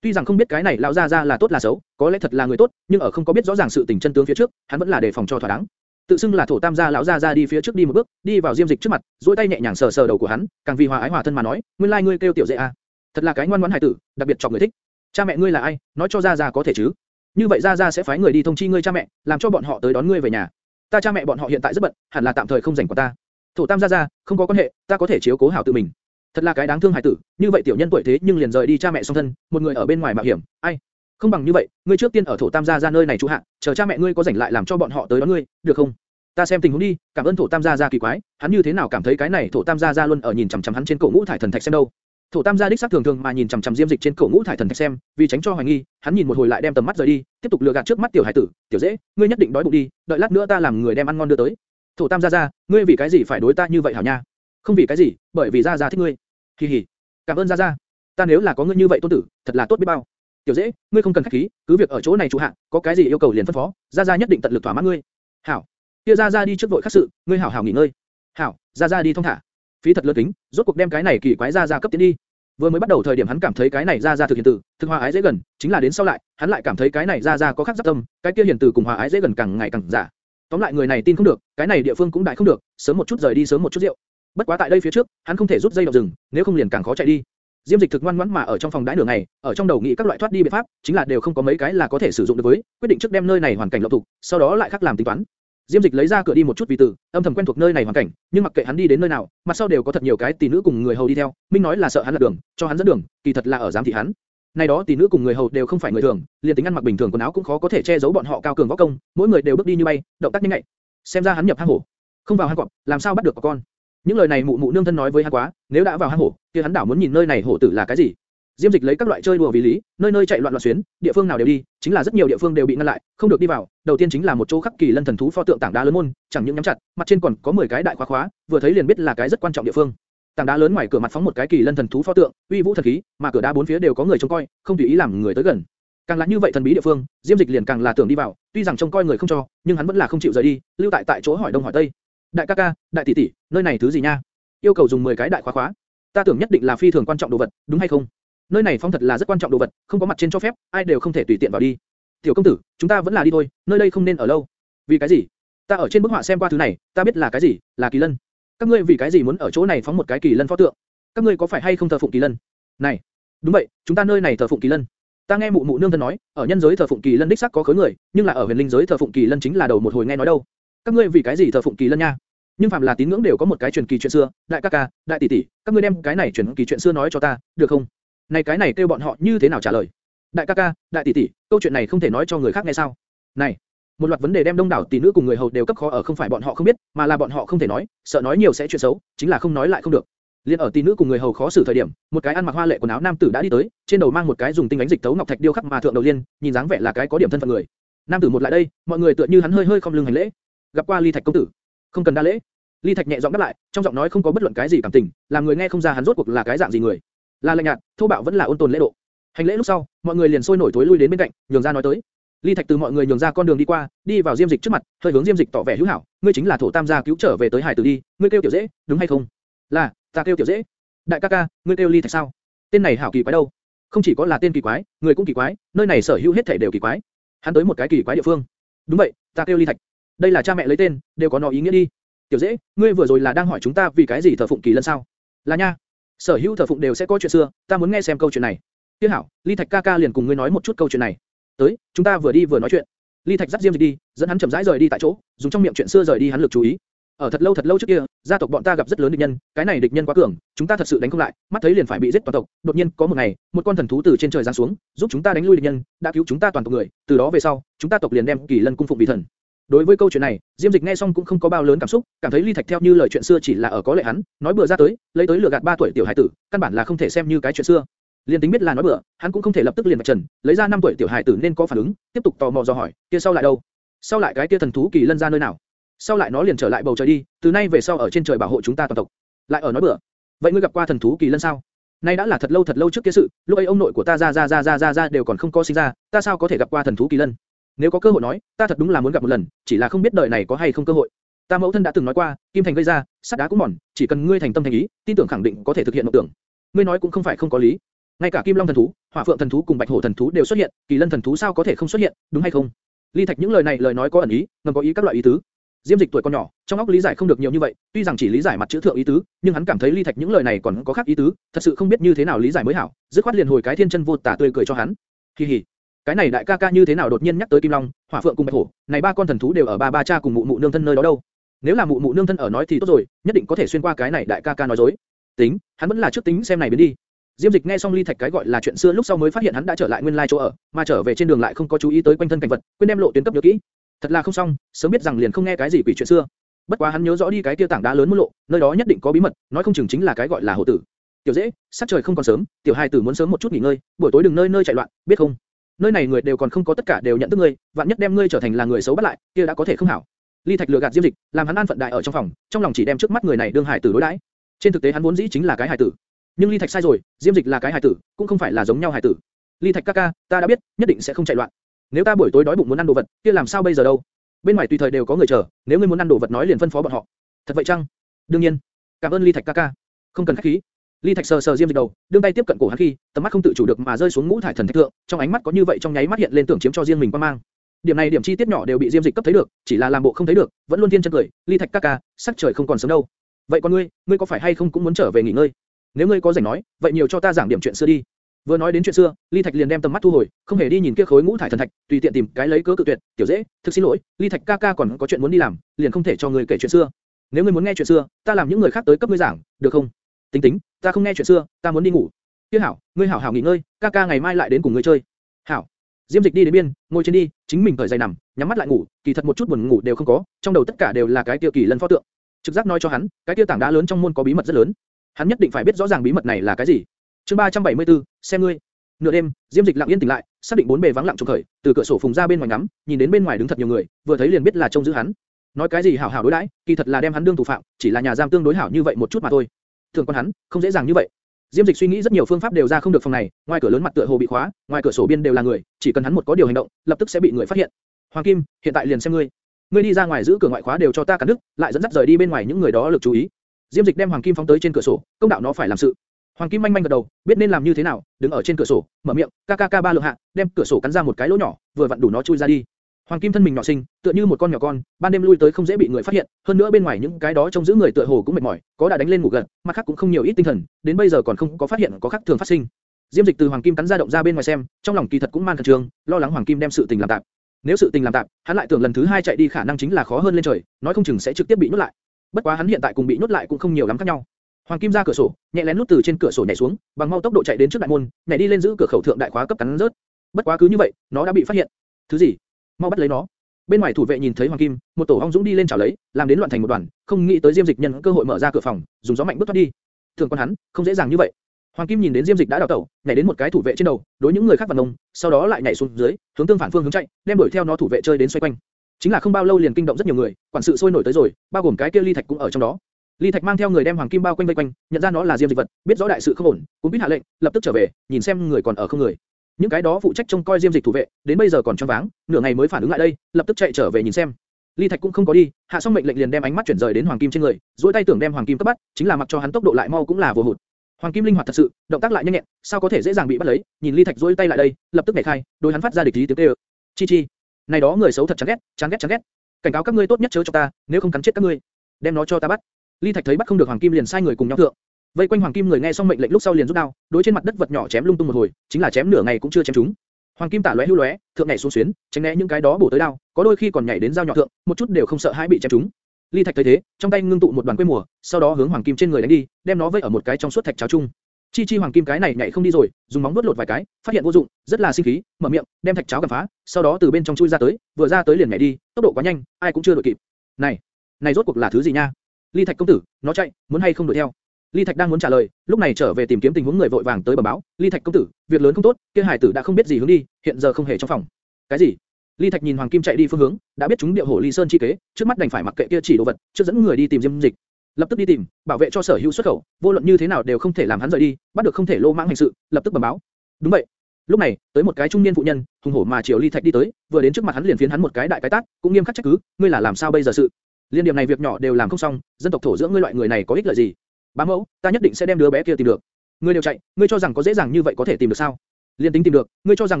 Tuy rằng không biết cái này lão gia gia là tốt là xấu, có lẽ thật là người tốt, nhưng ở không có biết rõ ràng sự tình chân tướng phía trước, hắn vẫn là đề phòng cho thỏa đáng. Tự xưng là thổ tam gia lão gia gia đi phía trước đi một bước, đi vào diêm dịch trước mặt, duỗi tay nhẹ nhàng sờ sờ đầu của hắn, càng vì hòa ái hòa thân mà nói, nguyên lai like ngươi kêu tiểu dễ a, thật là cái ngoan ngoãn hài tử, đặc biệt chọc người thích. Cha mẹ ngươi là ai? Nói cho gia gia có thể chứ? Như vậy gia gia sẽ phái người đi thông chi ngươi cha mẹ, làm cho bọn họ tới đón ngươi về nhà. Ta cha mẹ bọn họ hiện tại rất bận, hẳn là tạm thời không rảnh của ta. Thổ Tam gia gia, không có quan hệ, ta có thể chiếu cố hảo tự mình. Thật là cái đáng thương hài tử, như vậy tiểu nhân tuổi thế nhưng liền rời đi cha mẹ song thân, một người ở bên ngoài mạo hiểm, ai? Không bằng như vậy, ngươi trước tiên ở thổ Tam gia gia nơi này trụ hạ, chờ cha mẹ ngươi có rảnh lại làm cho bọn họ tới đón ngươi, được không? Ta xem tình huống đi, cảm ơn thổ Tam gia gia kỳ quái, hắn như thế nào cảm thấy cái này thổ Tam gia gia luôn ở nhìn chằm chằm hắn trên cổ ngũ thải thần thạch xem đâu? Thổ Tam gia đích xác thường thường mà nhìn chằm chằm Diêm Dịch trên cổ ngũ thải thần thạch xem, vì tránh cho hoài nghi, hắn nhìn một hồi lại đem tầm mắt rời đi, tiếp tục lừa gạt trước mắt tiểu hải tử, "Tiểu dễ, ngươi nhất định đói bụng đi, đợi lát nữa ta làm người đem ăn ngon đưa tới." Thổ Tam gia gia, ngươi vì cái gì phải đối ta như vậy hảo nha? Không vì cái gì, bởi vì gia gia thích ngươi. Kỳ hỉ. Cảm ơn gia gia. Ta nếu là có ngươi như vậy tôn tử, thật là tốt biết bao. Tiểu dễ, ngươi không cần khách khí, cứ việc ở chỗ này chủ hạ, có cái gì yêu cầu liền phân phó, gia gia nhất định tận lực thỏa mãn ngươi. Hảo. Kia gia gia đi trước vội khắc sự, ngươi hảo hảo nghỉ ngơi. Hảo, gia gia đi thông thả. Phí thật lớn kính, rốt cuộc đem cái này kỳ quái gia gia cấp tiến đi. Vừa mới bắt đầu thời điểm hắn cảm thấy cái này gia gia thực hiện tử, thực hòa ái dễ gần, chính là đến sau lại, hắn lại cảm thấy cái này gia gia có khác giáp tâm, cái kia hiển tử cùng hòa ái dễ gần càng ngày càng giả. Tóm lại người này tin không được, cái này địa phương cũng đại không được, sớm một chút rời đi sớm một chút rượu. Bất quá tại đây phía trước, hắn không thể rút dây động rừng, nếu không liền càng khó chạy đi. Diêm Dịch thực ngoan ngoãn mà ở trong phòng đãi nửa ngày, ở trong đầu nghĩ các loại thoát đi biện pháp, chính là đều không có mấy cái là có thể sử dụng được với, quyết định trước đem nơi này hoàn cảnh lộng thủ, sau đó lại khác làm tính toán. Diêm Dịch lấy ra cửa đi một chút vì tử, âm thầm quen thuộc nơi này hoàn cảnh, nhưng mặc kệ hắn đi đến nơi nào, mặt sau đều có thật nhiều cái tỷ nữ cùng người hầu đi theo, Minh nói là sợ hắn lạc đường, cho hắn dẫn đường, kỳ thật là ở giám thị hắn. Này đó tỷ nữ cùng người hầu đều không phải người thường, liền tính ăn mặc bình thường quần áo cũng khó có thể che giấu bọn họ cao cường võ công, mỗi người đều bước đi như bay, động tác nhanh nhạy. Xem ra hắn nhập hang hổ, không vào hang cọp, làm sao bắt được con? Những lời này mụ mụ nương thân nói với hắn quá, nếu đã vào hang hổ, kia hắn đảo muốn nhìn nơi này hổ tử là cái gì. Diêm Dịch lấy các loại chơi đùa vì lý, nơi nơi chạy loạn loạn xuyến, địa phương nào đều đi, chính là rất nhiều địa phương đều bị ngăn lại, không được đi vào. Đầu tiên chính là một chỗ khắc kỳ lân thần thú pho tượng tảng đá lớn môn, chẳng những nhắm chặt, mặt trên còn có 10 cái đại khóa khóa, vừa thấy liền biết là cái rất quan trọng địa phương. Tảng đá lớn ngoài cửa mặt phóng một cái kỳ lân thần thú pho tượng, uy vũ thần khí, mà cửa đá bốn phía đều có người trông coi, không tùy ý làm người tới gần. Càng là như vậy thần bí địa phương, Diêm Dịch liền càng là tưởng đi vào, tuy rằng trông coi người không cho, nhưng hắn vẫn là không chịu rời đi, lưu tại tại chỗ hỏi đông hỏi tây. Đại ca ca, đại tỷ tỷ, nơi này thứ gì nha? Yêu cầu dùng 10 cái đại khóa khóa. Ta tưởng nhất định là phi thường quan trọng đồ vật, đúng hay không? Nơi này phong thật là rất quan trọng đồ vật, không có mặt trên cho phép, ai đều không thể tùy tiện vào đi. Tiểu công tử, chúng ta vẫn là đi thôi, nơi đây không nên ở lâu. Vì cái gì? Ta ở trên bức họa xem qua thứ này, ta biết là cái gì, là kỳ lân. Các ngươi vì cái gì muốn ở chỗ này phóng một cái kỳ lân pho tượng? Các ngươi có phải hay không thờ phụng kỳ lân? Này, đúng vậy, chúng ta nơi này thờ phụng kỳ lân. Ta nghe mụ mụ nương thân nói, ở nhân giới thờ phụng kỳ lân đích xác có khối người, nhưng là ở huyền linh giới thờ phụng kỳ lân chính là đầu một hồi nghe nói đâu. Các ngươi vì cái gì thờ phụng kỳ lân nha? Nhưng phạm là tín ngưỡng đều có một cái truyền kỳ chuyện xưa, đại ca ca, đại tỷ tỷ, các ngươi đem cái này truyền kỳ chuyện xưa nói cho ta, được không? Này cái này kêu bọn họ như thế nào trả lời? Đại ca ca, đại tỷ tỷ, câu chuyện này không thể nói cho người khác nghe sao? Này, một loạt vấn đề đem đông đảo tỷ nữ cùng người hầu đều cấp khó ở không phải bọn họ không biết, mà là bọn họ không thể nói, sợ nói nhiều sẽ chuyện xấu, chính là không nói lại không được. Liên ở tỷ nữ cùng người hầu khó xử thời điểm, một cái ăn mặc hoa lệ quần áo nam tử đã đi tới, trên đầu mang một cái dùng tinh ánh dịch tấu ngọc thạch điêu khắc mà thượng đầu liên, nhìn dáng vẻ là cái có điểm thân phận người. Nam tử một lại đây, mọi người tựa như hắn hơi hơi không lưng hành lễ. Gặp qua Ly Thạch công tử, không cần đa lễ. Ly Thạch nhẹ giọng đáp lại, trong giọng nói không có bất luận cái gì cảm tình, làm người nghe không ra hắn rốt cuộc là cái dạng gì người. Là lạnh nhạt, thô bạo vẫn là ôn tồn lễ độ. Hành lễ lúc sau, mọi người liền sôi nổi tối lui đến bên cạnh, nhường ra nói tới. Ly Thạch từ mọi người nhường ra con đường đi qua, đi vào Diêm Dịch trước mặt, hơi hướng Diêm Dịch tỏ vẻ hữu hảo, ngươi chính là thổ tam gia cứu trở về tới hải tử đi, ngươi kêu tiểu dễ, đúng hay không? Là, ta kêu tiểu dễ. Đại ca ca, ngươi kêu Ly Thạch sao? Tên này hảo kỳ quái đâu? Không chỉ có là tên kỳ quái, người cũng kỳ quái, nơi này sở hữu hết thảy đều kỳ quái. Hắn tới một cái kỳ quái địa phương. Đúng vậy, ta kêu Ly Thạch. Đây là cha mẹ lấy tên, đều có nó ý nghĩa đi. Tiểu dễ, ngươi vừa rồi là đang hỏi chúng ta vì cái gì thờ phụng kỳ lân sao? Là nha. Sở hữu thờ phụng đều sẽ có chuyện xưa, ta muốn nghe xem câu chuyện này. Tiếc hảo, Ly Thạch ca ca liền cùng ngươi nói một chút câu chuyện này. Tới, chúng ta vừa đi vừa nói chuyện. Ly Thạch dắt Diêm Dịch đi, dẫn hắn chậm rãi rời đi tại chỗ, dùng trong miệng chuyện xưa rời đi hắn lực chú ý. Ở thật lâu thật lâu trước kia, gia tộc bọn ta gặp rất lớn địch nhân, cái này địch nhân quá cường, chúng ta thật sự đánh không lại, mắt thấy liền phải bị giết toàn tộc. Đột nhiên có một ngày, một con thần thú từ trên trời giáng xuống, giúp chúng ta đánh lui địch nhân, đã cứu chúng ta toàn tộc người. Từ đó về sau, chúng ta tộc liền đem Kỳ Lân cung phụng vị thần. Đối với câu chuyện này, Diêm Dịch nghe xong cũng không có bao lớn cảm xúc, cảm thấy Ly Thạch theo như lời chuyện xưa chỉ là ở có lệ hắn, nói bừa ra tới, lấy tới lừa gạt 3 tuổi tiểu hải tử, căn bản là không thể xem như cái chuyện xưa. Liên tính biết là nói bừa, hắn cũng không thể lập tức liền vạch trần, lấy ra 5 tuổi tiểu hải tử nên có phản ứng, tiếp tục tò mò dò hỏi, kia sau lại đâu? Sau lại cái kia thần thú kỳ lân ra nơi nào? Sau lại nó liền trở lại bầu trời đi, từ nay về sau ở trên trời bảo hộ chúng ta toàn tộc. Lại ở nói bừa. Vậy ngươi gặp qua thần thú kỳ lân sao? Nay đã là thật lâu thật lâu trước kia sự, lúc ấy ông nội của ta ra ra ra ra ra ra đều còn không có sinh ra, ta sao có thể gặp qua thần thú kỳ lân? Nếu có cơ hội nói, ta thật đúng là muốn gặp một lần, chỉ là không biết đời này có hay không cơ hội. Ta mẫu thân đã từng nói qua, kim thành gây ra, sắt đá cũng mòn, chỉ cần ngươi thành tâm thành ý, tin tưởng khẳng định có thể thực hiện mộng tưởng. Ngươi nói cũng không phải không có lý. Ngay cả kim long thần thú, hỏa phượng thần thú cùng bạch hổ thần thú đều xuất hiện, kỳ lân thần thú sao có thể không xuất hiện, đúng hay không? Ly Thạch những lời này lời nói có ẩn ý, ngầm có ý các loại ý tứ. Diêm Dịch tuổi còn nhỏ, trong óc lý giải không được nhiều như vậy, tuy rằng chỉ lý giải mặt chữ thượng ý tứ, nhưng hắn cảm thấy Ly Thạch những lời này còn có khác ý tứ, thật sự không biết như thế nào lý giải mới hảo, dứt khoát liền hồi cái thiên chân vô tả tươi cười cho hắn. kỳ hỉ cái này đại ca ca như thế nào đột nhiên nhắc tới Kim Long, Hỏa Phượng cùng Bạch Hổ, này ba con thần thú đều ở ba ba cha cùng mụ mụ nương thân nơi đó đâu? Nếu là mụ mụ nương thân ở nói thì tốt rồi, nhất định có thể xuyên qua cái này đại ca ca nói dối. Tính, hắn vẫn là trước tính xem này biến đi. Diêm Dịch nghe xong Ly Thạch cái gọi là chuyện xưa lúc sau mới phát hiện hắn đã trở lại nguyên lai chỗ ở, mà trở về trên đường lại không có chú ý tới quanh thân cảnh vật, quên đem lộ tuyến cấp nhớ kỹ. Thật là không xong, sớm biết rằng liền không nghe cái gì quỷ chuyện xưa. Bất quá hắn nhớ rõ đi cái kia tảng đá lớn muốn lộ, nơi đó nhất định có bí mật, nói không chừng chính là cái gọi là hồ tử. Tiểu dễ, sắp trời không còn sớm, tiểu hai tử muốn sớm một chút nghỉ ngơi, buổi tối đừng nơi nơi chạy loạn, biết không? Nơi này người đều còn không có tất cả đều nhận thức ngươi, vạn nhất đem ngươi trở thành là người xấu bắt lại, kia đã có thể không hảo. Ly Thạch lừa gạt Diêm Dịch, làm hắn an phận đại ở trong phòng, trong lòng chỉ đem trước mắt người này đương hải tử đối đãi. Trên thực tế hắn vốn dĩ chính là cái Hải tử. Nhưng Ly Thạch sai rồi, Diêm Dịch là cái Hải tử, cũng không phải là giống nhau Hải tử. Ly Thạch ca ca, ta đã biết, nhất định sẽ không chạy loạn. Nếu ta buổi tối đói bụng muốn ăn đồ vật, kia làm sao bây giờ đâu? Bên ngoài tùy thời đều có người chờ, nếu ngươi muốn ăn đồ vật nói liền phân phó bọn họ. Thật vậy chăng? Đương nhiên. Cảm ơn Ly Thạch ca ca. Không cần khách khí. Ly Thạch sờ sờ Diêm Dịch đầu, đưa tay tiếp cận cổ hắn khi, tầm mắt không tự chủ được mà rơi xuống ngũ thải thần thạch thượng, trong ánh mắt có như vậy trong nháy mắt hiện lên tưởng chiếm cho riêng mình quan mang. Điểm này điểm chi tiết nhỏ đều bị Diêm Dịch cấp thấy được, chỉ là làm bộ không thấy được, vẫn luôn thiên chân cười, Ly Thạch ca ca, sắc trời không còn sớm đâu. Vậy con ngươi, ngươi có phải hay không cũng muốn trở về nghỉ ngơi? Nếu ngươi có rảnh nói, vậy nhiều cho ta giảng điểm chuyện xưa đi. Vừa nói đến chuyện xưa, Ly Thạch liền đem tầm mắt thu hồi, không hề đi nhìn kia khối ngũ thải thần thạch, tùy tiện tìm cái lấy cớ cự tuyệt, "Tiểu dễ, thực xin lỗi, Ly Thạch ca ca còn có chuyện muốn đi làm, liền không thể cho ngươi kể chuyện xưa. Nếu ngươi muốn nghe chuyện xưa, ta làm những người khác tới cấp ngươi giảng, được không?" "Tính tính, ta không nghe chuyện xưa, ta muốn đi ngủ." "Kia hảo, ngươi hảo hảo nghỉ ngơi, ca ca ngày mai lại đến cùng ngươi chơi." "Hảo." Diêm Dịch đi đến biên, ngồi trên đi, chính mình cởi giày nằm, nhắm mắt lại ngủ, kỳ thật một chút buồn ngủ đều không có, trong đầu tất cả đều là cái tiêu kỳ lân pho tượng. Trực giác nói cho hắn, cái tiêu tảng đá lớn trong môn có bí mật rất lớn. Hắn nhất định phải biết rõ ràng bí mật này là cái gì. Chương 374, xem ngươi. Nửa đêm, Diêm Dịch lặng yên tỉnh lại, xác định bốn bề vắng lặng trống khởi, từ cửa sổ phùng ra bên ngoài ngắm, nhìn đến bên ngoài đứng thật nhiều người, vừa thấy liền biết là trông giữ hắn. Nói cái gì hảo hảo đối đãi, kỳ thật là đem hắn đương thủ phạm, chỉ là nhà giam tương đối hảo như vậy một chút mà thôi. Thường con hắn, không dễ dàng như vậy. Diêm Dịch suy nghĩ rất nhiều phương pháp đều ra không được phòng này, ngoài cửa lớn mặt tựa hồ bị khóa, ngoài cửa sổ biên đều là người, chỉ cần hắn một có điều hành động, lập tức sẽ bị người phát hiện. Hoàng Kim, hiện tại liền xem ngươi. Ngươi đi ra ngoài giữ cửa ngoại khóa đều cho ta cắn đứt, lại dẫn dắt rời đi bên ngoài những người đó lực chú ý. Diêm Dịch đem Hoàng Kim phóng tới trên cửa sổ, công đạo nó phải làm sự. Hoàng Kim manh manh gật đầu, biết nên làm như thế nào, đứng ở trên cửa sổ, mở miệng, ca ca ca ba lượng hạ, đem cửa sổ cắn ra một cái lỗ nhỏ, vừa vặn đủ nó chui ra đi. Hoàng Kim thân mình nhỏ xinh, tựa như một con nhỏ con, ban đêm lui tới không dễ bị người phát hiện, hơn nữa bên ngoài những cái đó trông giữ người tựa hồ cũng mệt mỏi, có đã đánh lên ngủ gần, mặt khác cũng không nhiều ít tinh thần, đến bây giờ còn không có phát hiện có khác thường phát sinh. Diêm Dịch từ Hoàng Kim cắn ra động ra bên ngoài xem, trong lòng kỳ thật cũng man khẩn trương, lo lắng Hoàng Kim đem sự tình làm tạm. Nếu sự tình làm tạm, hắn lại tưởng lần thứ hai chạy đi khả năng chính là khó hơn lên trời, nói không chừng sẽ trực tiếp bị nhốt lại. Bất quá hắn hiện tại cùng bị nhốt lại cũng không nhiều lắm khác nhau. Hoàng Kim ra cửa sổ, nhẹ lén lút từ trên cửa sổ nhảy xuống, bằng mau tốc độ chạy đến trước đại môn, nhảy đi lên giữ cửa khẩu thượng đại khóa cấp cắn rớt. Bất quá cứ như vậy, nó đã bị phát hiện. Thứ gì? Mau bắt lấy nó. Bên ngoài thủ vệ nhìn thấy Hoàng Kim, một tổ ong dũng đi lên chảo lấy, làm đến loạn thành một đoàn, không nghĩ tới Diêm Dịch nhân cơ hội mở ra cửa phòng, dùng gió mạnh bước thoát đi. Thường con hắn, không dễ dàng như vậy. Hoàng Kim nhìn đến Diêm Dịch đã đào tẩu, nhảy đến một cái thủ vệ trên đầu, đối những người khác vặn động, sau đó lại nhảy xuống dưới, hướng tương phản phương hướng chạy, đem đuổi theo nó thủ vệ chơi đến xoay quanh. Chính là không bao lâu liền kinh động rất nhiều người, quản sự sôi nổi tới rồi, bao gồm cái kia ly thạch cũng ở trong đó. Ly Thạch mang theo người đem Hoàng Kim bao quanh vây quanh, nhận ra nó là Diêm Dịch vật, biết rõ đại sự không ổn, cũng biết hạ lệnh, lập tức trở về, nhìn xem người còn ở không người. Những cái đó phụ trách trông coi Diêm Dịch thủ vệ, đến bây giờ còn choáng váng, nửa ngày mới phản ứng lại đây, lập tức chạy trở về nhìn xem. Ly Thạch cũng không có đi, hạ xong mệnh lệnh liền đem ánh mắt chuyển rời đến Hoàng Kim trên người, duỗi tay tưởng đem Hoàng Kim cấp bắt, chính là mặc cho hắn tốc độ lại mau cũng là vô hụt. Hoàng Kim linh hoạt thật sự, động tác lại nhanh nhẹn, sao có thể dễ dàng bị bắt lấy? Nhìn Ly Thạch duỗi tay lại đây, lập tức nhảy khai, đối hắn phát ra địch ý tiếng kêu. Chi chi, này đó người xấu thật chán ghét, chán ghét chán ghét. Cảnh cáo các ngươi tốt nhất chớ cho ta, nếu không cắn chết các ngươi. Đem nó cho ta bắt. Ly Thạch thấy bắt không được Hoàng Kim liền sai người cùng nhau thượng. Vây quanh Hoàng Kim người nghe xong mệnh lệnh lúc sau liền rút đao, đối trên mặt đất vật nhỏ chém lung tung một hồi, chính là chém nửa ngày cũng chưa chém trúng. Hoàng Kim tả lóe hưu lóe, thượng nhảy xuống xuyến, tránh né những cái đó bổ tới đao, có đôi khi còn nhảy đến dao nhỏ thượng, một chút đều không sợ hãi bị chém trúng. Ly Thạch thấy thế, trong tay ngưng tụ một đoàn quê mùa, sau đó hướng Hoàng Kim trên người đánh đi, đem nó vây ở một cái trong suốt thạch cháo chung. Chi chi Hoàng Kim cái này nhảy không đi rồi, dùng móng vuốt lột vài cái, phát hiện vô dụng, rất là sinh khí, mở miệng, đem thạch cháo cầm phá, sau đó từ bên trong chui ra tới, vừa ra tới liền nhảy đi, tốc độ quá nhanh, ai cũng chưa đuổi kịp. Này, này rốt cuộc là thứ gì nha? Ly Thạch công tử, nó chạy, muốn hay không đuổi theo? Ly Thạch đang muốn trả lời, lúc này trở về tìm kiếm tình huống người vội vàng tới bẩm báo, Ly Thạch công tử, việc lớn không tốt, kia hải tử đã không biết gì hướng đi, hiện giờ không hề trong phòng. Cái gì? Ly Thạch nhìn Hoàng Kim chạy đi phương hướng, đã biết chúng điệu hổ Ly Sơn chi kế, trước mắt đành phải mặc kệ kia chỉ đồ vật, trước dẫn người đi tìm Diêm Dịch. Lập tức đi tìm, bảo vệ cho sở hữu xuất khẩu, vô luận như thế nào đều không thể làm hắn rời đi, bắt được không thể lô mãng hành sự, lập tức bẩm báo. Đúng vậy. Lúc này, tới một cái trung niên phụ nhân, hùng hổ mà chiều Ly Thạch đi tới, vừa đến trước mặt hắn liền phiến hắn một cái đại cái tát, cũng nghiêm khắc trách cứ, ngươi là làm sao bây giờ sự? Liên điểm này việc nhỏ đều làm không xong, dân tộc thổ dưỡng ngươi loại người này có ích lợi gì? Bá mẫu, ta nhất định sẽ đem đứa bé kia tìm được. Ngươi đều chạy, ngươi cho rằng có dễ dàng như vậy có thể tìm được sao? Liên tính tìm được, ngươi cho rằng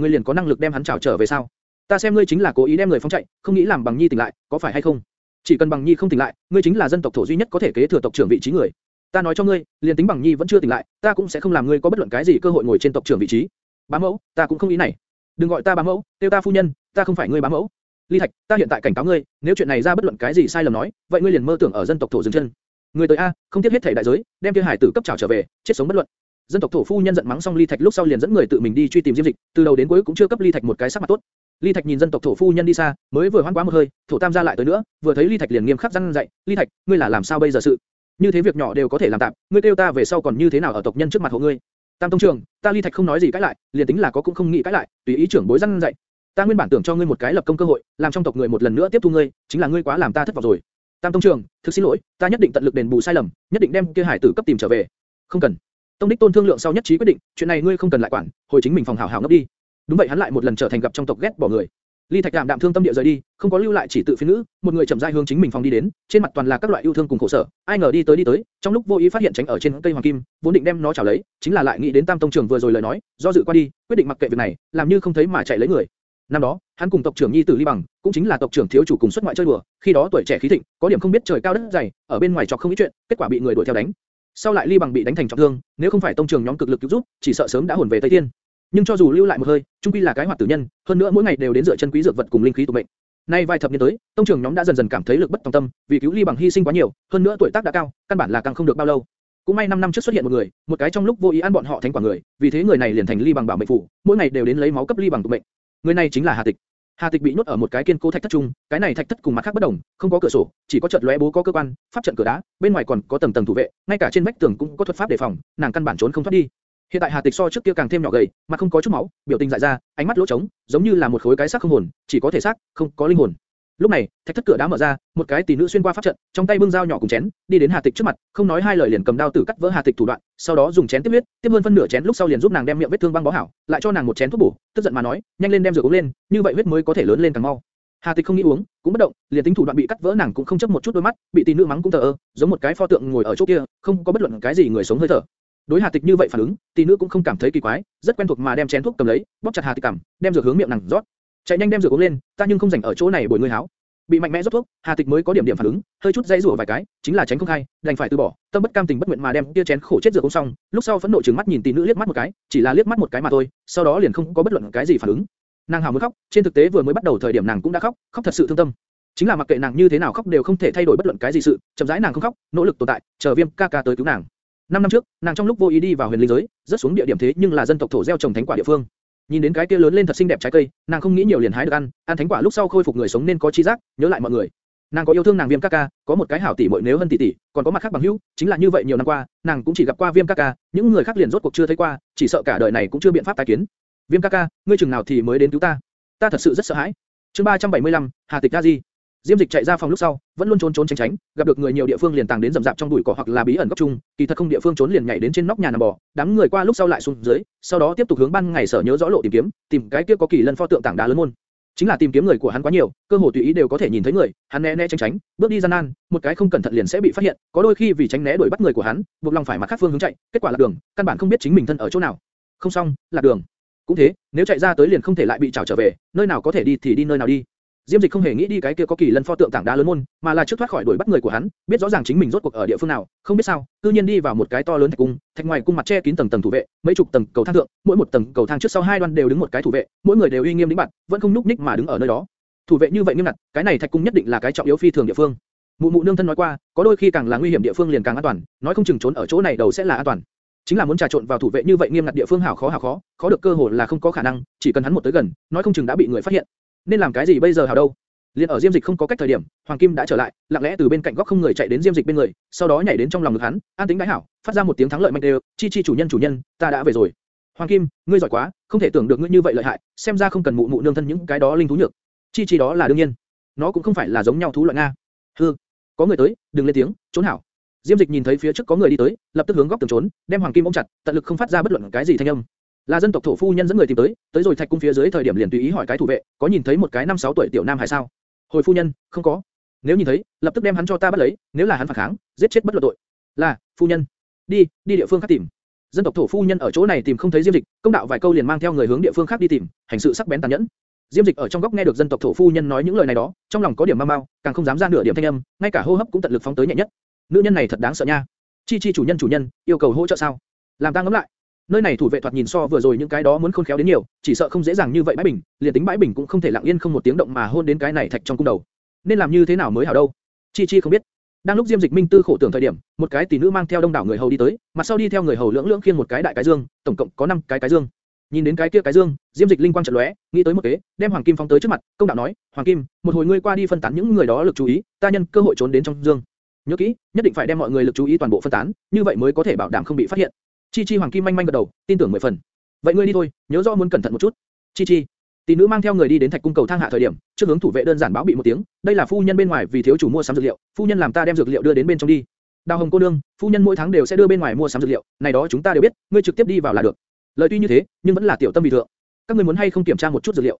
ngươi liền có năng lực đem hắn trảo trở về sao? Ta xem ngươi chính là cố ý đem người phóng chạy, không nghĩ làm bằng nhi tỉnh lại, có phải hay không? Chỉ cần bằng nhi không tỉnh lại, ngươi chính là dân tộc thổ duy nhất có thể kế thừa tộc trưởng vị trí người. Ta nói cho ngươi, liền tính bằng nhi vẫn chưa tỉnh lại, ta cũng sẽ không làm ngươi có bất luận cái gì cơ hội ngồi trên tộc trưởng vị trí. Bá mẫu, ta cũng không ý này. Đừng gọi ta bá mẫu, kêu ta phu nhân, ta không phải ngươi bá mẫu. Ly Thạch, ta hiện tại cảnh cáo ngươi, nếu chuyện này ra bất luận cái gì sai lầm nói, vậy ngươi liền mơ tưởng ở dân tộc thổ dừng chân. Ngươi tới a, không tiếc hết thảy đại giới, đem kia hải tử cấp trảo trở về, chết sống bất luận. Dân tộc thổ phu nhân giận mắng xong Ly Thạch lúc sau liền dẫn người tự mình đi truy tìm Diêm Dịch, từ đầu đến cuối cũng chưa cấp Ly Thạch một cái sắc mặt tốt. Ly Thạch nhìn dân tộc thổ phu nhân đi xa, mới vừa hoan quá một hơi, thổ tam gia lại tới nữa, vừa thấy Ly Thạch liền nghiêm khắc răn dạy, Ly Thạch, ngươi là làm sao bây giờ sự? Như thế việc nhỏ đều có thể làm tạm, ngươi kêu ta về sau còn như thế nào ở tộc nhân trước mặt hộ ngươi? Tam tông trưởng, ta Ly Thạch không nói gì cãi lại, liền tính là có cũng không nghĩ cãi lại, tùy ý trưởng bối răn dạy. Ta nguyên bản tưởng cho ngươi một cái lập công cơ hội, làm trong tộc người một lần nữa tiếp thu ngươi, chính là ngươi quá làm ta thất vọng rồi. Tam tông trưởng, thực xin lỗi, ta nhất định tận lực đền bù sai lầm, nhất định đem kia hải tử cấp tìm trở về. Không cần. Tông đích tôn thương lượng sau nhất trí quyết định, chuyện này ngươi không cần lại quản, hồi chính mình phòng hảo hảo ngấp đi. Đúng vậy hắn lại một lần trở thành gặp trong tộc ghét bỏ người. Ly Thạch Đạm đạm thương tâm địa rời đi, không có lưu lại chỉ tự phiến nữ, một người chậm rãi hướng chính mình phòng đi đến, trên mặt toàn là các loại yêu thương cùng khổ sở. Ai ngờ đi tới đi tới, trong lúc vô ý phát hiện tránh ở trên cây hoàng kim, vốn định đem nó chảo lấy, chính là lại nghĩ đến Tam tông trưởng vừa rồi lời nói, do dự qua đi, quyết định mặc kệ việc này, làm như không thấy mà chạy lấy người. Năm đó, hắn cùng tộc trưởng nhi tử Ly Bằng, cũng chính là tộc trưởng thiếu chủ cùng xuất ngoại chơi đùa, khi đó tuổi trẻ khí thịnh, có điểm không biết trời cao đất dày, ở bên ngoài chọc không ít chuyện, kết quả bị người đuổi theo đánh. Sau lại Ly Bằng bị đánh thành trọng thương, nếu không phải tông trưởng nhóm cực lực cứu giúp, chỉ sợ sớm đã hồn về Tây Thiên. Nhưng cho dù lưu lại một hơi, trung quy là cái hoạt tử nhân, hơn nữa mỗi ngày đều đến dựa chân quý dược vật cùng linh khí tụ mệnh. Nay vài thập niên tới, tông trưởng nhóm đã dần dần cảm thấy lực bất tòng tâm, vì cứu Ly Bằng hy sinh quá nhiều, hơn nữa tuổi tác đã cao, căn bản là càng không được bao lâu. Cũng may 5 năm trước xuất hiện một người, một cái trong lúc vô ý ăn bọn họ thánh quả người, vì thế người này liền thành Ly Bằng bảo mệnh phủ, mỗi ngày đều đến lấy máu cấp Ly Bằng tụ mệnh. Người này chính là Hà Tịch. Hà Tịch bị nhốt ở một cái kiên cố thạch thất trung, cái này thạch thất cùng mặt khác bất đồng, không có cửa sổ, chỉ có chợt lóe bố có cơ quan, pháp trận cửa đá, bên ngoài còn có tầng tầng thủ vệ, ngay cả trên vách tường cũng có thuật pháp đề phòng, nàng căn bản trốn không thoát đi. Hiện tại Hà Tịch so trước kia càng thêm nhỏ gầy, mặt không có chút máu, biểu tình dại ra, ánh mắt lỗ trống, giống như là một khối cái xác không hồn, chỉ có thể xác, không có linh hồn. Lúc này, thạch thất cửa đá mở ra, một cái tỷ nữ xuyên qua pháp trận, trong tay bưng dao nhỏ cùng chén, đi đến Hà Tịch trước mặt, không nói hai lời liền cầm đao tử cắt vỡ Hà Tịch thủ đoạn, sau đó dùng chén tiếp huyết, tiếp hơn phân nửa chén lúc sau liền giúp nàng đem miệng vết thương băng bó hảo, lại cho nàng một chén thuốc bổ, tức giận mà nói, nhanh lên đem rượu uống lên, như vậy huyết mới có thể lớn lên càng mau. Hà Tịch không nghĩ uống, cũng bất động, liền tính thủ đoạn bị cắt vỡ nàng cũng không chấp một chút đôi mắt, bị tỷ nữ mắng cũng thờ ơ, giống một cái pho tượng ngồi ở chỗ kia, không có bất luận cái gì người sống hơi thở. Đối Hà Tịch như vậy phản ứng, tỷ nữ cũng không cảm thấy kỳ quái, rất quen thuộc mà đem chén thuốc cầm lấy, bóp chặt Hà Tịch cằm, đem dược hướng miệng nàng rót. Chạy nhanh đem rượu uống lên, ta nhưng không rảnh ở chỗ này bồi ngươi háo. Bị mạnh mẽ rót thuốc, Hà Tịch mới có điểm điểm phản ứng, hơi chút dây rủa vài cái, chính là tránh không khai, đành phải từ bỏ, tâm bất cam tình bất nguyện mà đem kia chén khổ chết rượu uống xong, lúc sau phẫn nộ trừng mắt nhìn tỷ nữ liếc mắt một cái, chỉ là liếc mắt một cái mà thôi, sau đó liền không có bất luận cái gì phản ứng. Nàng hào muốn khóc, trên thực tế vừa mới bắt đầu thời điểm nàng cũng đã khóc, khóc thật sự thương tâm. Chính là mặc kệ nàng như thế nào khóc đều không thể thay đổi bất luận cái gì sự, chậm rãi nàng không khóc, nỗ lực tồn tại, chờ Viêm ca ca tới cứu nàng. Năm năm trước, nàng trong lúc vô ý đi vào huyền linh giới, rất xuống địa điểm thế nhưng là dân tộc thổ gieo trồng thánh quả địa phương. Nhìn đến cái kia lớn lên thật xinh đẹp trái cây, nàng không nghĩ nhiều liền hái được ăn, ăn thánh quả lúc sau khôi phục người sống nên có chi giác, nhớ lại mọi người. Nàng có yêu thương nàng Viêm ca ca, có một cái hảo tỷ muội nếu hơn tỷ tỷ, còn có mặt khác bằng hữu, chính là như vậy nhiều năm qua, nàng cũng chỉ gặp qua Viêm ca ca, những người khác liền rốt cuộc chưa thấy qua, chỉ sợ cả đời này cũng chưa biện pháp tái kiến. Viêm ca ca, ngươi chừng nào thì mới đến cứu ta? Ta thật sự rất sợ hãi. Chương 375, Hà Tịch Đa Di. Diêm Dịch chạy ra phòng lúc sau, vẫn luôn trốn trốn tránh tránh, gặp được người nhiều địa phương liền tàng đến rậm rạp trong bụi cỏ hoặc là bí ẩn góc chung, kỳ thật không địa phương trốn liền nhảy đến trên nóc nhà nằm bò, đám người qua lúc sau lại xuống dưới, sau đó tiếp tục hướng ban ngày sở nhớ rõ lộ tìm kiếm, tìm cái kia có kỳ lân pho tượng tảng đá lớn môn. Chính là tìm kiếm người của hắn quá nhiều, cơ hồ tùy ý đều có thể nhìn thấy người, hắn né né tránh tránh, bước đi gian nan, một cái không cẩn thận liền sẽ bị phát hiện, có đôi khi vì tránh né đuổi bắt người của hắn, buộc lòng phải mặt khác phương hướng chạy, kết quả là đường, căn bản không biết chính mình thân ở chỗ nào. Không xong, là đường. Cũng thế, nếu chạy ra tới liền không thể lại bị trảo trở về, nơi nào có thể đi thì đi nơi nào đi. Diêm Dịch không hề nghĩ đi cái kia có kỳ lân pho tượng tảng đá lớn môn, mà là trước thoát khỏi đuổi bắt người của hắn, biết rõ ràng chính mình rốt cuộc ở địa phương nào, không biết sao, cư nhiên đi vào một cái to lớn thạch cung, thạch ngoài cung mặt che kín tầng tầng thủ vệ, mấy chục tầng cầu thang thượng, mỗi một tầng cầu thang trước sau hai đoan đều đứng một cái thủ vệ, mỗi người đều uy nghiêm đĩnh bạt, vẫn không núc ních mà đứng ở nơi đó. Thủ vệ như vậy nghiêm ngặt, cái này thạch cung nhất định là cái trọng yếu phi thường địa phương. Mụ mụ nương thân nói qua, có đôi khi càng là nguy hiểm địa phương liền càng an toàn, nói không chừng trốn ở chỗ này đầu sẽ là an toàn. Chính là muốn trà trộn vào thủ vệ như vậy nghiêm ngặt địa phương hảo khó hảo khó, khó được cơ hội là không có khả năng, chỉ cần hắn một tới gần, nói không chừng đã bị người phát hiện. Nên làm cái gì bây giờ hảo đâu? Liên ở Diêm Dịch không có cách thời điểm, Hoàng Kim đã trở lại, lặng lẽ từ bên cạnh góc không người chạy đến Diêm Dịch bên người, sau đó nhảy đến trong lòng ngực hắn, an tính đái hảo, phát ra một tiếng thắng lợi mạnh đều, chi chi chủ nhân chủ nhân, ta đã về rồi. Hoàng Kim, ngươi giỏi quá, không thể tưởng được ngươi như vậy lợi hại, xem ra không cần mụ mụ nương thân những cái đó linh thú nhược. Chi chi đó là đương nhiên, nó cũng không phải là giống nhau thú loại nga. Hừ, có người tới, đừng lên tiếng, trốn hảo. Diêm Dịch nhìn thấy phía trước có người đi tới, lập tức hướng góc tường trốn, đem Hoàng Kim ôm chặt, tận lực không phát ra bất luận cái gì thanh âm. Là dân tộc thổ phu nhân dẫn người tìm tới, tới rồi thạch cung phía dưới thời điểm liền tùy ý hỏi cái thủ vệ, có nhìn thấy một cái năm sáu tuổi tiểu nam hài sao? Hồi phu nhân, không có. Nếu nhìn thấy, lập tức đem hắn cho ta bắt lấy, nếu là hắn phản kháng, giết chết bất luận tội. Là, phu nhân. Đi, đi địa phương khác tìm. Dân tộc thổ phu nhân ở chỗ này tìm không thấy Diêm Dịch, công đạo vài câu liền mang theo người hướng địa phương khác đi tìm, hành sự sắc bén tàn nhẫn. Diêm Dịch ở trong góc nghe được dân tộc thổ phu nhân nói những lời này đó, trong lòng có điểm mau mau, càng không dám ra nửa điểm thanh âm, ngay cả hô hấp cũng tận lực phóng tới nhẹ nhất. Nữ nhân này thật đáng sợ nha. Chi chi chủ nhân chủ nhân, yêu cầu hỗ trợ sao? Làm ta ngẫm lại. Nơi này thủ vệ thoạt nhìn so vừa rồi những cái đó muốn khôn khéo đến nhiều, chỉ sợ không dễ dàng như vậy bãi bình, liền tính bãi bình cũng không thể lặng yên không một tiếng động mà hôn đến cái này thạch trong cung đầu. Nên làm như thế nào mới hảo đâu? Chi Chi không biết. Đang lúc Diêm Dịch Minh tư khổ tưởng thời điểm, một cái tỷ nữ mang theo đông đảo người hầu đi tới, mặt sau đi theo người hầu lưỡng lưỡng khiêng một cái đại cái dương, tổng cộng có 5 cái cái dương. Nhìn đến cái kia cái dương, Diêm Dịch linh quang chợt lóe, nghĩ tới một kế, đem Hoàng Kim phóng tới trước mặt, công đạo nói, Hoàng Kim, một hồi ngươi qua đi phân tán những người đó lực chú ý, ta nhân cơ hội trốn đến trong dương. Nhớ kỹ, nhất định phải đem mọi người lực chú ý toàn bộ phân tán, như vậy mới có thể bảo đảm không bị phát hiện. Chi Chi Hoàng Kim manh manh gật đầu, tin tưởng mười phần. Vậy ngươi đi thôi, nhớ rõ muốn cẩn thận một chút. Chi Chi, Tỷ nữ mang theo người đi đến thạch cung cầu thang hạ thời điểm, trước hướng thủ vệ đơn giản báo bị một tiếng, đây là phu nhân bên ngoài vì thiếu chủ mua sắm dược liệu, phu nhân làm ta đem dược liệu đưa đến bên trong đi. Đào Hồng cô nương, phu nhân mỗi tháng đều sẽ đưa bên ngoài mua sắm dược liệu, này đó chúng ta đều biết, ngươi trực tiếp đi vào là được. Lời tuy như thế, nhưng vẫn là tiểu tâm vì thượng. Các ngươi muốn hay không kiểm tra một chút dược liệu,